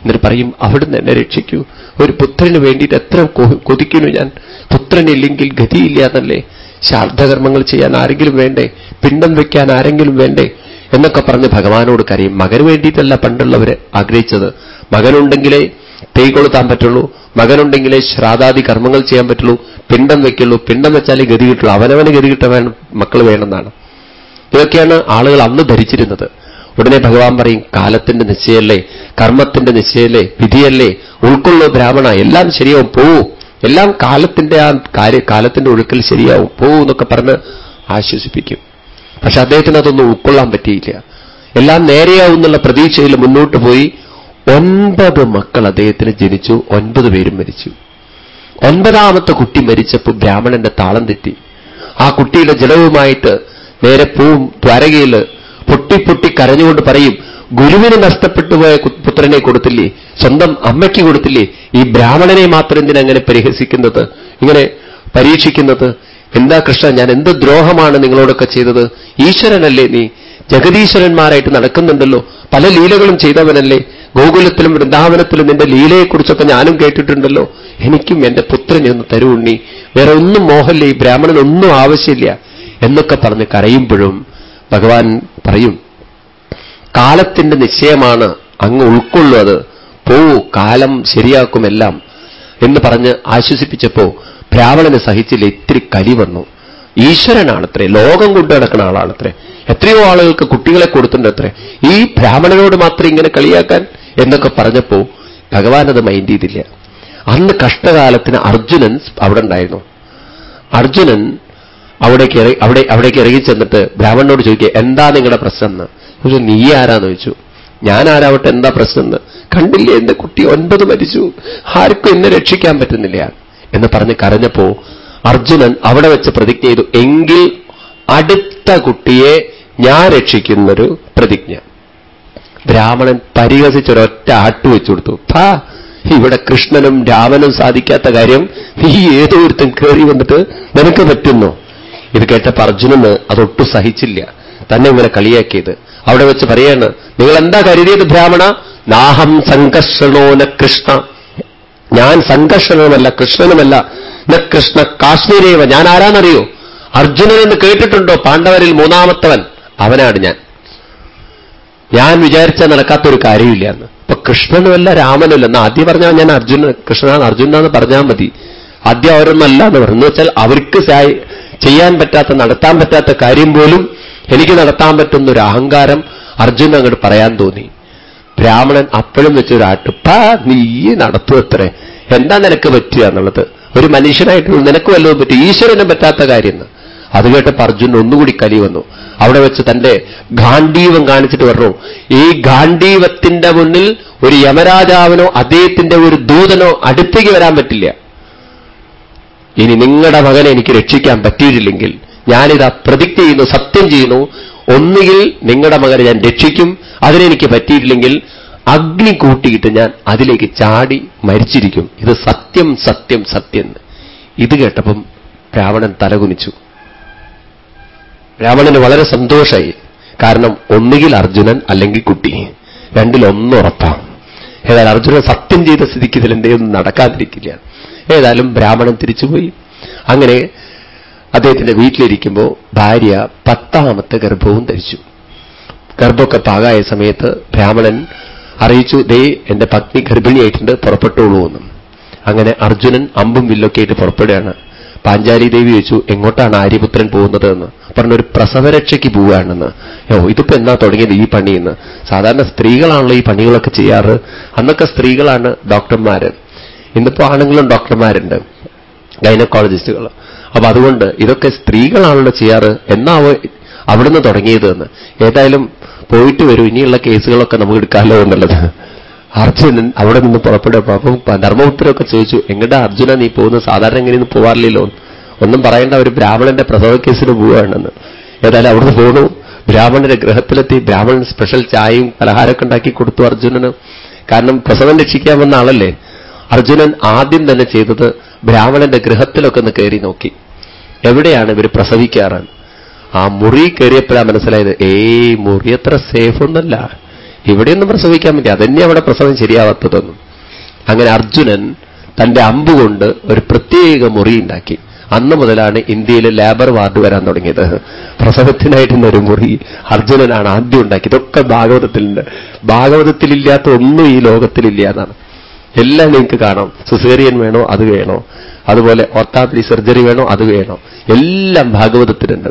എന്നിട്ട് പറയും അവിടുന്ന് എന്നെ രക്ഷിക്കൂ. ഒരു പുത്രന് വേണ്ടിയിട്ട് എത്ര കൊതിക്കുന്നു ഞാൻ. പുത്രനില്ലെങ്കിൽ ഗതിയില്ല എന്നല്ലേ ശാർദ്ധകർമ്മങ്ങൾ ചെയ്യാൻ ആരെങ്കിലും വേണ്ടേ? പിണ്ടം വെക്കാൻ ആരെങ്കിലും വേണ്ടേ? എന്നൊക്കെ പറഞ്ഞ് ഭഗവാനോട് കരയും. മകന് വേണ്ടിയിട്ടല്ല പണ്ടുള്ളവർ ആഗ്രഹിച്ചത്. മകനുണ്ടെങ്കിലേ തേ കൊളുത്താൻ പറ്റുള്ളൂ. മകനുണ്ടെങ്കിലേ ശ്രാദാദി കർമ്മങ്ങൾ ചെയ്യാൻ പറ്റുള്ളൂ. പിണ്ടം വെക്കുള്ളൂ. പിണ്ടം വെച്ചാലേ ഗതി കിട്ടുള്ളൂ. അവനവന് ഗതി കിട്ടാൻ മക്കൾ വേണമെന്നാണ്. ഇതൊക്കെയാണ് ആളുകൾ അന്ന് ധരിച്ചിരുന്നത്. ഉടനെ ഭഗവാൻ പറയും കാലത്തിന്റെ നിശ്ചയല്ലേ കർമ്മത്തിന്റെ നിശ്ചയല്ലേ വിധിയല്ലേ ഉൾക്കൊള്ളു ബ്രാഹ്മണ എല്ലാം ശരിയാവും പോവൂ. എല്ലാം കാലത്തിന്റെ ആ കാര്യ കാലത്തിന്റെ ഒഴുക്കൽ ശരിയാവും പോവൂ എന്നൊക്കെ പറഞ്ഞ് ആശ്വസിപ്പിക്കും. പക്ഷെ അദ്ദേഹത്തിന് അതൊന്നും ഉൾക്കൊള്ളാൻ പറ്റിയില്ല. എല്ലാം നേരെയാവും എന്നുള്ള പ്രതീക്ഷയിൽ മുന്നോട്ട് പോയി ഒൻപത് മക്കൾ അദ്ദേഹത്തിന് ജനിച്ചു ഒൻപത് പേരും മരിച്ചു. ഒൻപതാമത്തെ കുട്ടി മരിച്ചപ്പോൾ ബ്രാഹ്മണന്റെ താളം തെറ്റി. ആ കുട്ടിയുടെ ജലവുമായിട്ട് നേരെ പൂവും ദ്വാരകയിൽ പൊട്ടി പൊട്ടി കരഞ്ഞുകൊണ്ട് പറയും ഗുരുവിന് നഷ്ടപ്പെട്ടു പോയ പുത്രനെ കൊടുത്തില്ലേ? സ്വന്തം അമ്മയ്ക്ക് കൊടുത്തില്ലേ? ഈ ബ്രാഹ്മണനെ മാത്രം എന്തിനങ്ങനെ പരിഹസിക്കുന്നത്? ഇങ്ങനെ പരീക്ഷിക്കുന്നത്? എന്താ കൃഷ്ണ ഞാൻ എന്ത് ദ്രോഹമാണ് നിങ്ങളോടൊക്കെ ചെയ്തത്? ഈശ്വരനല്ലേ നീ? ജഗതീശ്വരന്മാരായിട്ട് നടക്കുന്നുണ്ടല്ലോ. പല ലീലകളും ചെയ്തവനല്ലേ? ഗോകുലത്തിലും വൃന്ദാവനത്തിലും നിന്റെ ലീലയെക്കുറിച്ചൊക്കെ ഞാനും കേട്ടിട്ടുണ്ടല്ലോ. എനിക്കും എന്റെ പുത്രനെ ഒന്ന് തരുവുണ്ണി വേറെ ഒന്നും മോഹല്ലേ ഈ ബ്രാഹ്മണനൊന്നും ആവശ്യമില്ല. എന്നൊക്കെ പറഞ്ഞ് കരയുമ്പോഴും ഭഗവാൻ പറയും കാലത്തിന്റെ നിശ്ചയമാണ് അങ്ങ് ഉൾക്കൊള്ളു അത് പോവൂ കാലം ശരിയാക്കുമെല്ലാം എന്ന് പറഞ്ഞ് ആശ്വസിപ്പിച്ചപ്പോ ബ്രാഹ്മണന് സഹിച്ചില്ല ഇത്തിരി കലി വന്നു. ഈശ്വരനാണത്രേ ലോകം കൊണ്ടു നടക്കുന്ന ആളാണത്രേ എത്രയോ ആളുകൾക്ക് കുട്ടികളെ കൊടുത്തിട്ടുണ്ട് അത്രേ ഈ ബ്രാഹ്മണനോട് മാത്രം ഇങ്ങനെ കളിയാക്കാൻ എന്നൊക്കെ പറഞ്ഞപ്പോ ഭഗവാൻ അത് മൈൻഡ് ചെയ്തില്ല. അന്ന് കഷ്ടകാലത്തിന് അർജുനൻ അവിടെ ഉണ്ടായിരുന്നു. അർജുനൻ അവിടേക്ക് അവിടെ അവിടേക്ക് ഇറങ്ങി ചെന്നിട്ട് ബ്രാഹ്മണനോട് ചോദിക്കുക എന്താ നിങ്ങളുടെ പ്രശ്നം എന്ന് പക്ഷെ നീ ആരാന്ന്? ചോദിച്ചു ഞാൻ ആരാവട്ടെ എന്താ പ്രശ്നം എന്ന് കണ്ടില്ലേ എന്റെ കുട്ടി ഒൻപത് മരിച്ചു. ആർക്കും എന്നെ രക്ഷിക്കാൻ പറ്റുന്നില്ല. എന്ന് പറഞ്ഞ് കരഞ്ഞപ്പോ അർജുനൻ അവിടെ വെച്ച് പ്രതിജ്ഞ ചെയ്തു എങ്കിൽ അടുത്ത കുട്ടിയെ ഞാൻ രക്ഷിക്കുന്നൊരു പ്രതിജ്ഞ. ബ്രാഹ്മണൻ പരിഹസിച്ചൊരൊറ്റ ആട്ടു വെച്ചു കൊടുത്തു പാ ഇവിടെ കൃഷ്ണനും രാമനും സാധിക്കാത്ത കാര്യം നീ ഏതോ ഒരുത്തും കയറി വന്നിട്ട് നിനക്ക് പറ്റുന്നു? ഇത് കേട്ടപ്പോ അർജുനന് അതൊട്ടും സഹിച്ചില്ല. തന്നെ ഇങ്ങനെ കളിയാക്കിയത്. അവിടെ വെച്ച് പറയാണ് നിങ്ങൾ എന്താ കരുതിയത് ബ്രാഹ്മണ? നാഹം സംഘർഷണോന കൃഷ്ണ. ഞാൻ സംഘർഷണമല്ല കൃഷ്ണനുമല്ല. ന കൃഷ്ണ കാശ്മീരേവ. ഞാൻ ആരാന്നറിയോ? അർജുനൻ എന്ന് കേട്ടിട്ടുണ്ടോ? പാണ്ഡവരിൽ മൂന്നാമത്തവൻ. അവനാണ് ഞാൻ. ഞാൻ വിചാരിച്ചാൽ നടക്കാത്തൊരു കാര്യമില്ല എന്ന്. ഇപ്പൊ കൃഷ്ണനുമല്ല രാമനുമല്ല. എന്ന് ആദ്യം പറഞ്ഞാൽ ഞാൻ അർജുന കൃഷ്ണനാണ്. അർജുനാന്ന് പറഞ്ഞാൽ മതി. ആദ്യം അവരൊന്നല്ല എന്ന് പറഞ്ഞു. വെച്ചാൽ അവർക്ക് ചെയ്യാൻ പറ്റാത്ത നടത്താൻ പറ്റാത്ത കാര്യം പോലും എനിക്ക് നടത്താൻ പറ്റുന്ന ഒരു അഹങ്കാരം അർജുൻ അങ്ങോട്ട് പറയാൻ തോന്നി. ബ്രാഹ്മണൻ അപ്പോഴും വെച്ചൊരാട്ട് പാ നീ നടത്തു അത്രേ. എന്താ നിനക്ക് പറ്റുക എന്നുള്ളത്? ഒരു മനുഷ്യനായിട്ട് നിനക്ക് വല്ലതും പറ്റും ഈശ്വരനും പറ്റാത്ത കാര്യം. അത് കേട്ടപ്പോൾ അർജുൻ ഒന്നുകൂടി കലി വന്നു. അവിടെ വെച്ച് തന്റെ ഗാന്ധീവം കാണിച്ചിട്ട് പറഞ്ഞു ഈ ഗാന്ധീവത്തിന്റെ മുന്നിൽ ഒരു യമരാജാവിനോ അദ്ദേഹത്തിന്റെ ഒരു ദൂതനോ അടുത്തേക്ക് വരാൻ പറ്റില്ല. ഇനി നിങ്ങളുടെ മകനെ എനിക്ക് രക്ഷിക്കാൻ പറ്റിയിട്ടില്ലെങ്കിൽ ഞാനിതാ പ്രതിജ്ഞ ചെയ്യുന്നു സത്യം ചെയ്യുന്നു. ഒന്നുകിൽ നിങ്ങളുടെ മകനെ ഞാൻ രക്ഷിക്കും അതിനെനിക്ക് പറ്റിയിട്ടില്ലെങ്കിൽ അഗ്നി കൂട്ടിയിട്ട് ഞാൻ അതിലേക്ക് ചാടി മരിച്ചിരിക്കും. ഇത് സത്യം സത്യം സത്യം. ഇത് കേട്ടപ്പം രാവണൻ തലകുനിച്ചു. രാവണന് വളരെ സന്തോഷമായി കാരണം ഒന്നുകിൽ അർജുനൻ അല്ലെങ്കിൽ കുട്ടി. രണ്ടിലൊന്നുറപ്പാണ് ഏതായാലും അർജുനൻ സത്യം ചെയ്ത സ്ഥിതിക്ക് ഇതിൽ എന്തെയൊന്നും നടക്കാതിരിക്കില്ല. ഏതായാലും ബ്രാഹ്മണൻ തിരിച്ചുപോയി. അങ്ങനെ അദ്ദേഹത്തിന്റെ വീട്ടിലിരിക്കുമ്പോൾ ഭാര്യ പത്താമത്തെ ഗർഭവും ധരിച്ചു. ഗർഭമൊക്കെ പാകായ സമയത്ത് ബ്രാഹ്മണൻ അറിയിച്ചു ദേ എന്റെ പത്നി ഗർഭിണിയായിട്ടുണ്ട് പുറപ്പെട്ടോളൂ എന്നും. അങ്ങനെ അർജുനൻ അമ്പും വില്ലൊക്കെ ആയിട്ട് പുറപ്പെടുകയാണ്. പാഞ്ചാലി ദേവി ചോദിച്ചു എങ്ങോട്ടാണ് ആര്യപുത്രൻ പോകുന്നത് എന്ന്. പറഞ്ഞൊരു പ്രസവരക്ഷയ്ക്ക് പോവുകയാണെന്ന്. ഓ ഇതിപ്പോ എന്നാ തുടങ്ങിയത് ഈ പണിയെന്ന് സാധാരണ സ്ത്രീകളാണല്ലോ ഈ പണികളൊക്കെ ചെയ്യാറ്. അന്നൊക്കെ സ്ത്രീകളാണ് ഡോക്ടർമാര്. ഇന്നിപ്പോ ആണുങ്ങളും ഡോക്ടർമാരുണ്ട് ഗൈനക്കോളജിസ്റ്റുകൾ. അപ്പൊ അതുകൊണ്ട് ഇതൊക്കെ സ്ത്രീകളാണല്ലോ ചെയ്യാറ് എന്നാ അവിടുന്ന് തുടങ്ങിയത് എന്ന്. ഏതായാലും പോയിട്ട് വരും ഇനിയുള്ള കേസുകളൊക്കെ നമുക്ക് എടുക്കാമല്ലോ എന്നുള്ളത്. അർജുനൻ അവിടെ നിന്ന് പുറപ്പെടുക അപ്പം ധർമ്മപുത്രമൊക്കെ ചോദിച്ചു എങ്ങടാ അർജുന നീ പോകുന്ന സാധാരണ എങ്ങനെയൊന്നും പോവാറില്ലല്ലോ? ഒന്നും പറയേണ്ട ഒരു ബ്രാഹ്മണന്റെ പ്രസവ കേസിന് പോവുകയാണെന്ന്. ഏതായാലും അവിടുന്ന് പോണു. ബ്രാഹ്മണന്റെ ഗ്രഹത്തിലെത്തി ബ്രാഹ്മണൻ സ്പെഷ്യൽ ചായയും പലഹാരമൊക്കെ ഉണ്ടാക്കി കൊടുത്തു അർജുനന്. കാരണം പ്രസവം രക്ഷിക്കാൻ വന്ന ആളല്ലേ? അർജുനൻ ആദ്യം തന്നെ ചെയ്തത് ബ്രാഹ്മണന്റെ ഗൃഹത്തിലൊക്കെ ഒന്ന് കയറി നോക്കി. എവിടെയാണ് ഇവർ പ്രസവിക്കാറ്? ആ മുറി കയറിയപ്പോഴാണ് മനസ്സിലായത് ഏയ് മുറി അത്ര സേഫ് ഒന്നല്ല ഇവിടെയൊന്നും പ്രസവിക്കാൻ പറ്റില്ല. അതന്നെ അവിടെ പ്രസവം ശരിയാവാത്തതൊന്നും. അങ്ങനെ അർജുനൻ തന്റെ അമ്പുകൊണ്ട് ഒരു പ്രത്യേക മുറി ഉണ്ടാക്കി. അന്ന് മുതലാണ് ഇന്ത്യയിൽ ലേബർ വാർഡ് വരാൻ തുടങ്ങിയത്. പ്രസവത്തിനായിട്ടുള്ള ഒരു മുറി അർജുനനാണ് ആദ്യം ഉണ്ടാക്കി ഇതൊക്കെ ഭാഗവതത്തിലുണ്ട്. ഭാഗവതത്തിലില്ലാത്ത ഒന്നും ഈ ലോകത്തിലില്ല എന്നാണ്. എല്ലാം നിങ്ങൾക്ക് കാണാം. സുസേറിയൻ വേണോ അത് വേണോ. അതുപോലെ ഓർത്താപ്ലി സർജറി വേണോ അത് വേണോ. എല്ലാം ഭാഗവതത്തിലുണ്ട്.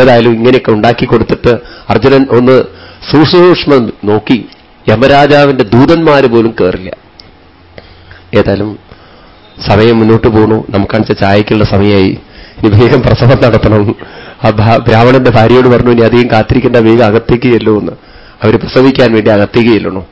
ഏതായാലും ഇങ്ങനെയൊക്കെ ഉണ്ടാക്കി കൊടുത്തിട്ട് അർജുനൻ ഒന്ന് സൂക്ഷ്മ നോക്കി യമരാജാവിന്റെ ദൂതന്മാര് പോലും കയറില്ല ഏതായാലും സമയം മുന്നോട്ട് പോകണു നമുക്കാണിച്ച ചായക്കുള്ള സമയമായി. ഇനി വേഗം പ്രസവം നടത്തണം. ആ ബ്രാഹ്മണന്റെ ഭാര്യയോട് പറഞ്ഞു ഇനി അധികം കാത്തിരിക്കേണ്ട വേഗം അകത്തേക്ക് ചെല്ലുമെന്ന്. അവർ പ്രസവിക്കാൻ വേണ്ടി അകത്തേക്ക് ചെല്ലണു.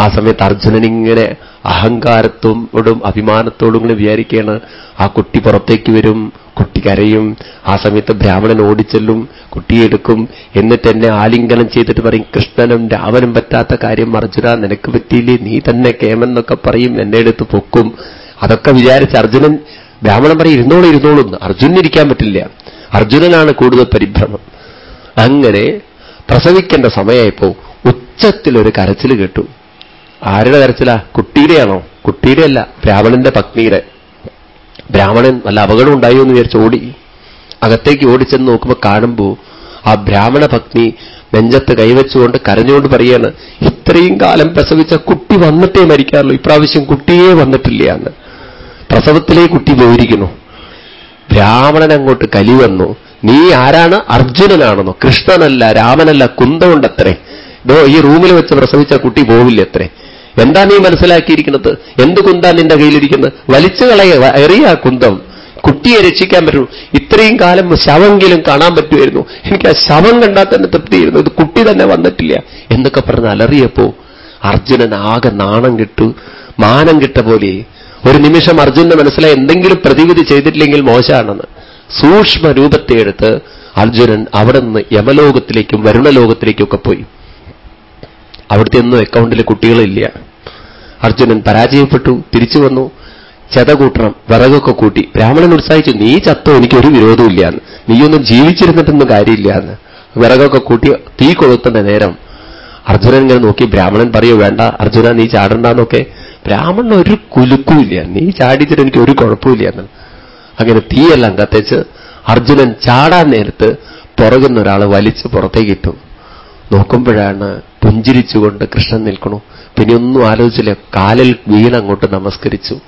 ആ സമയത്ത് അർജുനൻ ഇങ്ങനെ അഹങ്കാരത്തോടും അഭിമാനത്തോടും ഇങ്ങനെ വിചാരിക്കുകയാണ്. ആ കുട്ടി പുറത്തേക്ക് വരും കുട്ടി കരയും. ആ സമയത്ത് ബ്രാഹ്മണൻ ഓടിച്ചെല്ലും കുട്ടിയെടുക്കും എന്നിട്ട് എന്നെ ആലിംഗനം ചെയ്തിട്ട് പറയും കൃഷ്ണനും രാമനും പറ്റാത്ത കാര്യം അർജുന നിനക്ക് പറ്റിയില്ലേ? നീ തന്നെ കേമെന്നൊക്കെ പറയും എന്നെ എടുത്ത് പൊക്കും. അതൊക്കെ വിചാരിച്ച് അർജുനൻ ബ്രാഹ്മണൻ പറയും ഇരുന്നോളൂ ഇരുന്നോളൂ അർജുനൻ ഇരിക്കാൻ പറ്റില്ല. അർജുനനാണ് കൂടുതൽ പരിഭ്രമം. അങ്ങനെ പ്രസവിക്കേണ്ട സമയമായപ്പോ ഉച്ചത്തിലൊരു കരച്ചിൽ കേട്ടു. ആരുടെ കരച്ചിലാ? കുട്ടിയുടെയാണോ? കുട്ടിയുടെ അല്ല ബ്രാഹ്മണന്റെ പത്നിയുടെ. ബ്രാഹ്മണൻ വല്ല അപകടം ഉണ്ടായോ എന്ന് വിചാരിച്ച് ഓടി. അകത്തേക്ക് ഓടിച്ചെന്ന് നോക്കുമ്പോൾ കാണുമ്പോൾ ആ ബ്രാഹ്മണ പത്നി നെഞ്ചത്ത് കൈവച്ചുകൊണ്ട് കരഞ്ഞുകൊണ്ട് പറയാണ് ഇത്രയും കാലം പ്രസവിച്ച കുട്ടി വന്നിട്ടേ മരിക്കാറുള്ളൂ. ഇപ്രാവശ്യം കുട്ടിയേ വന്നിട്ടില്ല എന്ന്. പ്രസവത്തിലേ കുട്ടി പോയിരിക്കുന്നു. ബ്രാഹ്മണൻ അങ്ങോട്ട് കലി വന്നു. നീ ആരാണ്? അർജുനനാണെന്നോ? കൃഷ്ണനല്ല രാമനല്ല കുന്തമുണ്ടത്രേ. ഇതോ ഈ റൂമിൽ വെച്ച് പ്രസവിച്ച കുട്ടി പോവില്ല അത്രേ എന്താ നീ മനസ്സിലാക്കിയിരിക്കുന്നത്? എന്ത് കുന്താ നിന്റെ കയ്യിലിരിക്കുന്നത്? വലിച്ചു കളയ എറിയ കുന്തം. കുട്ടിയെ രക്ഷിക്കാൻ പറ്റൂ. ഇത്രയും കാലം ശവമെങ്കിലും കാണാൻ പറ്റുമായിരുന്നു. എനിക്ക് ആ ശവം കണ്ടാൽ തന്നെ തൃപ്തിയായിരുന്നു. ഇത് കുട്ടി തന്നെ വന്നിട്ടില്ല. എന്നൊക്കെ പറഞ്ഞ് അലറിയപ്പോ അർജുനൻ ആകെ നാണം കിട്ടു. മാനം കിട്ട പോലെ. ഒരു നിമിഷം അർജുനന് മനസ്സിലായി എന്തെങ്കിലും പ്രതിവിധി ചെയ്തിട്ടില്ലെങ്കിൽ മോശമാണെന്ന്. സൂക്ഷ്മ രൂപത്തെ എടുത്ത് അർജുനൻ അവിടെ നിന്ന് യമലോകത്തിലേക്കും വരുണലോകത്തിലേക്കും ഒക്കെ പോയി. അവിടുത്തെ ഒന്നും അക്കൗണ്ടിൽ കുട്ടികളില്ല. അർജുനൻ പരാജയപ്പെട്ടു തിരിച്ചു വന്നു. ചത കൂട്ടണം വിറകൊക്കെ കൂട്ടി. ബ്രാഹ്മണൻ ഉത്സാഹിച്ചു നീ ചത്തോ? എനിക്കൊരു വിരോധമില്ല എന്ന്. നീയൊന്നും ജീവിച്ചിരുന്നിട്ടൊന്നും കാര്യമില്ല എന്ന്. വിറകൊക്കെ കൂട്ടി തീ കൊളുത്തുന്ന നേരം. അർജുനൻ ഇങ്ങനെ നോക്കി ബ്രാഹ്മണൻ പറയൂ വേണ്ട. അർജുന നീ ചാടണ്ടെന്നൊക്കെ ബ്രാഹ്മണൻ ഒരു കുലുക്കുമില്ല. നീ ചാടിച്ചിട്ട് എനിക്ക് ഒരു കുഴപ്പമില്ല എന്ന്. അങ്ങനെ തീയെല്ലാം കത്തിച്ച് അർജുനൻ ചാടാൻ നേരത്ത് പുറകുന്ന ഒരാൾ വലിച്ച് പുറത്തേക്ക് ഇട്ടു. നോക്കുമ്പോഴാണ് പുഞ്ചിരിച്ചുകൊണ്ട് കൃഷ്ണൻ നിൽക്കണു. പിന്നെ ഒന്നും ആലോചിച്ചില്ല. കാലിൽ വീണങ്ങോട്ട് നമസ്കരിച്ചു.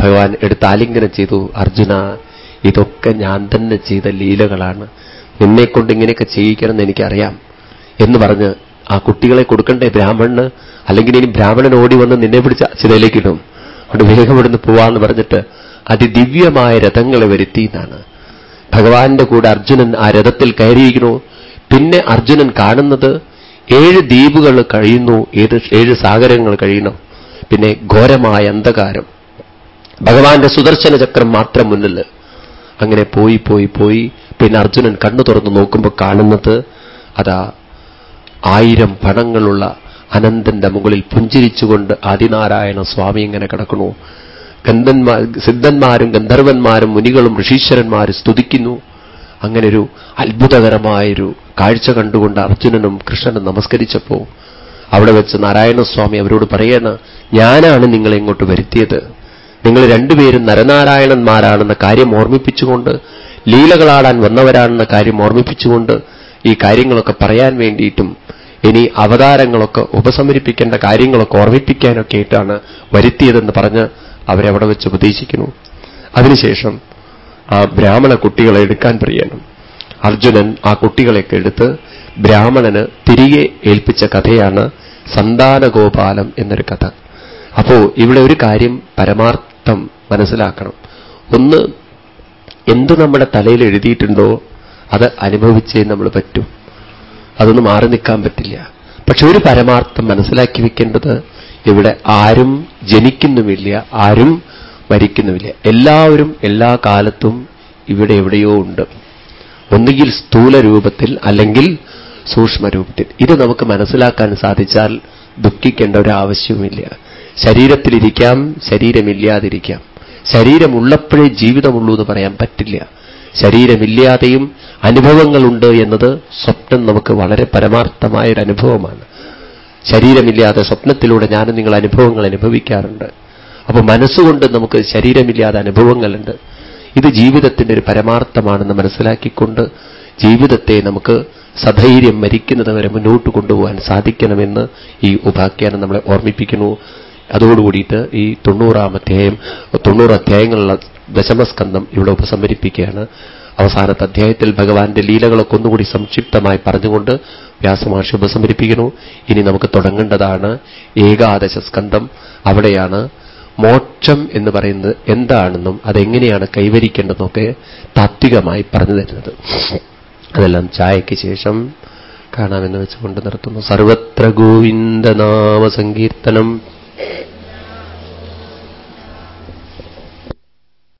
ഭഗവാൻ എടുത്ത് ആലിംഗനം ചെയ്തു. അർജുന ഇതൊക്കെ ഞാൻ തന്നെ ചെയ്ത ലീലകളാണ്. നിന്നെക്കൊണ്ട് ഇങ്ങനെയൊക്കെ ചെയ്യിക്കണമെന്ന് എനിക്കറിയാം എന്ന് പറഞ്ഞ് ആ കുട്ടികളെ കൊടുക്കണ്ടേ ബ്രാഹ്മണന് അല്ലെങ്കിൽ ഇനി ബ്രാഹ്മണൻ ഓടി വന്ന് നിന്നെ പിടിച്ച ചിതയിലേക്ക് ഇടും. അവിടെ വേഗം ഇവിടുന്ന് പോവാന്ന് പറഞ്ഞിട്ട് അതിദിവ്യമായ രഥങ്ങളെ വരുത്തി എന്നാണ്. ഭഗവാന്റെ കൂടെ അർജുനൻ ആ രഥത്തിൽ കയറിയിരിക്കണു പിന്നെ അർജുനൻ കാണുന്നത് ഏഴ് ദ്വീപുകൾ കഴിയുന്നു ഏത് ഏഴ് സാഗരങ്ങൾ കഴിയുന്നു. പിന്നെ ഘോരമായ അന്ധകാരം. ഭഗവാന്റെ സുദർശന ചക്രം മാത്രം മുന്നിൽ. അങ്ങനെ പോയി പോയി പോയി. പിന്നെ അർജുനൻ കണ്ണു തുറന്നു നോക്കുമ്പോൾ കാണുന്നത് അതാ ആയിരം പണങ്ങളുള്ള അനന്തന്റെ മുകളിൽ പുഞ്ചിരിച്ചുകൊണ്ട് ആദിനാരായണ സ്വാമി ഇങ്ങനെ കിടക്കണു ഗന്ധന്മാർ സിദ്ധന്മാരും ഗന്ധർവന്മാരും മുനികളും ഋഷീശ്വരന്മാരും സ്തുതിക്കുന്നു. അങ്ങനെ ഒരു അത്ഭുതകരമായൊരു കാഴ്ച കണ്ടുകൊണ്ട് അർജുനനും കൃഷ്ണനും നമസ്കരിച്ചപ്പോ അവിടെ വെച്ച് നാരായണസ്വാമി അവരോട് പറയണ ഞാനാണ് നിങ്ങളെ ഇങ്ങോട്ട് വരുത്തിയത്. നിങ്ങൾ രണ്ടുപേരും നരനാരായണന്മാരാണെന്ന കാര്യം ഓർമ്മിപ്പിച്ചുകൊണ്ട് ലീലകളാടാൻ വന്നവരാണെന്ന കാര്യം ഓർമ്മിപ്പിച്ചുകൊണ്ട് ഈ കാര്യങ്ങളൊക്കെ പറയാൻ വേണ്ടിയിട്ടും ഇനി അവതാരങ്ങളൊക്കെ ഉപസമരിപ്പിക്കേണ്ട കാര്യങ്ങളൊക്കെ ഓർമ്മിപ്പിക്കാനൊക്കെ ആയിട്ടാണ് വരുത്തിയതെന്ന് പറഞ്ഞ് അവരവിടെ വെച്ച് ഉപദേശിക്കുന്നു. അതിനുശേഷം ആ ബ്രാഹ്മണ കുട്ടികളെ എടുക്കാൻ പറയണം. അർജുനൻ ആ കുട്ടികളെയൊക്കെ എടുത്ത് ബ്രാഹ്മണന് തിരികെ ഏൽപ്പിച്ച കഥയാണ് സന്താനഗോപാലം എന്നൊരു കഥ. അപ്പോ ഇവിടെ ഒരു കാര്യം പരമാർത്ഥം മനസ്സിലാക്കണം. ഒന്ന് എന്തു നമ്മുടെ തലയിൽ എഴുതിയിട്ടുണ്ടോ അത് അനുഭവിച്ചേ നമ്മൾ പറ്റും. അതൊന്നും മാറി നിൽക്കാൻ പറ്റില്ല. പക്ഷെ ഒരു പരമാർത്ഥം മനസ്സിലാക്കി വെക്കേണ്ടത് ഇവിടെ ആരും ജനിക്കുന്നുമില്ല ആരും മരിക്കുന്നുമില്ല എല്ലാവരും എല്ലാ കാലത്തും ഇവിടെ എവിടെയോ ഉണ്ട്. ഒന്നുകിൽ സ്ഥൂല രൂപത്തിൽ അല്ലെങ്കിൽ സൂക്ഷ്മരൂപത്തിൽ. ഇത് നമുക്ക് മനസ്സിലാക്കാൻ സാധിച്ചാൽ ദുഃഖിക്കേണ്ട ഒരു ആവശ്യവുമില്ല ശരീരത്തിലിരിക്കാം ശരീരമില്ലാതിരിക്കാം. ശരീരമുള്ളപ്പോഴേ ജീവിതമുള്ളൂ എന്ന് പറയാൻ പറ്റില്ല. ശരീരമില്ലാതെയും അനുഭവങ്ങളുണ്ട് എന്നത് സ്വപ്നം നമുക്ക് വളരെ പരമാർത്ഥമായൊരനുഭവമാണ്. ശരീരമില്ലാതെ സ്വപ്നത്തിലൂടെ ഞാനും നിങ്ങൾ അനുഭവങ്ങൾ അനുഭവിക്കാറുണ്ട്. അപ്പൊ മനസ്സുകൊണ്ട് നമുക്ക് ശരീരമില്ലാതെ അനുഭവങ്ങളുണ്ട്. ഇത് ജീവിതത്തിന്റെ ഒരു പരമാർത്ഥമാണെന്ന് മനസ്സിലാക്കിക്കൊണ്ട് ജീവിതത്തെ നമുക്ക് സധൈര്യം മരിക്കുന്നത് വരെ മുന്നോട്ട് കൊണ്ടുപോകാൻ സാധിക്കണമെന്ന് ഈ ഉപാഖ്യാനം നമ്മളെ ഓർമ്മിപ്പിക്കുന്നു. അതോടുകൂടിയിട്ട് ഈ തൊണ്ണൂറാം അധ്യായം തൊണ്ണൂറ് അധ്യായങ്ങളുള്ള ദശമസ്കന്ധം ഇവിടെ ഉപസംഹരിപ്പിക്കുകയാണ്. അവസാനത്തെ അധ്യായത്തിൽ ഭഗവാന്റെ ലീലകളൊക്കെ ഒന്നുകൂടി സംക്ഷിപ്തമായി പറഞ്ഞുകൊണ്ട് വ്യാസമാഷി ഉപസംഹരിപ്പിക്കുന്നു. ഇനി നമുക്ക് തുടങ്ങേണ്ടതാണ് ഏകാദശ സ്കന്ധം അവിടെയാണ് മോക്ഷം എന്ന് പറയുന്നത് എന്താണെന്നും അതെങ്ങനെയാണ് കൈവരിക്കേണ്ടതെന്നൊക്കെ താത്വികമായി പറഞ്ഞു തരുന്നത്. അതെല്ലാം ചായയ്ക്ക് ശേഷം കാണാമെന്ന് വെച്ചുകൊണ്ട് നിർത്തുന്നു. സർവത്ര ഗോവിന്ദനാമ സങ്കീർത്തനം